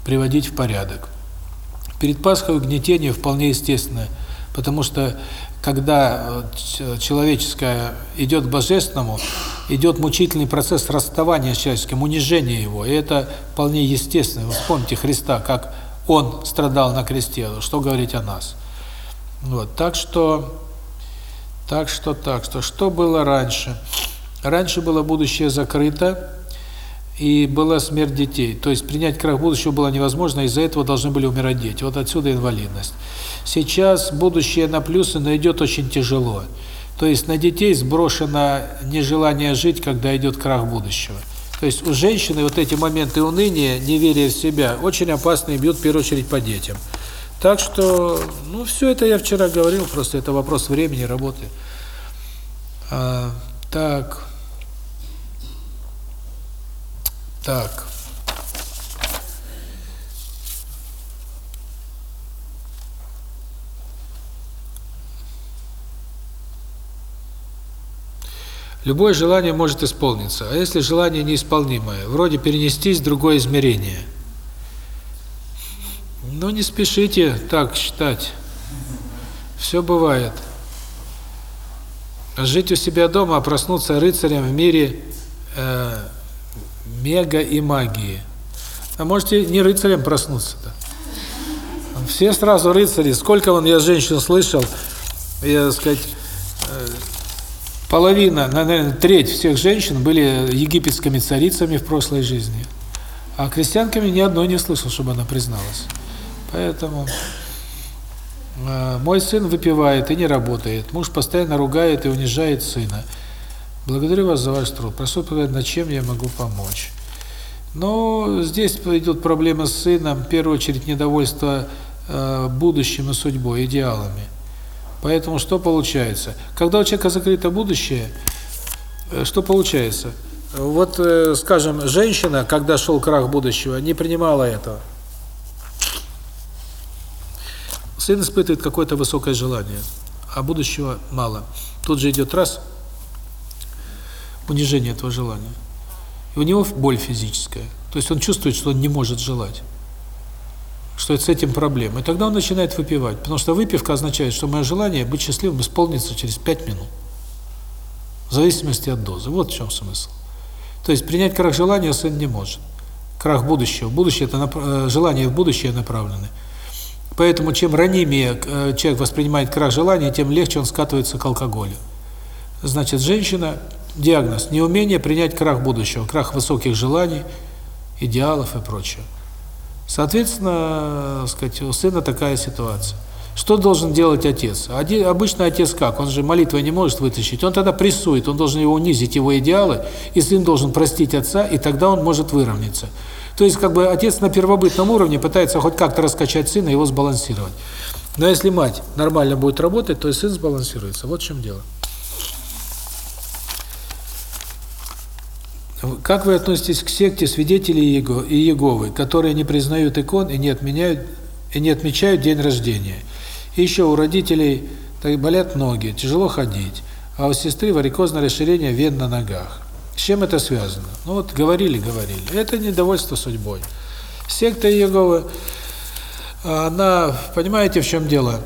приводить в порядок. Перед Пасхой угнетение вполне естественно, потому что когда э, человеческое идет к божественному, идет мучительный процесс расставания с человеческим, унижения его, и это вполне естественно. Вспомните Христа, как Он страдал на кресте, что говорить о нас. Вот, так что, так что, так что, что было раньше? Раньше было будущее закрыто, и была смерть детей. То есть принять крах будущего было невозможно, из-за этого должны были умирать дети. Вот отсюда инвалидность. Сейчас будущее на плюсы, но идет очень тяжело. То есть на детей сброшено нежелание жить, когда идет крах будущего. То есть у женщины вот эти моменты уныния, неверия в себя, очень опасные, бьют в первую очередь по детям. Так что, ну, все это я вчера говорил, просто это вопрос времени, работы. А, так... Так. Любое желание может исполниться, а если желание неисполнимое, вроде перенестись в другое измерение. Ну, не спешите так считать. Все бывает. Жить у себя дома, а проснуться рыцарем в мире э, мега и магии. А можете не рыцарем проснуться-то. Все сразу рыцари. Сколько вон я женщин слышал, я сказать, э, половина, наверное, треть всех женщин были египетскими царицами в прошлой жизни. А крестьянками ни одной не слышал, чтобы она призналась. Поэтому э, мой сын выпивает и не работает. Муж постоянно ругает и унижает сына. Благодарю вас за ваш труд. Прошу сказать, на чем я могу помочь. Но здесь идет проблема с сыном, в первую очередь недовольство э, будущим и судьбой, идеалами. Поэтому что получается? Когда у человека закрыто будущее, э, что получается? Вот, э, скажем, женщина, когда шел крах будущего, не принимала этого. Сын испытывает какое-то высокое желание, а будущего мало. Тут же идет раз – унижение этого желания. И у него боль физическая. То есть он чувствует, что он не может желать. Что это с этим проблема. И тогда он начинает выпивать. Потому что выпивка означает, что мое желание быть счастливым исполнится через пять минут. в зависимости от дозы. Вот в чем смысл. То есть принять крах желания сын не может. Крах будущего. Будущее это э, желание в будущее направлены. Поэтому чем ранимее э, человек воспринимает крах желания, тем легче он скатывается к алкоголю. Значит, женщина диагноз неумение принять крах будущего, крах высоких желаний, идеалов и прочее. Соответственно, сказать, у сына такая ситуация. Что должен делать отец? Один, обычно отец как? Он же молитвой не может вытащить. Он тогда прессует, он должен его унизить, его идеалы, и сын должен простить отца, и тогда он может выровняться. То есть, как бы, отец на первобытном уровне пытается хоть как-то раскачать сына, его сбалансировать. Но если мать нормально будет работать, то и сын сбалансируется. Вот в чем дело. Как вы относитесь к секте свидетелей Иеговы, которые не признают икон и не отменяют и не отмечают день рождения? И еще у родителей так болят ноги, тяжело ходить, а у сестры варикозное расширение вен на ногах. С чем это связано? Ну вот говорили, говорили. Это недовольство судьбой. Секта Иеговы, она, понимаете, в чем дело?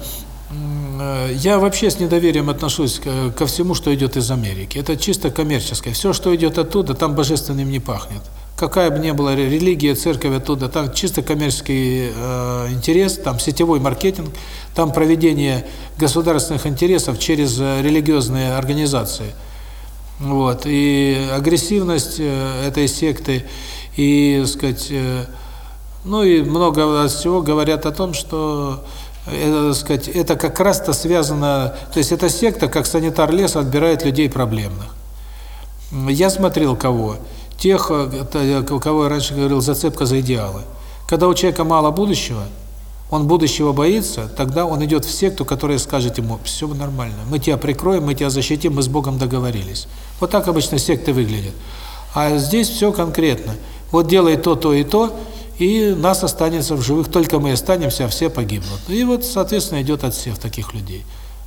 Я вообще с недоверием отношусь ко всему, что идет из Америки. Это чисто коммерческое. Все, что идет оттуда, там божественным не пахнет. Какая бы ни была религия, церковь оттуда, там чисто коммерческий э, интерес, там сетевой маркетинг, там проведение государственных интересов через э, религиозные организации. Вот. И агрессивность э, этой секты, и, сказать, э, ну и много всего говорят о том, что это, сказать, это как раз-то связано, то есть эта секта, как санитар леса, отбирает людей проблемных. Я смотрел кого? Тех, э, у кого я раньше говорил, зацепка за идеалы. Когда у человека мало будущего, он будущего боится, тогда он идет в секту, которая скажет ему, все нормально, мы тебя прикроем, мы тебя защитим, мы с Богом договорились. Вот так обычно секты выглядят. А здесь все конкретно. Вот делай то, то и то, и нас останется в живых, только мы останемся, а все погибнут. И вот, соответственно, идет отсев таких людей.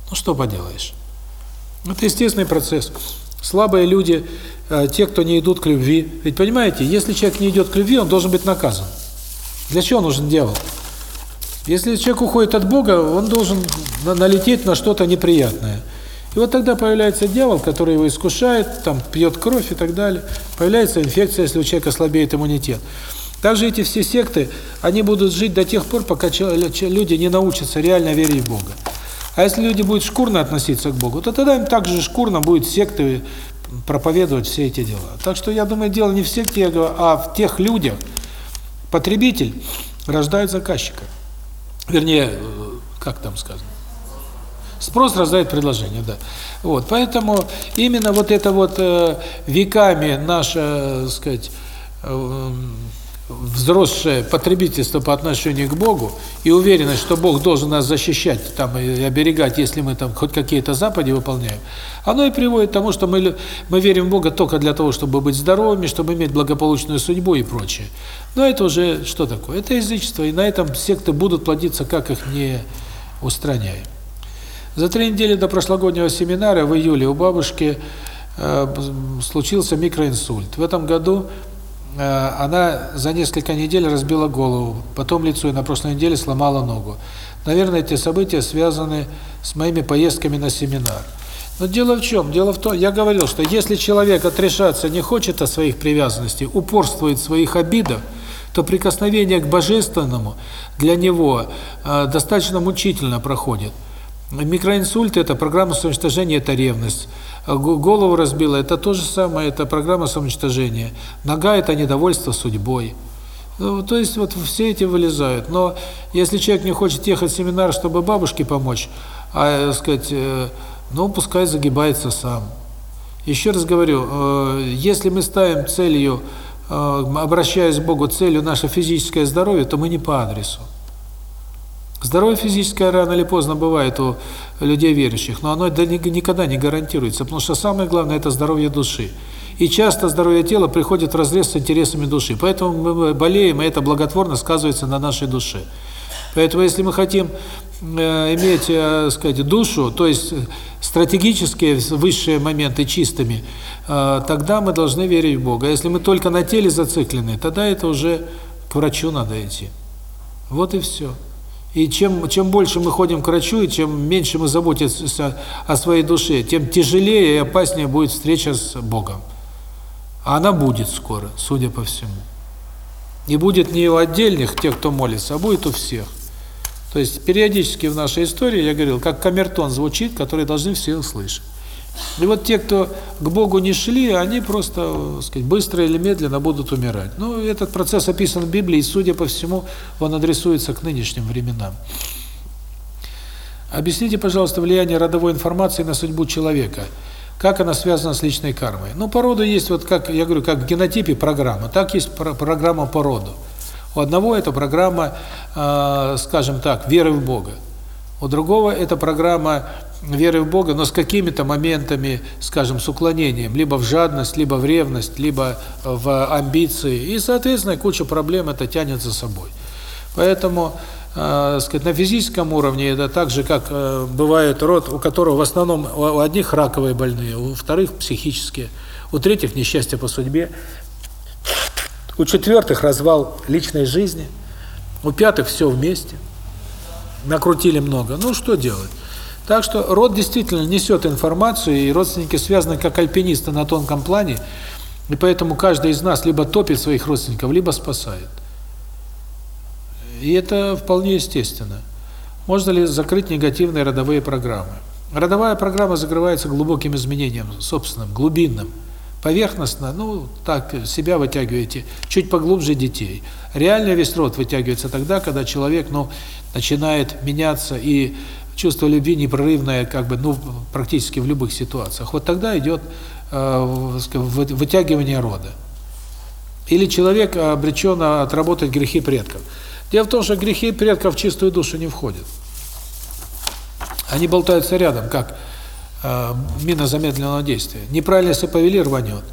Ну, что поделаешь. Это естественный процесс. Слабые люди, э, те, кто не идут к любви. Ведь понимаете, если человек не идет к любви, он должен быть наказан. Для чего нужен дьявол? Если человек уходит от Бога, он должен налететь на что-то неприятное. И вот тогда появляется дьявол, который его искушает, там пьет кровь и так далее. Появляется инфекция, если у человека слабеет иммунитет. Также эти все секты, они будут жить до тех пор, пока люди не научатся реально верить в Бога. А если люди будут шкурно относиться к Богу, то тогда им также шкурно будет секты проповедовать все эти дела. Так что я думаю, дело не в секте, а в тех людях. Потребитель рождает заказчика. Вернее, как там сказано? Спрос рождает предложение, да. Вот, поэтому именно вот это вот э, веками наше, э, сказать, э, взросшее потребительство по отношению к Богу и уверенность, что Бог должен нас защищать там и оберегать, если мы там хоть какие-то заповеди выполняем, оно и приводит к тому, что мы мы верим в Бога только для того, чтобы быть здоровыми, чтобы иметь благополучную судьбу и прочее. Но это уже что такое? Это язычество, и на этом секты будут плодиться, как их не устраняем. За три недели до прошлогоднего семинара в июле у бабушки э, случился микроинсульт. В этом году она за несколько недель разбила голову, потом лицо и на прошлой неделе сломала ногу. Наверное, эти события связаны с моими поездками на семинар. Но дело в чем? Дело в том, я говорил, что если человек отрешаться не хочет от своих привязанностей, упорствует в своих обидах, то прикосновение к Божественному для него э, достаточно мучительно проходит. Микроинсульт – это программа самоуничтожения, это ревность. А голову разбила – это то же самое, это программа самоуничтожения. Нога – это недовольство судьбой. Ну, то есть вот все эти вылезают. Но если человек не хочет ехать в семинар, чтобы бабушке помочь, а, так сказать, э, ну, пускай загибается сам. Еще раз говорю, э, если мы ставим целью, э, обращаясь к Богу, целью наше физическое здоровье, то мы не по адресу. Здоровье физическое рано или поздно бывает у людей верующих, но оно никогда не гарантируется, потому что самое главное – это здоровье души. И часто здоровье тела приходит в разрез с интересами души. Поэтому мы болеем, и это благотворно сказывается на нашей душе. Поэтому если мы хотим э, иметь, э, сказать, душу, то есть стратегические высшие моменты чистыми, э, тогда мы должны верить в Бога. Если мы только на теле зациклены, тогда это уже к врачу надо идти. Вот и все. И чем, чем больше мы ходим к врачу, и чем меньше мы заботимся о своей душе, тем тяжелее и опаснее будет встреча с Богом. А она будет скоро, судя по всему. И будет не у отдельных, тех, кто молится, а будет у всех. То есть периодически в нашей истории, я говорил, как камертон звучит, который должны все услышать. И вот те, кто к Богу не шли, они просто, сказать, быстро или медленно будут умирать. Ну, этот процесс описан в Библии, и, судя по всему, он адресуется к нынешним временам. Объясните, пожалуйста, влияние родовой информации на судьбу человека. Как она связана с личной кармой? Ну, по роду есть, вот как я говорю, как в генотипе программа, так есть программа по роду. У одного это программа, э, скажем так, веры в Бога. У другого это программа веры в Бога, но с какими-то моментами, скажем, с уклонением, либо в жадность, либо в ревность, либо в амбиции. И, соответственно, куча проблем это тянет за собой. Поэтому, э, сказать, на физическом уровне это так же, как э, бывает род, у которого в основном у одних раковые больные, у вторых психические, у третьих несчастье по судьбе, у четвертых развал личной жизни, у пятых все вместе. Накрутили много. Ну, что делать? Так что род действительно несет информацию, и родственники связаны как альпинисты на тонком плане, и поэтому каждый из нас либо топит своих родственников, либо спасает. И это вполне естественно. Можно ли закрыть негативные родовые программы? Родовая программа закрывается глубоким изменением, собственным, глубинным. Поверхностно, ну, так, себя вытягиваете, чуть поглубже детей. Реально весь род вытягивается тогда, когда человек, ну, начинает меняться и чувство любви непрерывное, как бы, ну, практически в любых ситуациях. Вот тогда идет э, вытягивание рода. Или человек обречен отработать грехи предков. Дело в том, что грехи предков в чистую душу не входят. Они болтаются рядом, как э, мина замедленного действия. Неправильно себя повели, рванет.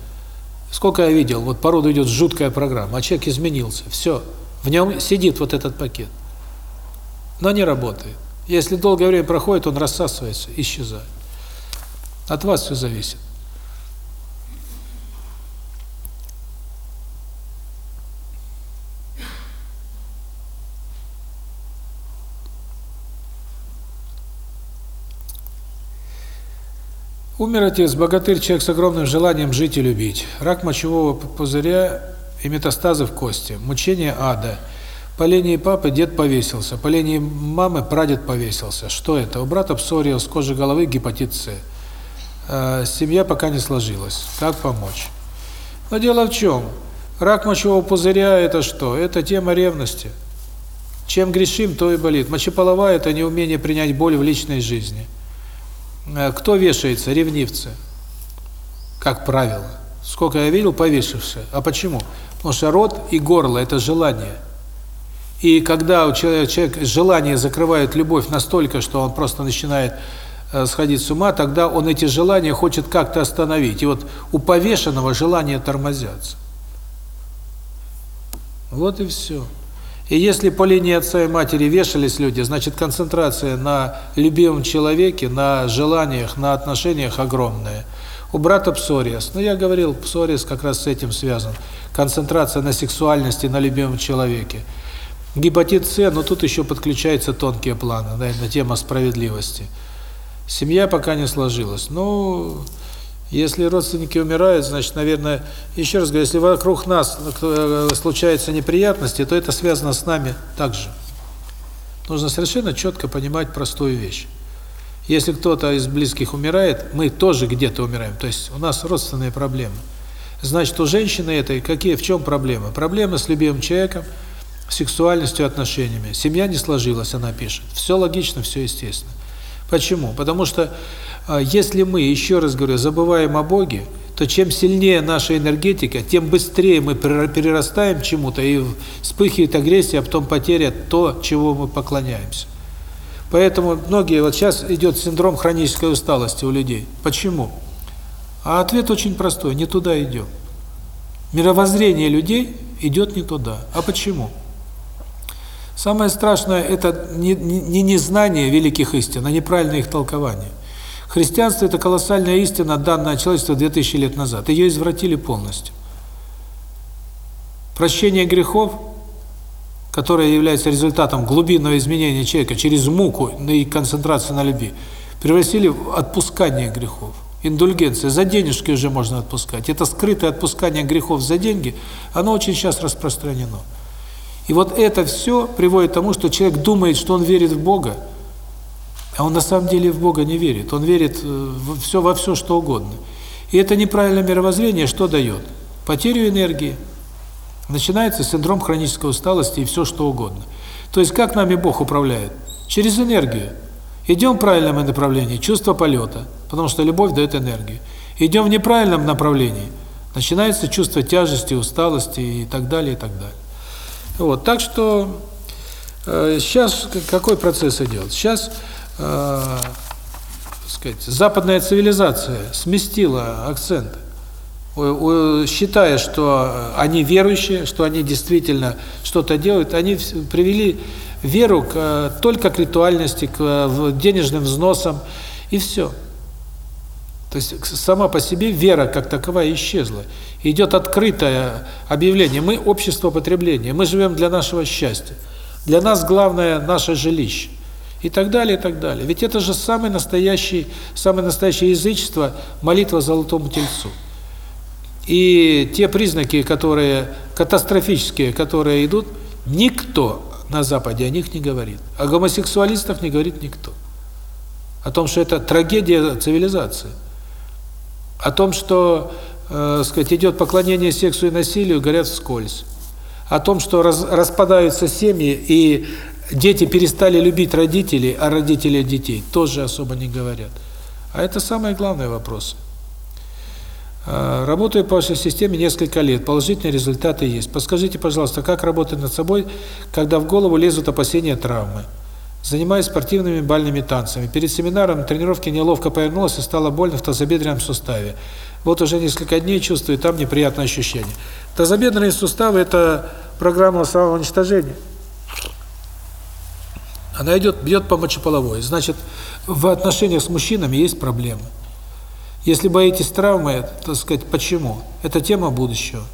Сколько я видел, вот по роду идет жуткая программа, а человек изменился. Все, в нем сидит вот этот пакет. Но не работает. Если долгое время проходит, он рассасывается, исчезает. От вас все зависит. Умер отец, богатырь, человек с огромным желанием жить и любить. Рак мочевого пузыря и метастазы в кости, мучение ада – по линии папы дед повесился, по линии мамы прадед повесился. Что это? У брата псориаз, кожи головы, гепатит С. Э, семья пока не сложилась. Как помочь? Но дело в чем? Рак мочевого пузыря – это что? Это тема ревности. Чем грешим, то и болит. Мочеполовая – это неумение принять боль в личной жизни. Э, кто вешается? Ревнивцы. Как правило. Сколько я видел повешившие. А почему? Потому что рот и горло – это желание – и когда у человека, человек желание закрывает любовь настолько, что он просто начинает э, сходить с ума, тогда он эти желания хочет как-то остановить. И вот у повешенного желания тормозятся. Вот и все. И если по линии отца и матери вешались люди, значит концентрация на любимом человеке, на желаниях, на отношениях огромная. У брата псориаз. Ну, я говорил, псориаз как раз с этим связан. Концентрация на сексуальности, на любимом человеке. Гепатит С, но тут еще подключаются тонкие планы, наверное, тема справедливости. Семья пока не сложилась. Ну, если родственники умирают, значит, наверное, еще раз говорю, если вокруг нас э, случаются неприятности, то это связано с нами также. Нужно совершенно четко понимать простую вещь. Если кто-то из близких умирает, мы тоже где-то умираем. То есть у нас родственные проблемы. Значит, у женщины этой какие, в чем проблемы? Проблемы с любимым человеком, сексуальностью, отношениями. Семья не сложилась, она пишет. Все логично, все естественно. Почему? Потому что а, если мы, еще раз говорю, забываем о Боге, то чем сильнее наша энергетика, тем быстрее мы перерастаем чему-то, и вспыхивает агрессия, а потом потеря то, чего мы поклоняемся. Поэтому многие, вот сейчас идет синдром хронической усталости у людей. Почему? А ответ очень простой, не туда идем. Мировоззрение людей идет не туда. А почему? Самое страшное – это не, не незнание великих истин, а неправильное их толкование. Христианство – это колоссальная истина, данная человечеству 2000 лет назад. Ее извратили полностью. Прощение грехов которая является результатом глубинного изменения человека через муку и концентрацию на любви, превратили в отпускание грехов. Индульгенция, за денежки уже можно отпускать. Это скрытое отпускание грехов за деньги, оно очень сейчас распространено. И вот это все приводит к тому, что человек думает, что он верит в Бога, а он на самом деле в Бога не верит. Он верит в все во все, что угодно. И это неправильное мировоззрение что дает? Потерю энергии. Начинается синдром хронической усталости и все, что угодно. То есть как нами Бог управляет? Через энергию. Идем в правильном направлении, чувство полета, потому что любовь дает энергию. Идем в неправильном направлении, начинается чувство тяжести, усталости и так далее, и так далее. Вот, так что э, сейчас какой процесс идет? Сейчас, э, сказать, западная цивилизация сместила акцент, считая, что они верующие, что они действительно что-то делают, они привели веру к, э, только к ритуальности, к э, денежным взносам, и все. То есть сама по себе вера как таковая исчезла. Идет открытое объявление. Мы общество потребления, мы живем для нашего счастья. Для нас главное наше жилище. И так далее, и так далее. Ведь это же самый настоящий, самое настоящее язычество, молитва Золотому Тельцу. И те признаки, которые катастрофические, которые идут, никто на Западе о них не говорит. О гомосексуалистах не говорит никто. О том, что это трагедия цивилизации. О том, что, э, сказать, идет поклонение сексу и насилию, говорят вскользь. О том, что раз, распадаются семьи и дети перестали любить родителей, а родители детей тоже особо не говорят. А это самые главные вопросы. Э, работаю по вашей системе несколько лет, положительные результаты есть. Подскажите, пожалуйста, как работать над собой, когда в голову лезут опасения травмы? Занимаюсь спортивными бальными танцами. Перед семинаром тренировки неловко повернулась и стало больно в тазобедренном суставе. Вот уже несколько дней чувствую там неприятное ощущение. Тазобедренные суставы – это программа самоуничтожения. Она идет, бьет по мочеполовой. Значит, в отношениях с мужчинами есть проблемы. Если боитесь травмы, так сказать, почему? Это тема будущего.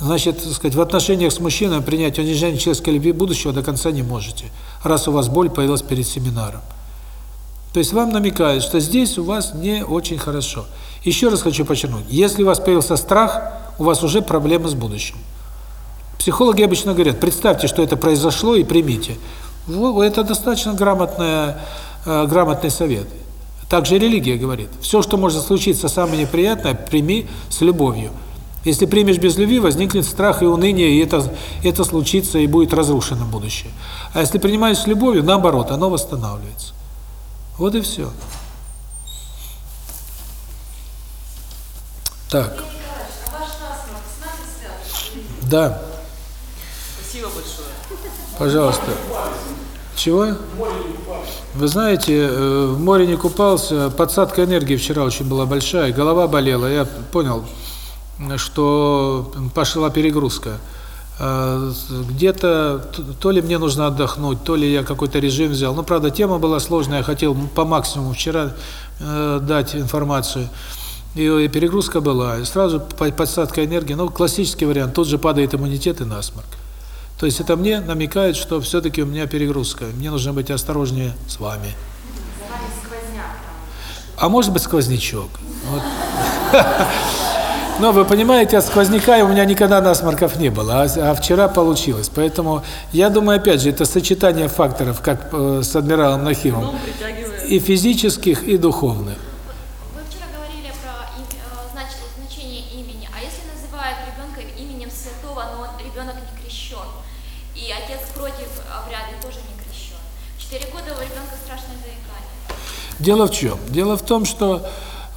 Значит, сказать, в отношениях с мужчиной принять унижение человеческой любви будущего до конца не можете, раз у вас боль появилась перед семинаром. То есть вам намекают, что здесь у вас не очень хорошо. Еще раз хочу подчеркнуть, если у вас появился страх, у вас уже проблемы с будущим. Психологи обычно говорят, представьте, что это произошло и примите. Это достаточно грамотная, э, грамотный совет. Также религия говорит, все, что может случиться самое неприятное, прими с любовью. Если примешь без любви, возникнет страх и уныние, и это, это случится, и будет разрушено будущее. А если принимаешь с любовью, наоборот, оно восстанавливается. Вот и все. Так. Да. Спасибо большое. Пожалуйста. Чего? Вы знаете, э, в море не купался, подсадка энергии вчера очень была большая, голова болела, я понял, что пошла перегрузка. А, где-то то ли мне нужно отдохнуть, то ли я какой-то режим взял. Ну, правда, тема была сложная, я хотел по максимуму вчера э, дать информацию. И перегрузка была, и сразу подсадка энергии, ну, классический вариант, тут же падает иммунитет и насморк. То есть это мне намекает, что все-таки у меня перегрузка. Мне нужно быть осторожнее с вами. А может быть сквознячок. Вот. Но вы понимаете, от сквозняка у меня никогда насморков не было, а, а вчера получилось. Поэтому я думаю, опять же, это сочетание факторов, как э, с адмиралом Нахимом, и физических, и духовных. Дело в чем? Дело в том, что,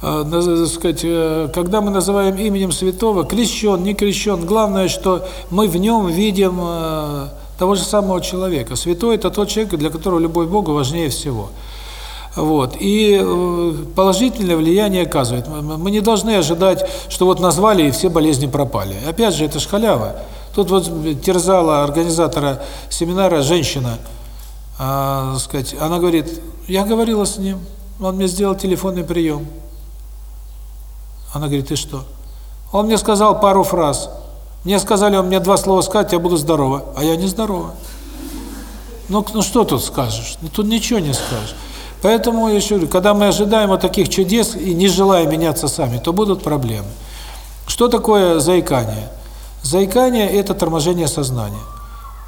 э, сказать, э, когда мы называем именем святого, крещен, не крещен, главное, что мы в нем видим э, того же самого человека. Святой – это тот человек, для которого любовь Богу важнее всего. Вот. И э, положительное влияние оказывает. Мы не должны ожидать, что вот назвали и все болезни пропали. Опять же, это ж халява. Тут вот терзала организатора семинара женщина, а, сказать, она говорит, я говорила с ним, он мне сделал телефонный прием. Она говорит, ты что? Он мне сказал пару фраз. Мне сказали, он мне два слова сказать, я буду здорова, а я не здорова. Ну, ну что тут скажешь? Ну тут ничего не скажешь. Поэтому я еще говорю, когда мы ожидаем вот таких чудес и не желаем меняться сами, то будут проблемы. Что такое заикание? Заикание – это торможение сознания.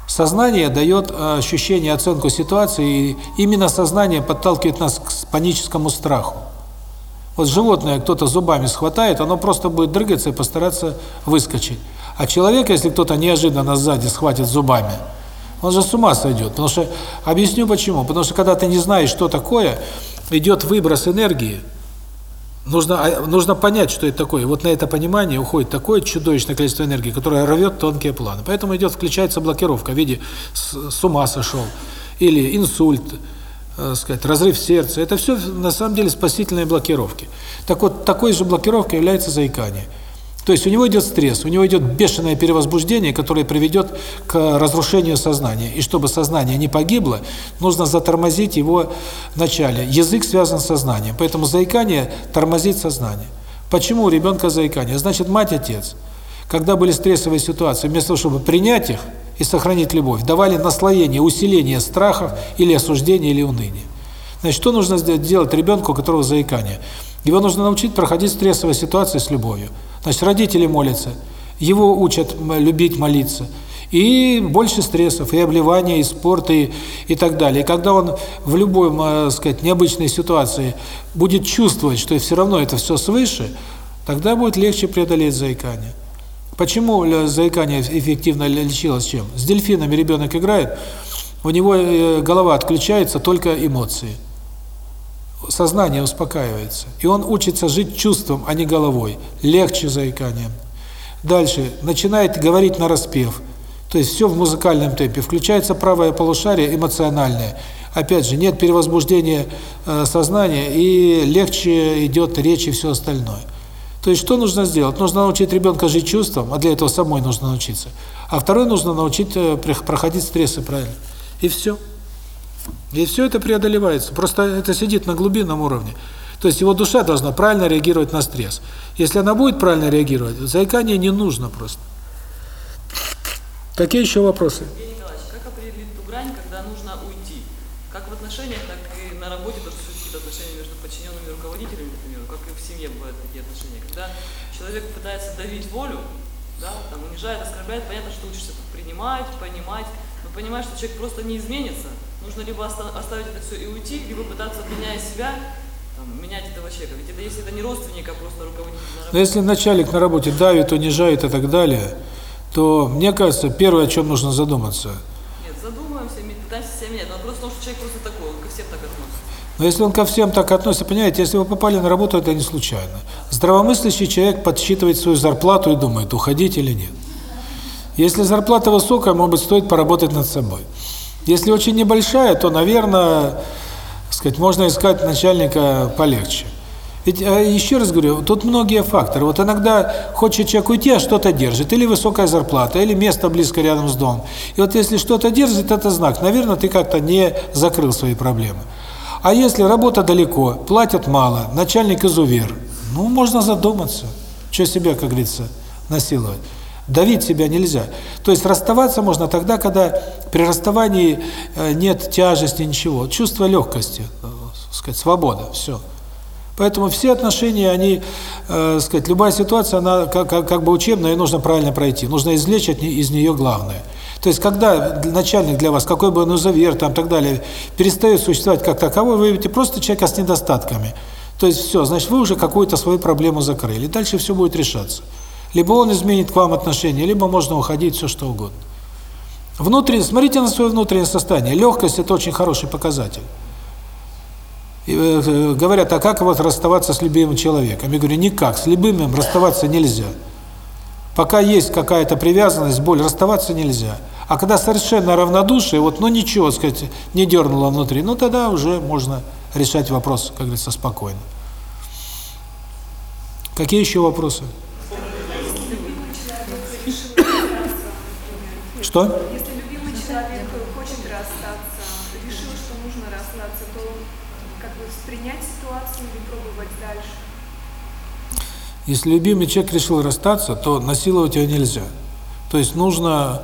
Сознание дает э, ощущение, оценку ситуации, и именно сознание подталкивает нас к паническому страху. Вот животное кто-то зубами схватает, оно просто будет дрыгаться и постараться выскочить. А человек, если кто-то неожиданно сзади схватит зубами, он же с ума сойдет. Потому что, объясню почему. Потому что когда ты не знаешь, что такое, идет выброс энергии, нужно а, нужно понять, что это такое. Вот на это понимание уходит такое чудовищное количество энергии, которое рвет тонкие планы. Поэтому идет, включается блокировка в виде с, ума сошел, или инсульт, э, сказать, разрыв сердца. Это все на самом деле спасительные блокировки. Так вот, такой же блокировкой является заикание. То есть у него идет стресс, у него идет бешеное перевозбуждение, которое приведет к разрушению сознания. И чтобы сознание не погибло, нужно затормозить его начале. Язык связан с сознанием, поэтому заикание тормозит сознание. Почему у ребенка заикание? Значит, мать-отец, когда были стрессовые ситуации, вместо того, чтобы принять их и сохранить любовь, давали наслоение, усиление страхов или осуждения, или уныния. Значит, что нужно сделать ребенку, у которого заикание? Его нужно научить проходить стрессовые ситуации с любовью. Значит, родители молятся, его учат любить молиться. И больше стрессов, и обливания, и спорт, и, и так далее. И когда он в любой, так сказать, необычной ситуации будет чувствовать, что все равно это все свыше, тогда будет легче преодолеть заикание. Почему заикание эффективно лечилось чем? С дельфинами ребенок играет, у него э, голова отключается, только эмоции сознание успокаивается. И он учится жить чувством, а не головой. Легче заиканием. Дальше. Начинает говорить на распев. То есть все в музыкальном темпе. Включается правое полушарие эмоциональное. Опять же, нет перевозбуждения э, сознания, и легче идет речь и все остальное. То есть что нужно сделать? Нужно научить ребенка жить чувством, а для этого самой нужно научиться. А второй нужно научить э, проходить стрессы правильно. И все. И все это преодолевается. Просто это сидит на глубинном уровне. То есть его душа должна правильно реагировать на стресс. Если она будет правильно реагировать, заикание не нужно просто. Какие еще вопросы? Евгений Николаевич, как определить ту грань, когда нужно уйти? Как в отношениях, так и на работе тоже какие-то отношения между подчиненными и руководителями, например, как и в семье бывают такие отношения. Когда человек давить волю, да, там унижает, оскорбляет, понятно, что учишься принимать, понимать, но понимаешь, что человек просто не изменится, Нужно либо оставить это все и уйти, либо пытаться, меняя себя, там, менять этого человека. Ведь это если это не родственник, а просто руководитель на работе. Но если начальник на работе давит, унижает и так далее, то, мне кажется, первое, о чем нужно задуматься. Нет, задумаемся, пытаемся себя менять. Но просто потому, что человек просто такой, он ко всем так относится. Но если он ко всем так относится, понимаете, если вы попали на работу, это не случайно. Здравомыслящий человек подсчитывает свою зарплату и думает, уходить или нет. Если зарплата высокая, может быть, стоит поработать над собой. Если очень небольшая, то, наверное, сказать, можно искать начальника полегче. Ведь, э, еще раз говорю, тут многие факторы. Вот иногда хочет человек уйти, а что-то держит. Или высокая зарплата, или место близко рядом с домом. И вот если что-то держит, это знак. Наверное, ты как-то не закрыл свои проблемы. А если работа далеко, платят мало, начальник изувер, ну, можно задуматься, что себя, как говорится, насиловать. Давить себя нельзя. То есть расставаться можно тогда, когда при расставании э, нет тяжести, ничего. Чувство легкости, э, сказать, свобода, все. Поэтому все отношения, они, э, сказать, любая ситуация, она как, как, как бы учебная, и нужно правильно пройти. Нужно извлечь от, из нее главное. То есть, когда начальник для вас, какой бы он завер, там, так далее, перестает существовать как таковой, вы видите просто человека с недостатками. То есть, все, значит, вы уже какую-то свою проблему закрыли. Дальше все будет решаться. Либо он изменит к вам отношение, либо можно уходить, все что угодно. Внутренне, смотрите на свое внутреннее состояние. Легкость – это очень хороший показатель. И, э, э, говорят, а как вот расставаться с любимым человеком? Я говорю, никак, с любимым расставаться нельзя. Пока есть какая-то привязанность, боль, расставаться нельзя. А когда совершенно равнодушие, вот, ну ничего, сказать, не дернуло внутри, ну тогда уже можно решать вопрос, как говорится, спокойно. Какие еще вопросы? Что? Если любимый человек хочет расстаться, решил, что нужно расстаться, то как бы принять ситуацию или пробовать дальше? Если любимый человек решил расстаться, то насиловать его нельзя. То есть нужно,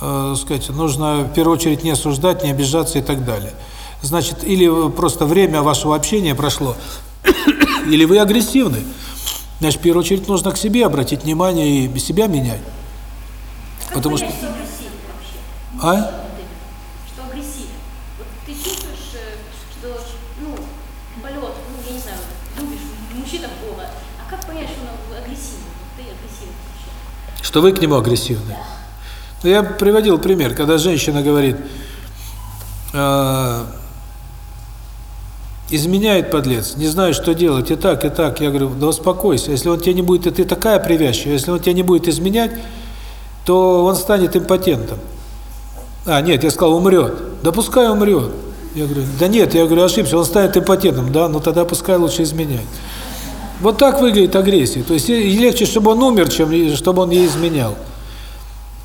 э, сказать, нужно в первую очередь не осуждать, не обижаться и так далее. Значит, или просто время вашего общения прошло, или вы агрессивны. Значит, в первую очередь нужно к себе обратить внимание и себя менять. Как Потому что-? А? Что агрессивен? Вот ты чувствуешь, э, что, ну, полет, ну, я не знаю, любишь мужчина Бога, а как понять, что он агрессивен? Вот Ты агрессивен вообще. Что вы к нему агрессивны. Ну, Я приводил пример, когда женщина говорит, э, изменяет подлец, не знаю, что делать, и так, и так. Я говорю, да успокойся, если он тебе не будет, и ты такая привязчивая, если он тебе не будет изменять, то он станет импотентом. А, нет, я сказал, умрет. Да пускай умрет. Я говорю, да нет, я говорю, ошибся, он станет импотентом, да, ну тогда пускай лучше изменяет. Вот так выглядит агрессия. То есть легче, чтобы он умер, чем чтобы он ей изменял.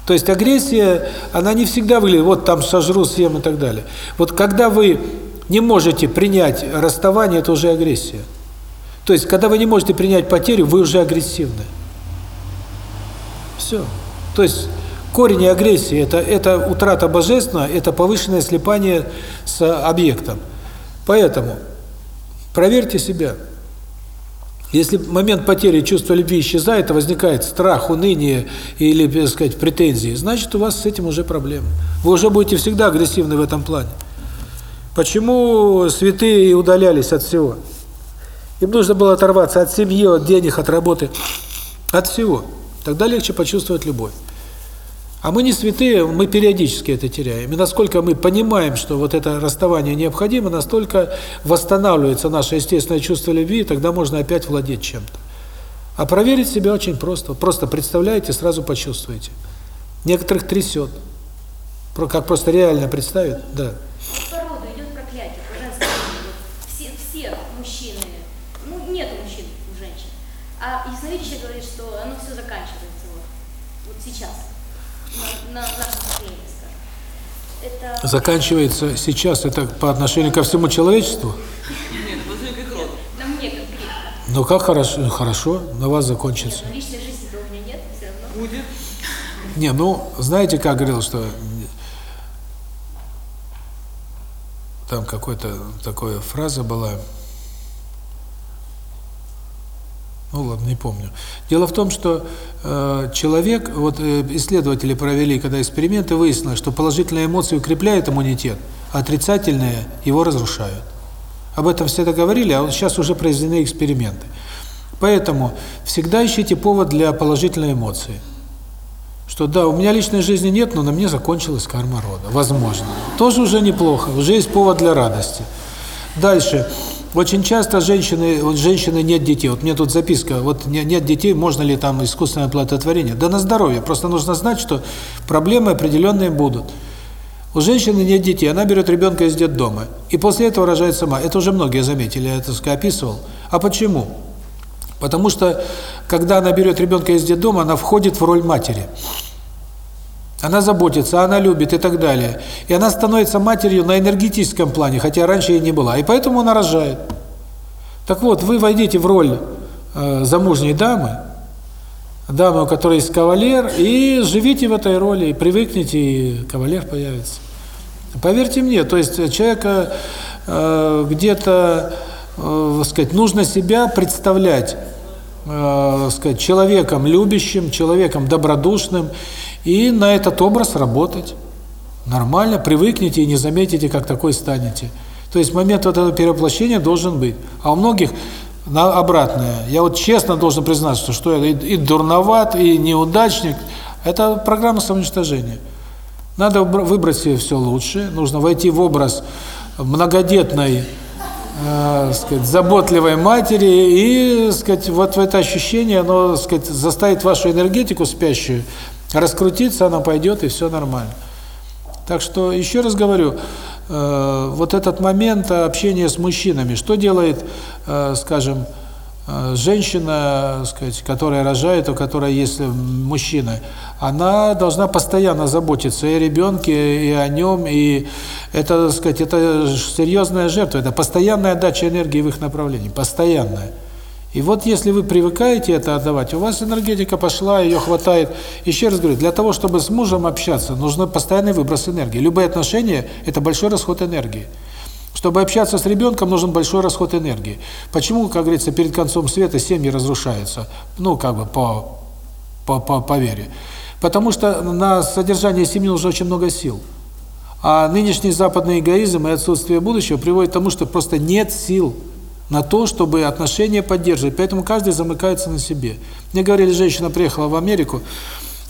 То есть агрессия, она не всегда выглядит, вот там сожру, съем и так далее. Вот когда вы не можете принять расставание, это уже агрессия. То есть, когда вы не можете принять потерю, вы уже агрессивны. Все. То есть, корень агрессии – это, это утрата божественного, это повышенное слепание с объектом. Поэтому проверьте себя. Если момент потери чувства любви исчезает, а возникает страх, уныние или, так сказать, претензии, значит, у вас с этим уже проблемы. Вы уже будете всегда агрессивны в этом плане. Почему святые удалялись от всего? Им нужно было оторваться от семьи, от денег, от работы, от всего. Тогда легче почувствовать любовь. А мы не святые, мы периодически это теряем. И насколько мы понимаем, что вот это расставание необходимо, настолько восстанавливается наше естественное чувство любви, тогда можно опять владеть чем-то. А проверить себя очень просто. Просто представляете, сразу почувствуете. Некоторых трясет. Как просто реально представить, да. По роду идет проклятие, по женской линии. Вот Все, все мужчины, ну, нет мужчин у женщин. А ясновидящая говорит, что оно все заканчивается вот, вот сейчас, на, на нашем поколении, скажем. Это Заканчивается сейчас, это по отношению ко всему человечеству. Нет, это отношение к роду. на мне конкретно. Ну как хорошо, ну, хорошо, на вас закончится. Нет, но личной жизни-то у меня нет, все равно. Будет. Не, ну, знаете, как говорил, что там какой-то такая фраза была. Ну ладно, не помню. Дело в том, что э, человек, вот э, исследователи провели, когда эксперименты, выяснилось, что положительные эмоции укрепляют иммунитет, а отрицательные его разрушают. Об этом все договорили, а вот сейчас уже произведены эксперименты. Поэтому всегда ищите повод для положительной эмоции. Что да, у меня личной жизни нет, но на мне закончилась карма рода. Возможно. Тоже уже неплохо, уже есть повод для радости. Дальше. Очень часто женщины, вот женщины нет детей. Вот мне тут записка, вот не- нет детей, можно ли там искусственное оплодотворение? Да на здоровье. Просто нужно знать, что проблемы определенные будут. У женщины нет детей, она берет ребенка из детдома. И после этого рожает сама. Это уже многие заметили, я это сказать, описывал. А почему? Потому что, когда она берет ребенка из детдома, она входит в роль матери. Она заботится, она любит и так далее. И она становится матерью на энергетическом плане, хотя раньше ей не была. И поэтому она рожает. Так вот, вы войдите в роль э, замужней дамы, дамы, у которой есть кавалер, и живите в этой роли, и привыкните, и кавалер появится. Поверьте мне, то есть человека э, где-то, э, сказать, нужно себя представлять, э, сказать, человеком любящим, человеком добродушным, и на этот образ работать. Нормально, привыкните и не заметите, как такой станете. То есть момент вот этого перевоплощения должен быть. А у многих на обратное. Я вот честно должен признаться, что я и, дурноват, и неудачник. Это программа самоуничтожения. Надо выбр- выбрать себе все лучшее, нужно войти в образ многодетной, э, сказать, заботливой матери и, сказать, вот в это ощущение, оно, сказать, заставит вашу энергетику спящую раскрутиться, она пойдет и все нормально. Так что еще раз говорю, э, вот этот момент общения с мужчинами, что делает, э, скажем, э, женщина, сказать, которая рожает, у которой есть мужчина, она должна постоянно заботиться и о ребенке, и о нем, и это, сказать, это серьезная жертва, это постоянная отдача энергии в их направлении, постоянная. И вот если вы привыкаете это отдавать, у вас энергетика пошла, ее хватает. Еще раз говорю, для того, чтобы с мужем общаться, нужно постоянный выброс энергии. Любые отношения – это большой расход энергии. Чтобы общаться с ребенком, нужен большой расход энергии. Почему, как говорится, перед концом света семьи разрушаются? Ну, как бы по, по, по, по вере. Потому что на содержание семьи нужно очень много сил. А нынешний западный эгоизм и отсутствие будущего приводит к тому, что просто нет сил на то, чтобы отношения поддерживать. Поэтому каждый замыкается на себе. Мне говорили, женщина приехала в Америку,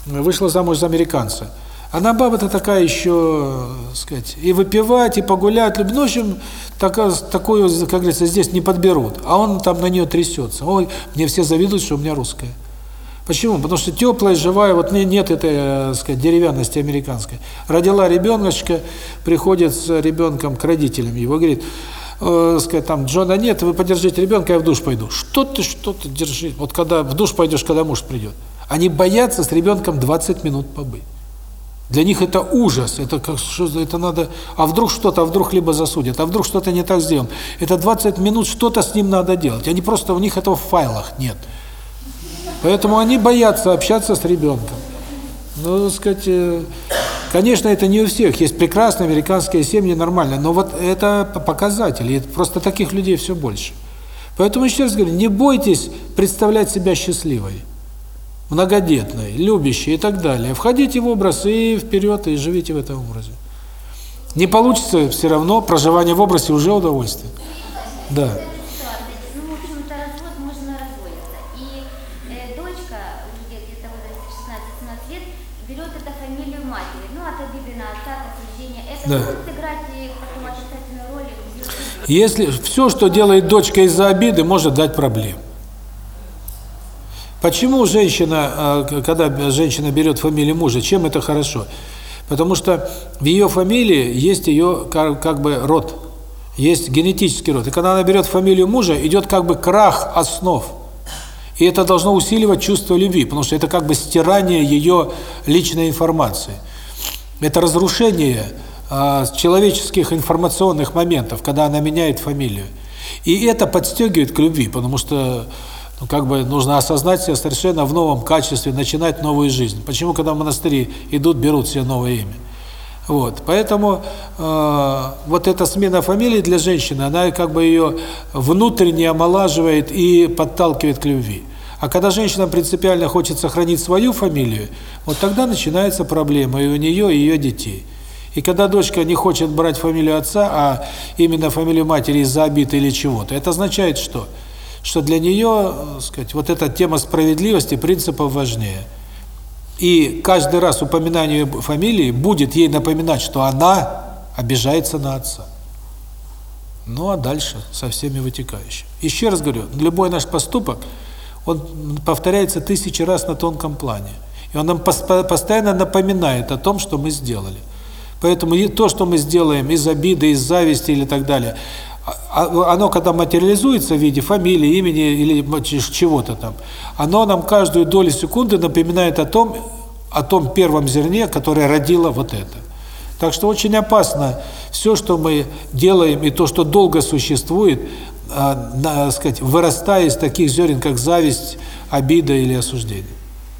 вышла замуж за американца. Она баба-то такая еще, сказать, и выпивать, и погулять, ну, в общем, такая, такую, как говорится, здесь не подберут. А он там на нее трясется. Ой, мне все завидуют, что у меня русская. Почему? Потому что теплая, живая, вот нет этой, так сказать, деревянности американской. Родила ребеночка, приходит с ребенком к родителям его, говорит, э, сказать, там, Джона нет, вы подержите ребенка, я в душ пойду. Что ты, что ты, держи. Вот когда в душ пойдешь, когда муж придет. Они боятся с ребенком 20 минут побыть. Для них это ужас, это как что это надо, а вдруг что-то, а вдруг либо засудят, а вдруг что-то не так сделаем. Это 20 минут что-то с ним надо делать. Они просто у них этого в файлах нет. Поэтому они боятся общаться с ребенком. Ну, сказать, э, конечно, это не у всех. Есть прекрасные американские семьи, нормально. Но вот это показатель. И просто таких людей все больше. Поэтому еще раз говорю, не бойтесь представлять себя счастливой, многодетной, любящей и так далее. Входите в образ и вперед, и живите в этом образе. Не получится все равно, проживание в образе уже удовольствие. Да. Ну, в общем-то, развод можно разводиться. И э, дочка, уже где-то в возрасте 16-17 лет, берет это фамилию матери. Ну, от обиды на отца, от осуждения. Это Да. будет играть и потом отрицательную роль в ее жизни. Если все, что делает дочка из-за обиды, может дать проблем. Почему женщина, э, когда женщина берет фамилию мужа, чем это хорошо? Потому что в ее фамилии есть ее как бы род, есть генетический род. И когда она берет фамилию мужа, идет как бы крах основ. И это должно усиливать чувство любви, потому что это как бы стирание ее личной информации. Это разрушение э, человеческих информационных моментов, когда она меняет фамилию. И это подстегивает к любви, потому что ну, как бы нужно осознать себя совершенно в новом качестве, начинать новую жизнь. Почему, когда в монастыри идут, берут себе новое имя? Вот, поэтому э, вот эта смена фамилии для женщины, она как бы ее внутренне омолаживает и подталкивает к любви. А когда женщина принципиально хочет сохранить свою фамилию, вот тогда начинается проблема и у нее, и ее детей. И когда дочка не хочет брать фамилию отца, а именно фамилию матери из-за обид или чего-то, это означает что? Что для нее, э, сказать, вот эта тема справедливости, принципов важнее. И каждый раз упоминание фамилии будет ей напоминать, что она обижается на отца. Ну а дальше со всеми вытекающими. Еще раз говорю, любой наш поступок, он повторяется тысячи раз на тонком плане. И он нам пос- постоянно напоминает о том, что мы сделали. Поэтому то, что мы сделаем из обиды, из зависти или так далее, а- а- оно когда материализуется в виде фамилии, имени или чего-то там, оно нам каждую долю секунды напоминает о том, о том первом зерне, которое родило вот это. Так что очень опасно все, что мы делаем, и то, что долго существует, а, на, сказать, вырастая из таких зерен, как зависть, обида или осуждение.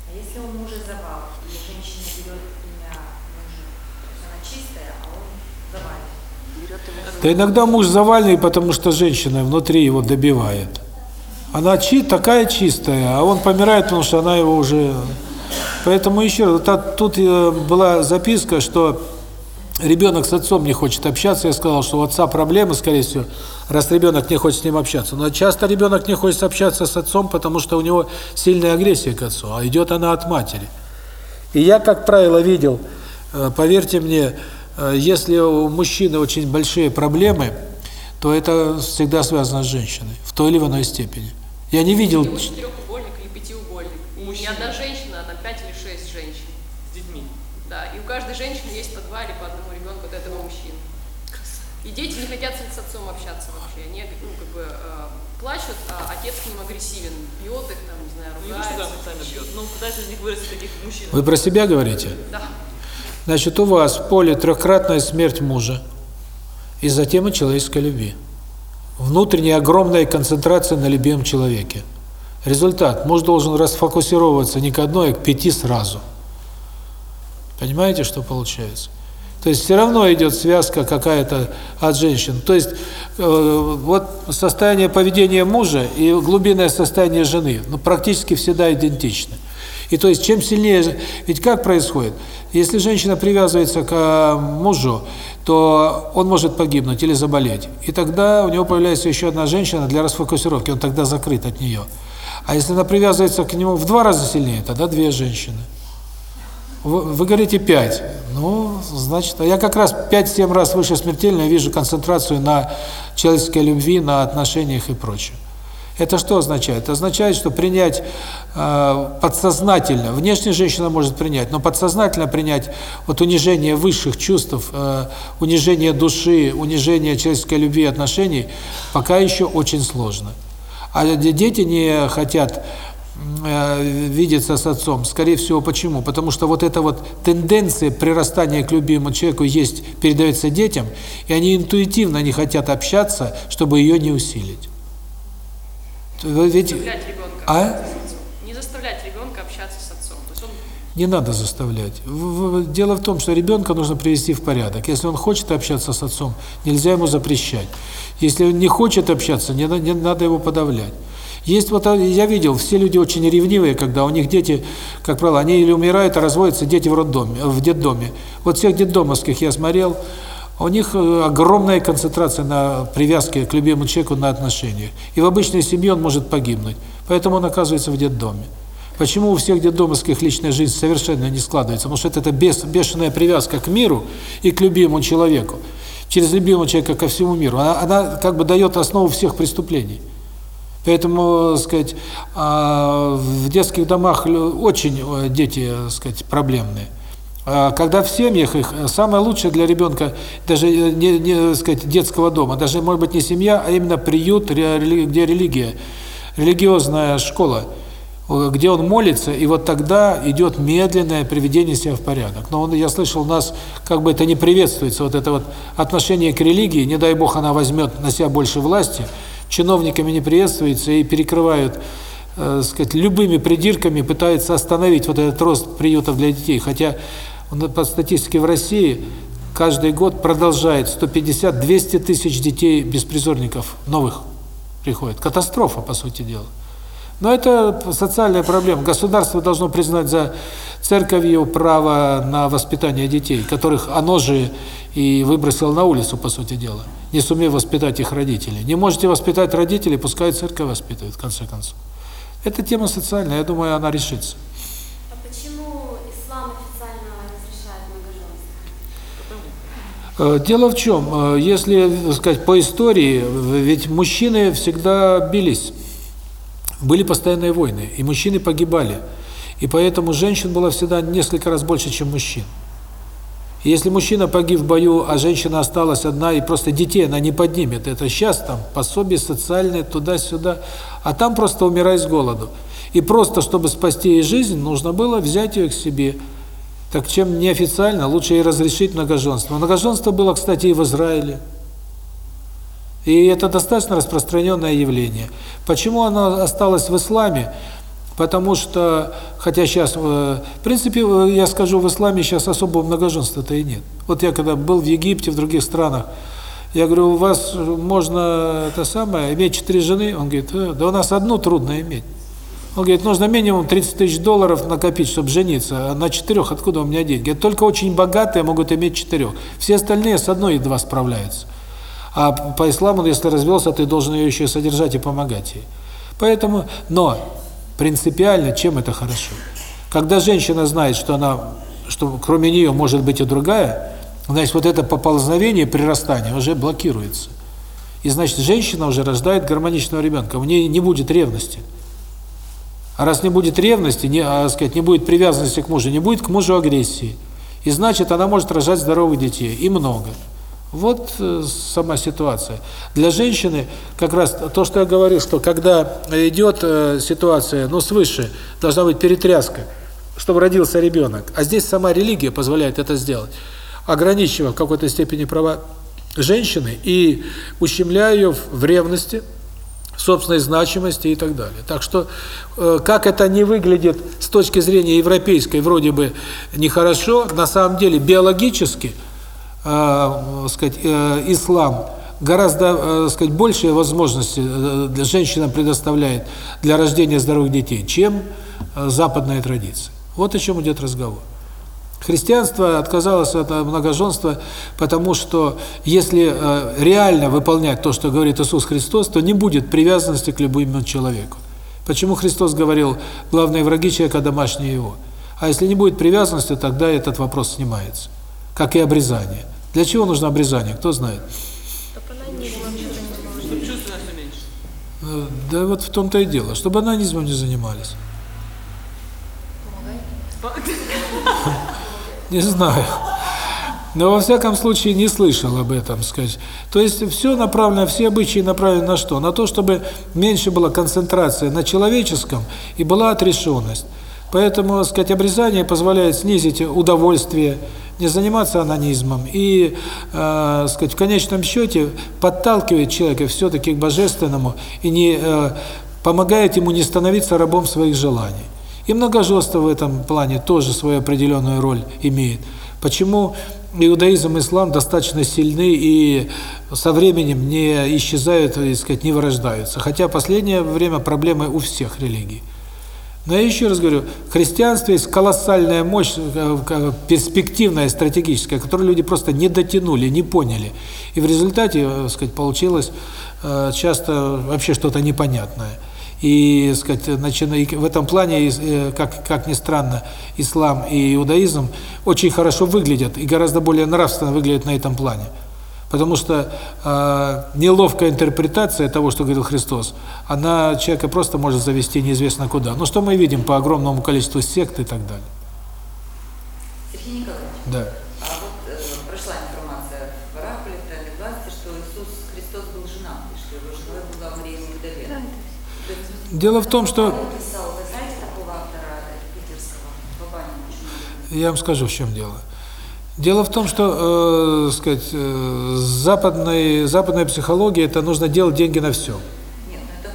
А если у мужа завал, и женщина берет имя мужа, то есть она чистая, а он завален. Да иногда муж завальный, потому что женщина внутри его добивает. Она чи такая чистая, а он помирает, потому что она его уже... Поэтому еще раз, тут э, была записка, что ребенок с отцом не хочет общаться. Я сказал, что у отца проблемы, скорее всего, раз ребенок не хочет с ним общаться. Но часто ребенок не хочет общаться с отцом, потому что у него сильная агрессия к отцу, а идет она от матери. И я, как правило, видел, э, поверьте мне, если у мужчины очень большие проблемы, то это всегда связано с женщиной, в той или иной степени. Я не видел... Или четырехугольник, или пятиугольник. У меня одна женщина, там пять или шесть женщин. С детьми. Да, и у каждой женщины есть по два или по одному ребенку от этого мужчины. И дети не хотят с отцом общаться вообще. Они, ну, как бы, э, плачут, а отец к ним агрессивен, бьет их, там, не знаю, Ну, ругается. там специально бьет. Ну, пытается из них вырастить таких мужчин. Вы про себя говорите? Да. Значит, у вас в поле трехкратная смерть мужа из-за темы человеческой любви. Внутренняя огромная концентрация на любимом человеке. Результат. Муж должен расфокусироваться не к одной, а к пяти сразу. Понимаете, что получается? То есть все равно идет связка какая-то от женщин. То есть э, вот состояние поведения мужа и глубинное состояние жены ну, практически всегда идентичны. И то есть чем сильнее... Ведь как происходит? Если женщина привязывается к э, мужу, то он может погибнуть или заболеть. И тогда у него появляется еще одна женщина для расфокусировки, он тогда закрыт от нее. А если она привязывается к нему в два раза сильнее, тогда две женщины. Вы, говорите пять. Ну, значит, а я как раз пять-семь раз выше смертельно вижу концентрацию на человеческой любви, на отношениях и прочее. Это что означает? Это означает, что принять подсознательно, внешне женщина может принять, но подсознательно принять вот унижение высших чувств, э, унижение души, унижение человеческой любви и отношений пока еще очень сложно. А дети не хотят э, видеться с отцом. Скорее всего, почему? Потому что вот эта вот тенденция прирастания к любимому человеку есть, передается детям, и они интуитивно не хотят общаться, чтобы ее не усилить. Ведь... А? общаться с отцом. Не заставлять ребенка общаться с отцом. То есть он Не надо заставлять. Дело в том, что ребенка нужно привести в порядок. Если он хочет общаться с отцом, нельзя ему запрещать. Если он не хочет общаться, не, не надо его подавлять. Есть вот, а, я видел, все люди очень ревнивые, когда у них дети, как правило, они или умирают, а разводятся дети в роддоме, в детдоме. Вот всех детдомовских я смотрел, у них э, огромная концентрация на привязке к любимому человеку, на отношениях. И в обычной семье он может погибнуть. Поэтому он оказывается в детдоме. Почему у всех детдомовских личная жизнь совершенно не складывается? Потому что это бес, бешеная привязка к миру и к любимому человеку. Через любимого человека ко всему миру. Она, она как бы дает основу всех преступлений. Поэтому, так сказать, а, в детских домах очень э, дети, так сказать, проблемные. А Когда в семьях их э, самое лучшее для ребенка, даже э, не, не сказать, детского дома, даже может быть не семья, а именно приют, где религия, религиозная школа, э, где он молится, и вот тогда идет медленное приведение себя в порядок. Но он, я слышал, у нас как бы это не приветствуется, вот это вот отношение к религии, не дай бог она возьмет на себя больше власти, чиновниками не приветствуется и перекрывают э, сказать, любыми придирками пытаются остановить вот этот рост приютов для детей. Хотя по статистике в России каждый год продолжает 150-200 тысяч детей-беспризорников новых приходит. Катастрофа, по сути дела. Но это социальная проблема. Государство должно признать за церковью право на воспитание детей, которых оно же и выбросило на улицу, по сути дела, не сумев воспитать их родителей. Не можете воспитать родителей, пускай церковь воспитывает, в конце концов. Это тема социальная, я думаю, она решится. А почему ислам официально разрешает многоженство? Э, Дело в чем, э, если, сказать, по истории, ведь мужчины всегда бились, были постоянные войны, и мужчины погибали, и поэтому женщин было всегда несколько раз больше, чем мужчин. И Если мужчина погиб в бою, а женщина осталась одна, и просто детей она не поднимет, это сейчас там пособие социальное туда-сюда, а там просто умирай с голоду. И просто, чтобы спасти ей жизнь, нужно было взять ее к себе. Так чем неофициально, лучше ей разрешить многоженство. Многоженство было, кстати, и в Израиле. И это достаточно распространенное явление. Почему оно осталось в исламе? Потому что, хотя сейчас, э, в принципе, э, я скажу, в исламе сейчас особого многоженства-то и нет. Вот я когда был в Египте, в других странах, я говорю, у вас можно это самое, иметь четыре жены? Он говорит, «Э, да у нас одну трудно иметь. Он говорит, нужно минимум 30 тысяч долларов накопить, чтобы жениться, а на четырех откуда у меня деньги? Только очень богатые могут иметь четырех. Все остальные с одной едва справляются. А по исламу, если развелся, ты должен ее еще содержать и помогать ей. Поэтому, но принципиально, чем это хорошо? Когда женщина знает, что она, что кроме нее может быть и другая, значит, вот это поползновение, прирастание уже блокируется. И значит, женщина уже рождает гармоничного ребенка, у нее не будет ревности. А раз не будет ревности, не, а, сказать, не будет привязанности к мужу, не будет к мужу агрессии. И значит, она может рожать здоровых детей, и много. Вот э, сама ситуация. Для женщины как раз то, что я говорю, что когда идет э, ситуация, ну, свыше, должна быть перетряска, чтобы родился ребенок. А здесь сама религия позволяет это сделать, ограничивая в какой-то степени права женщины и ущемляя ее в ревности, собственной значимости и так далее. Так что, э, как это не выглядит с точки зрения европейской, вроде бы нехорошо, на самом деле биологически, э, сказать, э, ислам гораздо, э, сказать, большие возможности э, для женщинам предоставляет для рождения здоровых детей, чем э, западная традиция. Вот о чем идет разговор. Христианство отказалось от многоженства, потому что если э, реально выполнять то, что говорит Иисус Христос, то не будет привязанности к любому человеку. Почему Христос говорил, главные враги человека домашние его? А если не будет привязанности, тогда этот вопрос снимается. Как и обрезание. Для чего нужно обрезание? Кто знает? Э, Да вот в том-то и дело, чтобы анонизмом не занимались. Не знаю. Но во всяком случае не слышал об этом, сказать. То есть все направлено, все обычаи направлены на что? На то, чтобы меньше была концентрация на человеческом и была отрешенность. Поэтому, так сказать, обрезание позволяет снизить удовольствие, не заниматься анонизмом и, э, сказать, в конечном счете подталкивает человека все-таки к божественному и не э, помогает ему не становиться рабом своих желаний. И многоженство в этом плане тоже свою определенную роль имеет. Почему иудаизм и ислам достаточно сильны и со временем не исчезают, так сказать, не вырождаются. Хотя последнее время проблемы у всех религий. Но я еще раз говорю, в христианстве есть колоссальная мощь, э, перспективная, стратегическая, которую люди просто не дотянули, не поняли. И в результате, э, так сказать, получилось э, часто вообще что-то непонятное. И, так сказать, начина- и в этом плане, как, как ни странно, ислам и иудаизм очень хорошо выглядят и гораздо более нравственно выглядят на этом плане. Потому что э, неловкая интерпретация того, что говорил Христос, она человека просто может завести неизвестно куда. Ну, что мы видим по огромному количеству сект и так далее. Сергей Николаевич, Да. а вот э, прошла информация в Оракле, в Тайной власти, что Иисус Христос был женат, и что его женой была Мария Магдалена. Есть, Дело в том, что... писал, вы знаете такого автора э, питерского? Я вам скажу, в чем дело. Дело в том, что, э, сказать, э, западной, западная психология, это нужно делать деньги на всем. Нет, это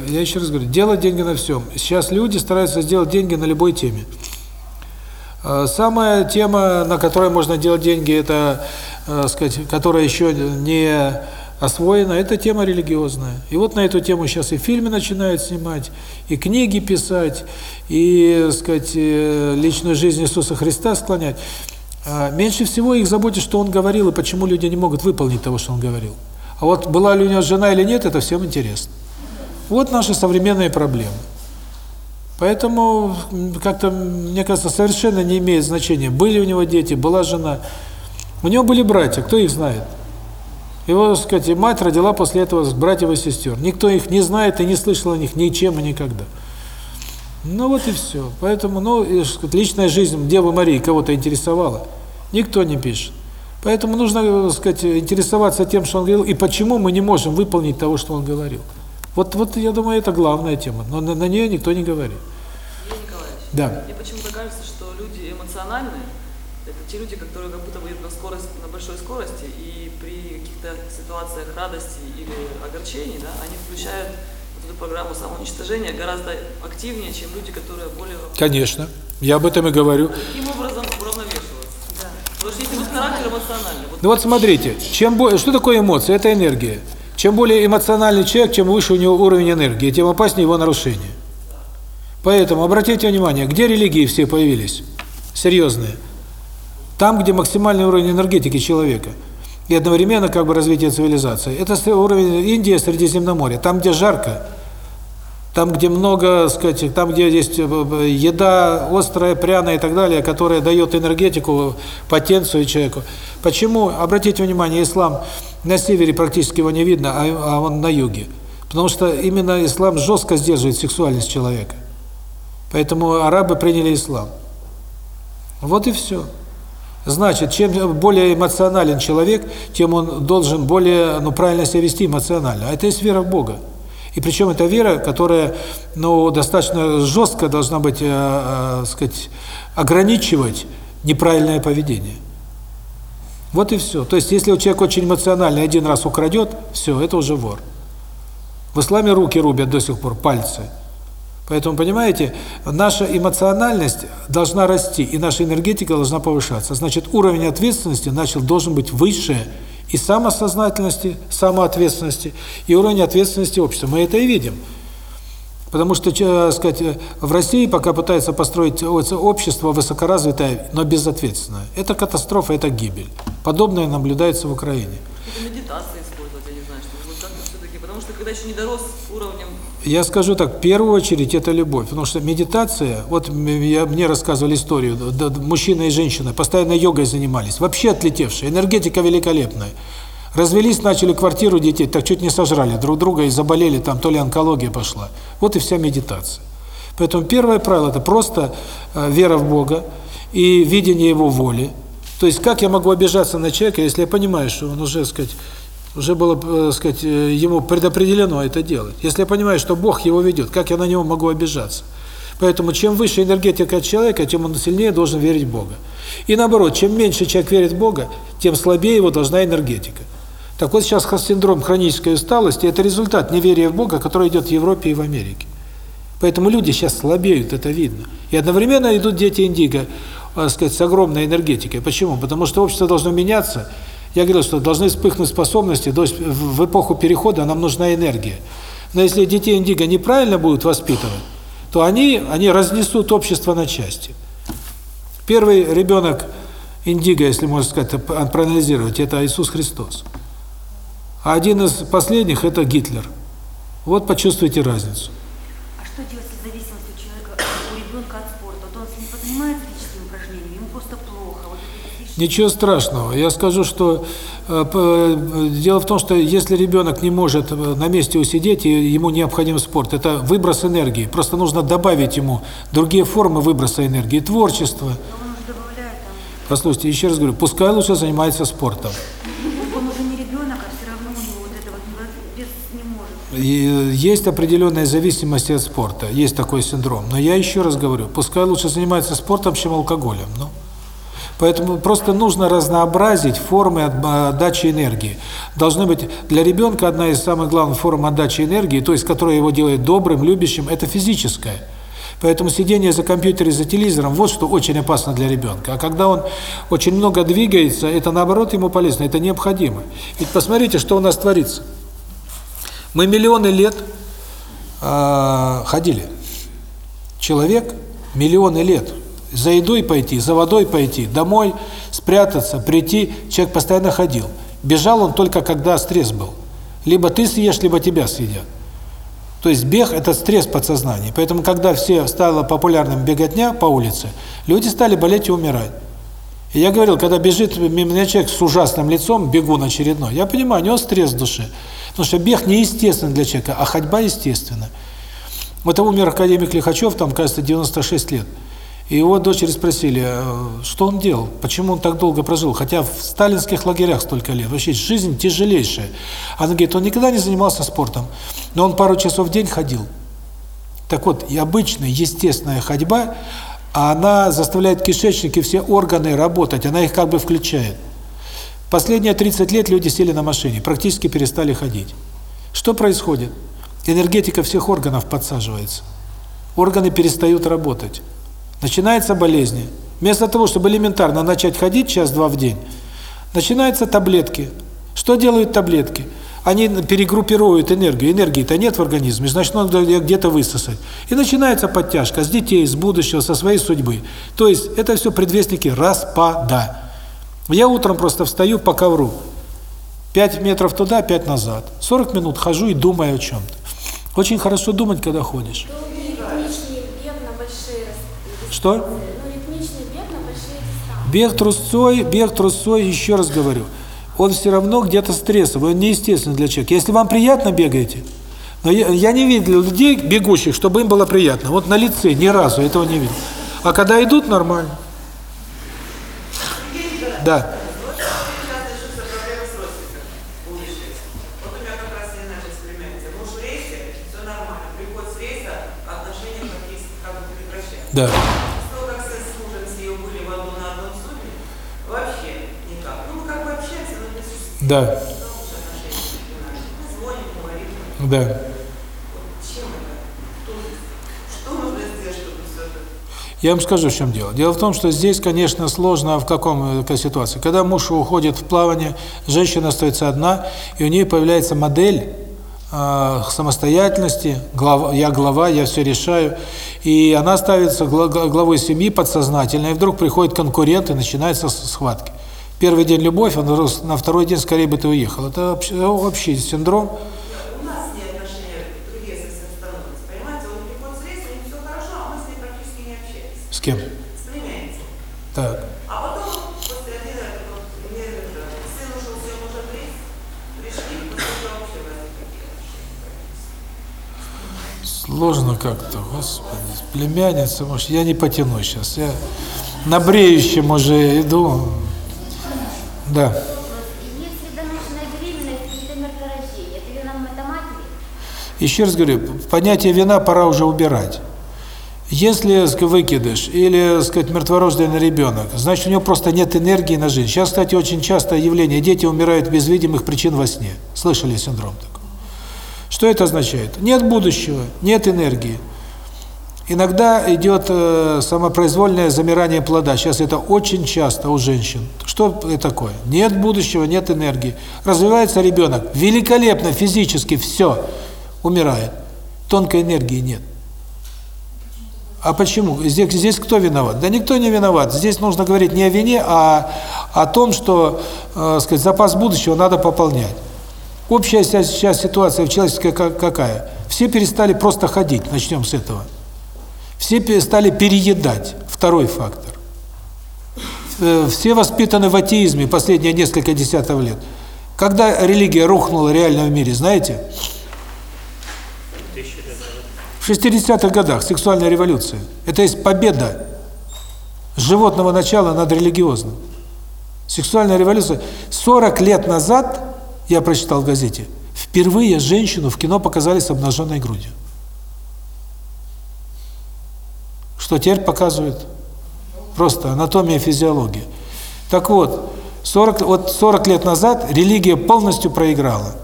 есть, Я еще раз говорю, делать деньги на всем. Сейчас люди стараются сделать деньги на любой теме. Э, Самая тема, на которой можно делать деньги, это, э, сказать, которая еще не освоена, это тема религиозная. И вот на эту тему сейчас и фильмы начинают снимать, и книги писать, и, сказать, э, личную жизнь Иисуса Христа склонять. А Меньше всего их заботит, что он говорил, и почему люди не могут выполнить того, что он говорил. А вот была ли у него жена или нет, это всем интересно. Вот наши современные проблемы. Поэтому как-то, мне кажется, совершенно не имеет значения, были у него дети, была жена. У него были братья, кто их знает? Его, так сказать, мать родила после этого братьев и сестер. Никто их не знает и не слышал о них ничем и никогда. Ну вот и все. Поэтому, ну, и, сказать, личная жизнь Девы Марии кого-то интересовала? Никто не пишет. Поэтому нужно, так сказать, интересоваться тем, что он говорил, и почему мы не можем выполнить того, что он говорил. Вот, вот я думаю, это главная тема, но на, на нее никто не говорит. Евгений Николаевич, Да. мне почему-то кажется, что люди эмоциональные, это те люди, которые как будто бы едут на скорость, на большой скорости, ситуациях радости или огорчений, да, они включают вот эту программу самоуничтожения гораздо активнее, чем люди, которые более... Конечно. Я об этом и говорю. Каким образом уравновешиваться? Да. Потому что если вот характер эмоциональный, вот Ну вот смотрите, чем более, что такое эмоция? Это энергия. Чем более эмоциональный человек, чем выше у него уровень энергии, тем опаснее его нарушение. Поэтому обратите внимание, где религии все появились? Серьезные. Там, где максимальный уровень энергетики человека. И одновременно как бы развитие цивилизации. Это уровень Индия, Средиземноморье. Там, где жарко, там, где много, сказать, там, где есть э, еда острая, пряная и так далее, которая дает энергетику, потенцию человеку. Почему, обратите внимание, ислам на севере практически его не видно, а, а он на юге. Потому что именно ислам жестко сдерживает сексуальность человека. Поэтому арабы приняли ислам. Вот и все. Значит, чем более эмоционален человек, тем он должен более, ну, правильно себя вести эмоционально. А это есть вера в Бога. И причем это вера, которая, ну, достаточно жестко должна быть, э, э, сказать, ограничивать неправильное поведение. Вот и все. То есть, если у человека очень эмоциональный, один раз украдет, все, это уже вор. В исламе руки рубят до сих пор, пальцы. Поэтому, понимаете, наша эмоциональность должна расти, и наша энергетика должна повышаться. Значит, уровень ответственности начал должен быть выше и самосознательности, самоответственности, и уровень ответственности общества. Мы это и видим. Потому что, так сказать, в России пока пытаются построить общество высокоразвитое, но безответственное. Это катастрофа, это гибель. Подобное наблюдается в Украине. Это медитация использовать, я не знаю, что вот как-то все-таки, потому что когда еще не дорос уровнем Я скажу так, в первую очередь это любовь, потому что медитация, вот я, мне рассказывали историю, да, мужчина и женщина постоянно йогой занимались, вообще отлетевшие, энергетика великолепная. Развелись, начали квартиру детей, так чуть не сожрали друг друга и заболели, там то ли онкология пошла. Вот и вся медитация. Поэтому первое правило – это просто э, вера в Бога и видение Его воли. То есть как я могу обижаться на человека, если я понимаю, что он уже, сказать, уже было, э, сказать, э, ему предопределено это делать. Если я понимаю, что Бог его ведет, как я на него могу обижаться? Поэтому чем выше энергетика человека, тем он сильнее должен верить в Бога. И наоборот, чем меньше человек верит в Бога, тем слабее его должна энергетика. Так вот сейчас синдром хронической усталости – это результат неверия в Бога, который идет в Европе и в Америке. Поэтому люди сейчас слабеют, это видно. И одновременно идут дети индиго, так сказать, с огромной энергетикой. Почему? Потому что общество должно меняться. Я говорил, что должны вспыхнуть способности, то есть в эпоху перехода нам нужна энергия. Но если детей индиго неправильно будут воспитывать, то они, они разнесут общество на части. Первый ребенок индиго, если можно сказать, проанализировать, это Иисус Христос. А один из последних – это Гитлер. Вот почувствуйте разницу. А что делать с зависимостью у человека, у ребенка от спорта? Вот он с ним позанимается физическими упражнениями, ему просто плохо. Вот Ничего страшного. Я скажу, что э, дело в том, что если ребенок не может на месте усидеть, и ему необходим спорт, это выброс энергии. Просто нужно добавить ему другие формы выброса энергии, творчество. Добавляет там. Послушайте, еще раз говорю, пускай лучше занимается спортом. Он уже не ребенок, а все равно у него вот это вот без не может. И есть определенная зависимость от спорта, есть такой синдром. Но я еще раз говорю, пускай лучше занимается спортом, чем алкоголем. Ну, Поэтому просто нужно разнообразить формы отдачи энергии. Должны быть для ребенка одна из самых главных форм отдачи энергии, то есть которая его делает добрым, любящим, это физическая. Поэтому сидение за компьютером, за телевизором, вот что очень опасно для ребенка. А когда он очень много двигается, это наоборот ему полезно, это необходимо. Ведь посмотрите, что у нас творится. Мы миллионы лет э, ходили. Человек миллионы лет за едой пойти, за водой пойти, домой спрятаться, прийти, человек постоянно ходил. Бежал он только когда стресс был. Либо ты съешь, либо тебя съедят. То есть бег – это стресс подсознания. Поэтому, когда все стало популярным беготня по улице, люди стали болеть и умирать. И я говорил, когда бежит мимо меня человек с ужасным лицом, бегун очередной, я понимаю, у него стресс в душе. Потому что бег неестественный для человека, а ходьба естественна. Вот умер академик Лихачев, там, кажется, 96 лет. И его дочери спросили, что он делал, почему он так долго прожил, хотя в сталинских лагерях столько лет. Вообще жизнь тяжелейшая. Она говорит, он никогда не занимался спортом, но он пару часов в день ходил. Так вот, и обычная, естественная ходьба, она заставляет кишечник и все органы работать, она их как бы включает. Последние 30 лет люди сели на машине, практически перестали ходить. Что происходит? Энергетика всех органов подсаживается. Органы перестают работать. Начинается болезнь. Вместо того, чтобы элементарно начать ходить час-два в день, начинаются таблетки. Что делают таблетки? Они перегруппируют энергию. Энергии-то нет в организме, значит, надо где-то высосать. И начинается подтяжка с детей, с будущего, со своей судьбы. То есть это все предвестники распада. Я утром просто встаю по ковру. 5 метров туда, 5 назад. 40 минут хожу и думаю о чем-то. Очень хорошо думать, когда ходишь. Что? Бег трусцой, бег трусцой, еще раз говорю, он все равно где-то стрессовый, он неестественный для человека. Если вам приятно, бегаете. Но я, я не видел людей, бегущих, чтобы им было приятно. Вот на лице ни разу этого не видел. А когда идут, нормально. Да. Да. Да. Да. Я вам скажу, в чем дело. Дело в том, что здесь, конечно, сложно а в каком э, какой ситуации. Когда муж уходит в плавание, женщина остается одна, и у нее появляется модель э, самостоятельности, глава, я глава, я все решаю. И она ставится главой семьи подсознательно, и вдруг приходит конкурент, и начинается схватки. Первый день любовь, а на второй день скорее бы ты уехал. Это вообще синдром кем? С племянницей. Так. А потом, после обеда, мне сын ушел, все лес, пришли, вообще Сложно как-то, господи, племянница, может, я не потяну сейчас, я на бреющем уже иду, да. Если доношенная беременность, это мертворождение, это вина это матери? Еще раз говорю, понятие вина пора уже убирать. Если выкидыш или, так сказать, мертворожденный ребенок, значит, у него просто нет энергии на жизнь. Сейчас, кстати, очень часто явление, дети умирают без видимых причин во сне. Слышали синдром такой? Что это означает? Нет будущего, нет энергии. Иногда идет э, самопроизвольное замирание плода. Сейчас это очень часто у женщин. Что это такое? Нет будущего, нет энергии. Развивается ребенок, великолепно физически, все, умирает. Тонкой энергии нет. А почему? Здесь, здесь кто виноват? Да никто не виноват. Здесь нужно говорить не о вине, а о том, что, э, сказать, запас будущего надо пополнять. Общая сейчас ситуация в человеческой какая? Все перестали просто ходить, начнем с этого. Все перестали переедать, второй фактор. Э, все воспитаны в атеизме последние несколько десятков лет. Когда религия рухнула реально в мире, знаете? В 60-х годах сексуальная революция. Это есть победа животного начала над религиозным. Сексуальная революция. 40 лет назад, я прочитал в газете, впервые женщину в кино показали с обнаженной грудью. Что теперь показывают? Просто анатомия, физиология. Так вот, 40, вот 40 лет назад религия полностью проиграла.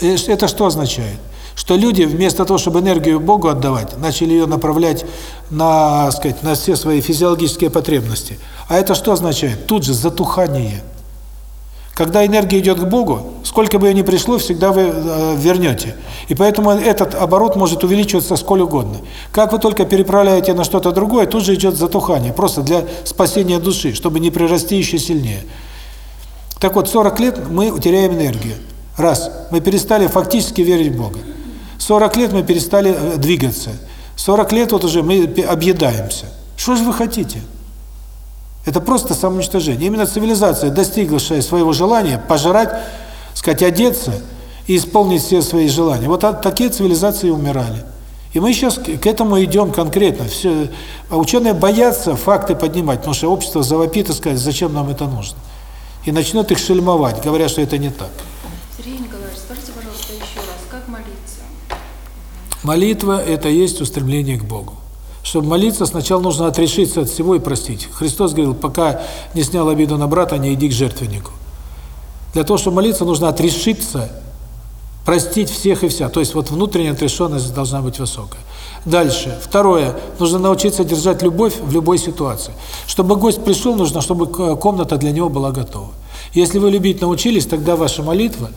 Э, это что означает? что люди вместо того, чтобы энергию Богу отдавать, начали ее направлять на, сказать, на все свои физиологические потребности. А это что означает? Тут же затухание. Когда энергия идет к Богу, сколько бы ее ни пришло, всегда вы э, вернете. И поэтому этот оборот может увеличиваться сколь угодно. Как вы только переправляете на что-то другое, тут же идет затухание, просто для спасения души, чтобы не прирасти еще сильнее. Так вот, 40 лет мы теряем энергию. Раз, мы перестали фактически верить в Бога. 40 лет мы перестали э, двигаться. 40 лет вот уже мы объедаемся. Что же вы хотите? Это просто самоуничтожение. Именно цивилизация, достигшая своего желания пожрать, сказать, одеться и исполнить все свои желания. Вот такие цивилизации умирали. И мы сейчас к этому идем конкретно. Все, а ученые боятся факты поднимать, потому что общество завопит и скажет, зачем нам это нужно. И начнет их шельмовать, говоря, что это не так. Молитва – это есть устремление к Богу. Чтобы молиться, сначала нужно отрешиться от всего и простить. Христос говорил, пока не снял обиду на брата, не иди к жертвеннику. Для того, чтобы молиться, нужно отрешиться, простить всех и вся. То есть вот внутренняя отрешенность должна быть высокая. Дальше. Второе. Нужно научиться держать любовь в любой ситуации. Чтобы гость пришел, нужно, чтобы комната для него была готова. Если вы любить научились, тогда ваша молитва,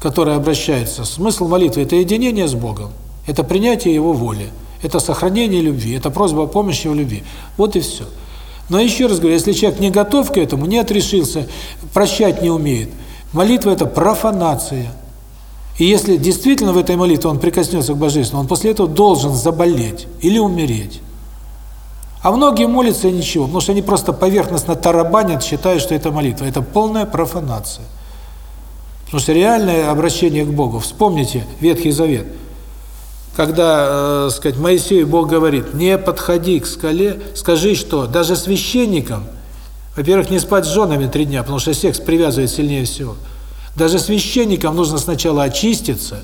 которая обращается, смысл молитвы – это единение с Богом. Это принятие его воли, это сохранение любви, это просьба о помощи в любви. Вот и все. Но еще раз говорю, если человек не готов к этому, не отрешился, прощать не умеет, молитва – это профанация. И если действительно в этой молитве он прикоснется к Божественному, он после этого должен заболеть или умереть. А многие молятся и ничего, потому что они просто поверхностно тарабанят, считая, что это молитва. Это полная профанация. Потому что реальное обращение к Богу, вспомните Ветхий Завет – когда, э, сказать, Моисею Бог говорит, не подходи к скале, скажи, что даже священникам, во-первых, не спать с женами три дня, потому что секс привязывает сильнее всего. Даже священникам нужно сначала очиститься,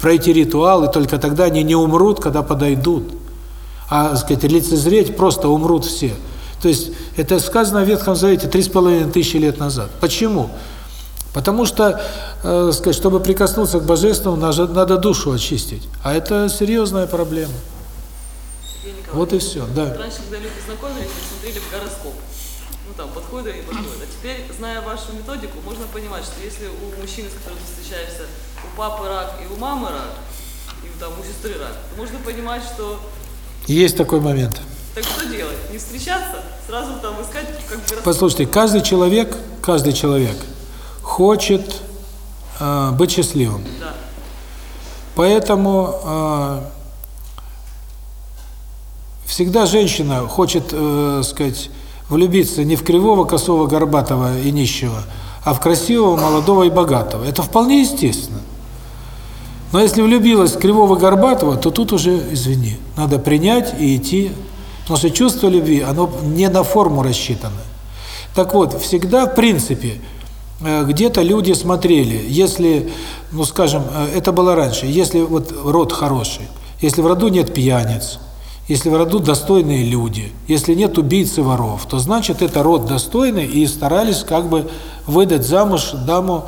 пройти ритуал, и только тогда они не умрут, когда подойдут. А, сказать, лицезреть просто умрут все. То есть, это сказано в Ветхом Завете три с половиной тысячи лет назад. Почему? Потому что, э, сказать, чтобы прикоснуться к Божественному, надо, надо душу очистить. А это серьезная проблема. Вот и все, да. Раньше, когда люди знакомились, смотрели в гороскоп. Ну там, подходит и подходит. А теперь, зная вашу методику, можно понимать, что если у мужчины, с которым ты встречаешься, у папы рак и у мамы рак, и там у сестры рак, то можно понимать, что Есть такой момент. так что делать? Не встречаться? Сразу там искать как бы Послушайте, каждый человек, каждый человек хочет э, быть счастливым. Да. Поэтому э, всегда женщина хочет, э, сказать, влюбиться не в кривого, косого, горбатого и нищего, а в красивого, молодого и богатого. Это вполне естественно. Но если влюбилась в кривого, горбатого, то тут уже, извини, надо принять и идти. Потому что чувство любви, оно не на форму рассчитано. Так вот, всегда, в принципе, где-то люди смотрели, если, ну скажем, э, это было раньше, если вот род хороший, если в роду нет пьяниц, если в роду достойные люди, если нет убийц и воров, то значит это род достойный и старались как бы выдать замуж даму,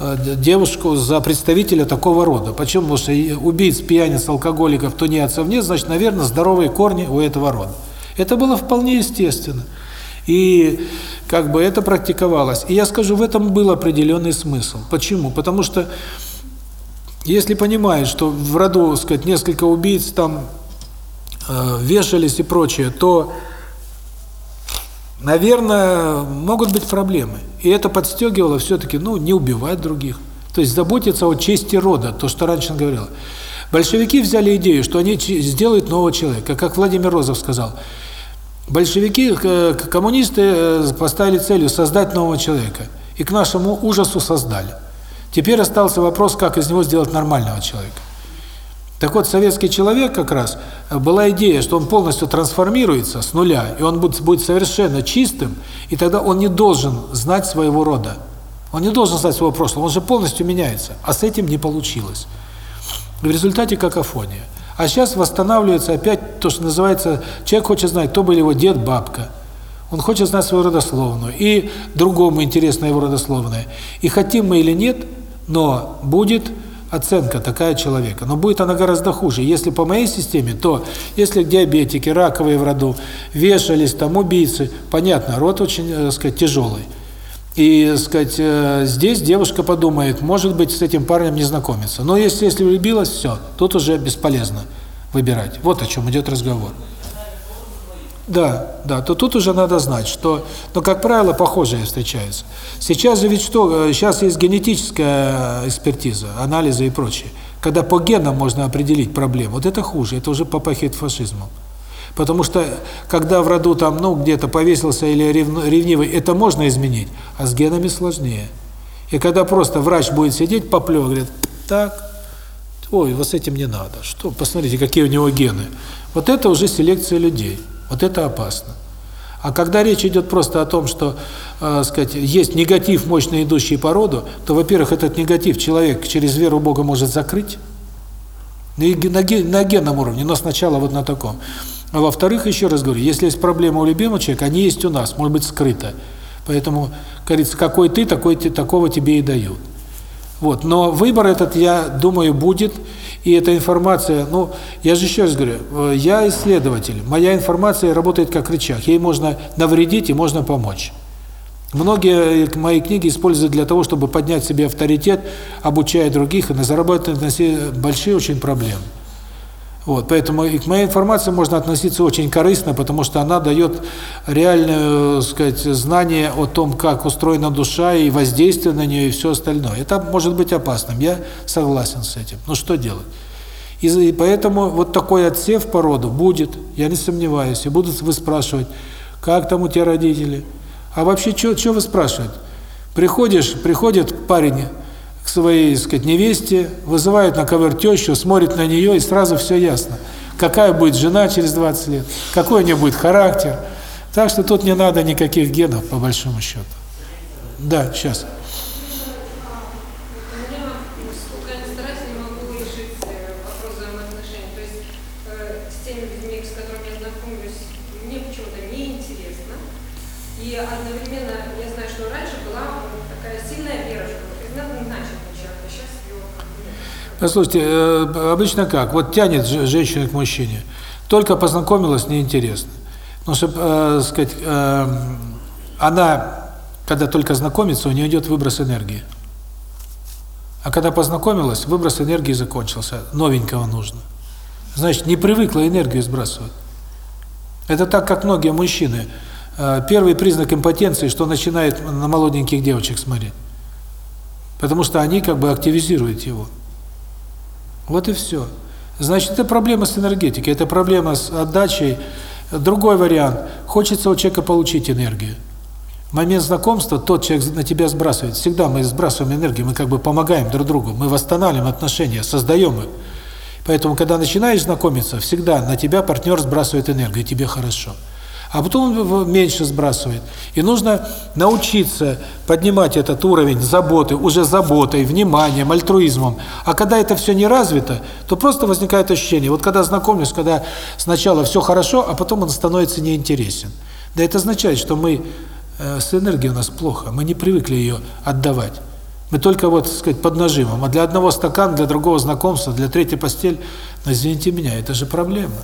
э, девушку за представителя такого рода. Почему? Потому что убийц, пьяниц, алкоголиков, тунеядцев нет, значит, наверное, здоровые корни у этого рода. Это было вполне естественно. И как бы это практиковалось. И я скажу, в этом был определенный смысл. Почему? Потому что если понимают, что в роду, сказать, несколько убийц там э, вешались и прочее, то, наверное, могут быть проблемы. И это подстегивало все-таки, ну, не убивать других. То есть заботиться о чести рода, то, что раньше говорила. Большевики взяли идею, что они сделают нового человека. Как Владимир Розов сказал, большевики, э, коммунисты э, поставили целью создать нового человека. И к нашему ужасу создали. Теперь остался вопрос, как из него сделать нормального человека. Так вот, советский человек как раз, э, была идея, что он полностью трансформируется с нуля, и он будет, будет совершенно чистым, и тогда он не должен знать своего рода. Он не должен знать своего прошлого, он же полностью меняется. А с этим не получилось. В результате какофония. А сейчас восстанавливается опять то, что называется, человек хочет знать, кто был его дед, бабка. Он хочет знать свою родословную. И другому интересна его родословная. И хотим мы или нет, но будет оценка такая человека. Но будет она гораздо хуже. Если по моей системе, то если диабетики, раковые в роду, вешались, там убийцы, понятно, род очень, так сказать, тяжелый. И, сказать, э, здесь девушка подумает, может быть, с этим парнем не знакомиться. Но если если влюбилась, все, тут уже бесполезно выбирать. Вот о чем идет разговор. Да, да, то тут уже надо знать, что, но, как правило, похожие встречаются. Сейчас же ведь что, сейчас есть генетическая экспертиза, анализы и прочее. Когда по генам можно определить проблему, вот это хуже, это уже попахивает фашизмом. Потому что, когда в роду там, ну, где-то повесился или ревнивый, это можно изменить, а с генами сложнее. И когда просто врач будет сидеть, поплёв, говорит, так, ой, вот с этим не надо, что, посмотрите, какие у него гены. Вот это уже селекция людей, вот это опасно. А когда речь идет просто о том, что, э, сказать, есть негатив, мощно идущий по роду, то, во-первых, этот негатив человек через веру Бога может закрыть, на, на генном уровне, но сначала вот на таком. А во-вторых, еще раз говорю, если есть проблема у любимого человека, они есть у нас, может быть, скрыто. Поэтому, говорится, какой ты, такой такого тебе и дают. Вот, но выбор этот, я думаю, будет, и эта информация, ну, я же еще раз говорю, э, я исследователь, моя информация работает как рычаг, ей можно навредить и можно помочь. Многие мои книги используют для того, чтобы поднять себе авторитет, обучая других, и на заработать большие очень проблемы. Вот, поэтому и к моей информации можно относиться очень корыстно, потому что она дает реальное, сказать, знание о том, как устроена душа и воздействие на нее и все остальное. Это может быть опасным, я согласен с этим. Но что делать? И, и поэтому вот такой отсев по роду будет, я не сомневаюсь, и будут вы спрашивать, как там у тебя родители? А вообще, что вы спрашиваете? Приходишь, приходит парень к своей, так сказать, невесте, вызывает на ковер тещу, смотрит на нее, и сразу все ясно. Какая будет жена через 20 лет, какой у нее будет характер. Так что тут не надо никаких генов, по большому счету. Да, сейчас. И одновременно я знаю, что раньше была такая сильная вера, что надо начать человека, а сейчас его Послушайте, э, обычно как? Вот тянет женщина к мужчине. Только познакомилась, неинтересно. Потому что, э, сказать, э, она, когда только знакомится, у нее идет выброс энергии. А когда познакомилась, выброс энергии закончился, новенького нужно. Значит, не привыкла энергию сбрасывать. Это так, как многие мужчины. Э, первый признак импотенции, что начинает на молоденьких девочек смотреть. Потому что они как бы активизируют его. Вот и все. Значит, это проблема с энергетикой, это проблема с отдачей. Другой вариант. Хочется у человека получить энергию. Момент знакомства тот человек на тебя сбрасывает. Всегда мы сбрасываем энергию, мы как бы помогаем друг другу, мы восстанавливаем отношения, создаем их. Поэтому, когда начинаешь знакомиться, всегда на тебя партнер сбрасывает энергию, тебе хорошо. А потом он меньше сбрасывает. И нужно научиться поднимать этот уровень заботы, уже заботой, вниманием, альтруизмом. А когда это все не развито, то просто возникает ощущение, вот когда знакомлюсь, когда сначала все хорошо, а потом он становится неинтересен. Да это означает, что мы э, с энергией у нас плохо, мы не привыкли ее отдавать. Мы только вот, так сказать, под нажимом. А для одного стакан, для другого знакомства, для третьей постель, но извините меня, это же проблема.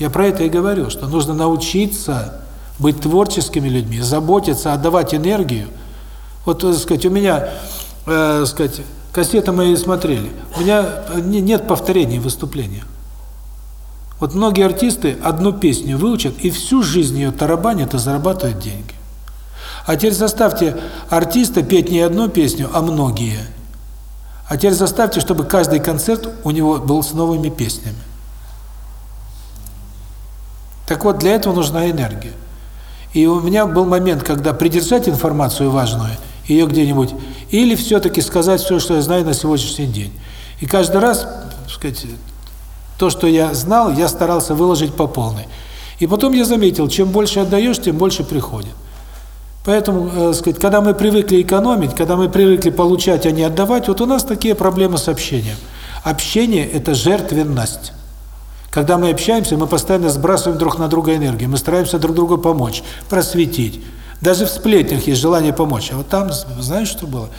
Я про это и говорю, что нужно научиться быть творческими людьми, заботиться, отдавать энергию. Вот, так сказать, у меня, э, сказать, кассеты мои смотрели. У меня нет повторений выступления. Вот многие артисты одну песню выучат и всю жизнь ее тарабанят и зарабатывают деньги. А теперь заставьте артиста петь не одну песню, а многие. А теперь заставьте, чтобы каждый концерт у него был с новыми песнями. Так вот, для этого нужна энергия. И у меня был момент, когда придержать информацию важную, ее где-нибудь, или все-таки сказать все, что я знаю на сегодняшний день. И каждый раз, так сказать, то, что я знал, я старался выложить по полной. И потом я заметил, чем больше отдаешь, тем больше приходит. Поэтому, э, сказать, когда мы привыкли экономить, когда мы привыкли получать, а не отдавать, вот у нас такие проблемы с общением. Общение – это жертвенность. Когда мы общаемся, мы постоянно сбрасываем друг на друга энергию, мы стараемся друг другу помочь, просветить. Даже в сплетнях есть желание помочь. А вот там, знаешь, что было?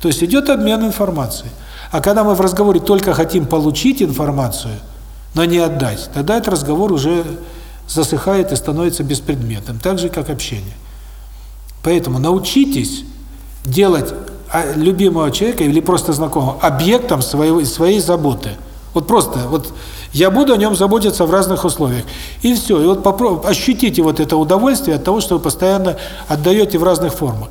То есть идет обмен информацией. А когда мы в разговоре только хотим получить информацию, но не отдать, тогда этот разговор уже засыхает и становится беспредметным, так же, как общение. Поэтому научитесь делать а, любимого человека или просто знакомого объектом своей, своей заботы. Вот просто, вот я буду о нем заботиться в разных условиях. И все. И вот попробуйте, ощутите вот это удовольствие от того, что вы постоянно отдаете в разных формах.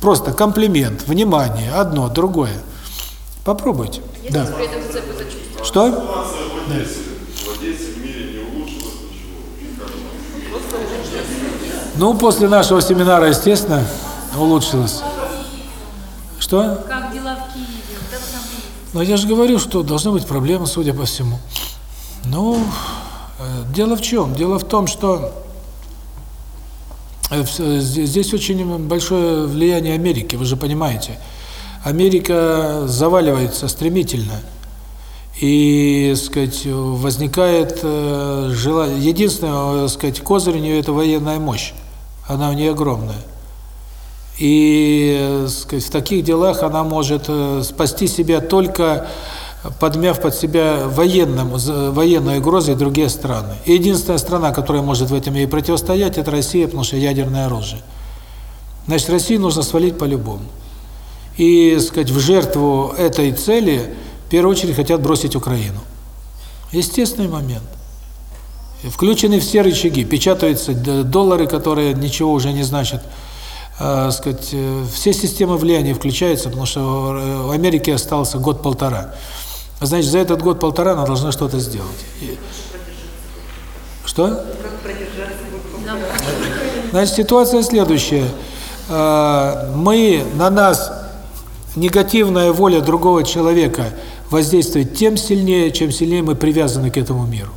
Просто комплимент, внимание, одно, другое. Попробуйте. Если да. при этом зацепы. Что? Мире не улучшилась ничего. Ну, после нашего семинара, естественно, улучшилось. Что? Как дела в Киеве? Но я же говорю, что должна быть проблема, судя по всему. Ну, э, дело в чем? Дело в том, что э, здесь очень большое влияние Америки, вы же понимаете. Америка заваливается стремительно. И, сказать, возникает э, желание... Единственное, сказать, козырь у нее – это военная мощь. Она у нее огромная. И, сказать, в таких делах она может спасти себя только подмяв под себя военным, военной угрозой другие страны. И единственная страна, которая может в этом ей противостоять, это Россия, потому что ядерное оружие. Значит, России нужно свалить по-любому. И, сказать, в жертву этой цели, в первую очередь, хотят бросить Украину. Естественный момент. Включены все рычаги, печатаются доллары, которые ничего уже не значат. Э, сказать, все системы влияния включаются, потому что в Америке остался год-полтора. Значит, за этот год-полтора она должна что-то сделать. И... Что? Значит, ситуация следующая. Мы, на нас негативная воля другого человека воздействует тем сильнее, чем сильнее мы привязаны к этому миру.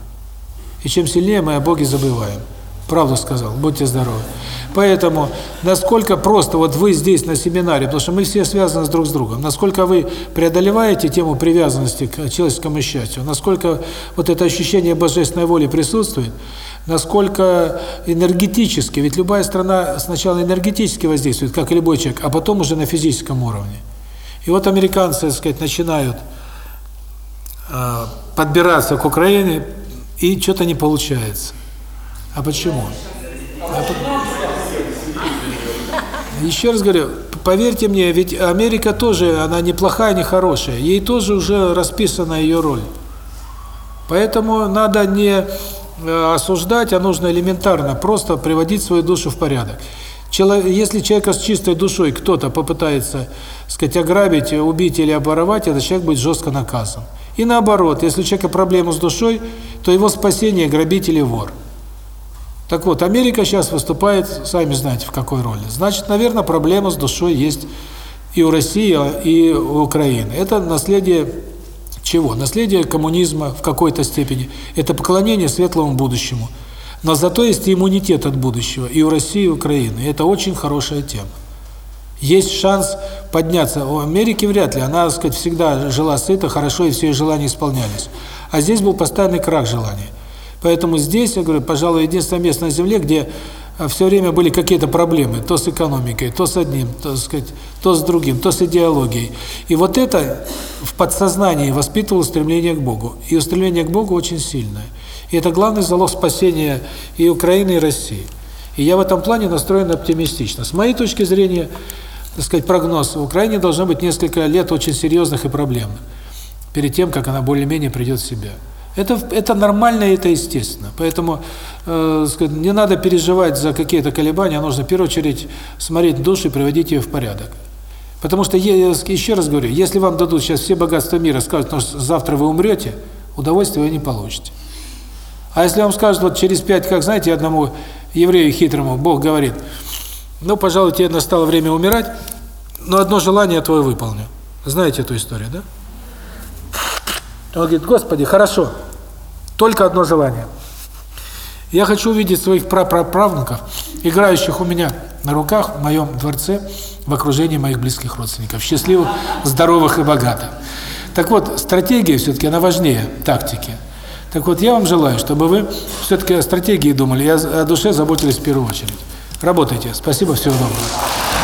И чем сильнее мы о Боге забываем. Правду сказал, будьте здоровы. Поэтому, насколько просто вот вы здесь на семинаре, потому что мы все связаны друг с другом, насколько вы преодолеваете тему привязанности к человеческому счастью, насколько вот это ощущение божественной воли присутствует, насколько энергетически, ведь любая страна сначала энергетически воздействует, как и любой человек, а потом уже на физическом уровне. И вот американцы, так сказать, начинают э, подбираться к Украине, и что-то не получается. А почему? А по- Еще раз говорю, поверьте мне, ведь Америка тоже, она не плохая, не хорошая. Ей тоже уже расписана ее роль. Поэтому надо не э, осуждать, а нужно элементарно просто приводить свою душу в порядок. Если человека с чистой душой кто-то попытается, сказать, ограбить, убить или обворовать, этот человек будет жестко наказан. И наоборот, если у человека проблемы с душой, то его спасение – грабитель и вор. Так вот, Америка сейчас выступает, сами знаете, в какой роли. Значит, наверное, проблема с душой есть и у России, и у Украины. Это наследие чего? Наследие коммунизма в какой-то степени. Это поклонение светлому будущему. Но зато есть иммунитет от будущего и у России, и у Украины. И это очень хорошая тема. Есть шанс подняться. У Америки вряд ли. Она, так сказать, всегда жила сыто, хорошо, и все ее желания исполнялись. А здесь был постоянный крах желаний. Поэтому здесь, я говорю, пожалуй, единственное место на Земле, где все время были какие-то проблемы, то с экономикой, то с одним, то, сказать, то с другим, то с идеологией. И вот это в подсознании воспитывало стремление к Богу. И стремление к Богу очень сильное. И это главный залог спасения и Украины, и России. И я в этом плане настроен оптимистично. С моей точки зрения, так сказать, прогноз, в Украине должно быть несколько лет очень серьезных и проблемных, перед тем, как она более-менее придет в себя. Это это нормально, это естественно. Поэтому э, не надо переживать за какие-то колебания, нужно в первую очередь смотреть душу и приводить ее в порядок. Потому что, я еще раз говорю, если вам дадут сейчас все богатства мира, скажут, что завтра вы умрете, удовольствия вы не получите. А если вам скажут, вот через пять, как знаете, одному еврею хитрому Бог говорит, ну, пожалуй, тебе настало время умирать, но одно желание твое выполню. Знаете эту историю, да? Он говорит, Господи, хорошо, только одно желание. Я хочу увидеть своих прапраправнуков, играющих у меня на руках в моем дворце, в окружении моих близких родственников, счастливых, здоровых и богатых. Так вот, стратегия все-таки, она важнее тактики. Так вот, я вам желаю, чтобы вы все-таки о стратегии думали, и о душе заботились в первую очередь. Работайте. Спасибо, всего доброго.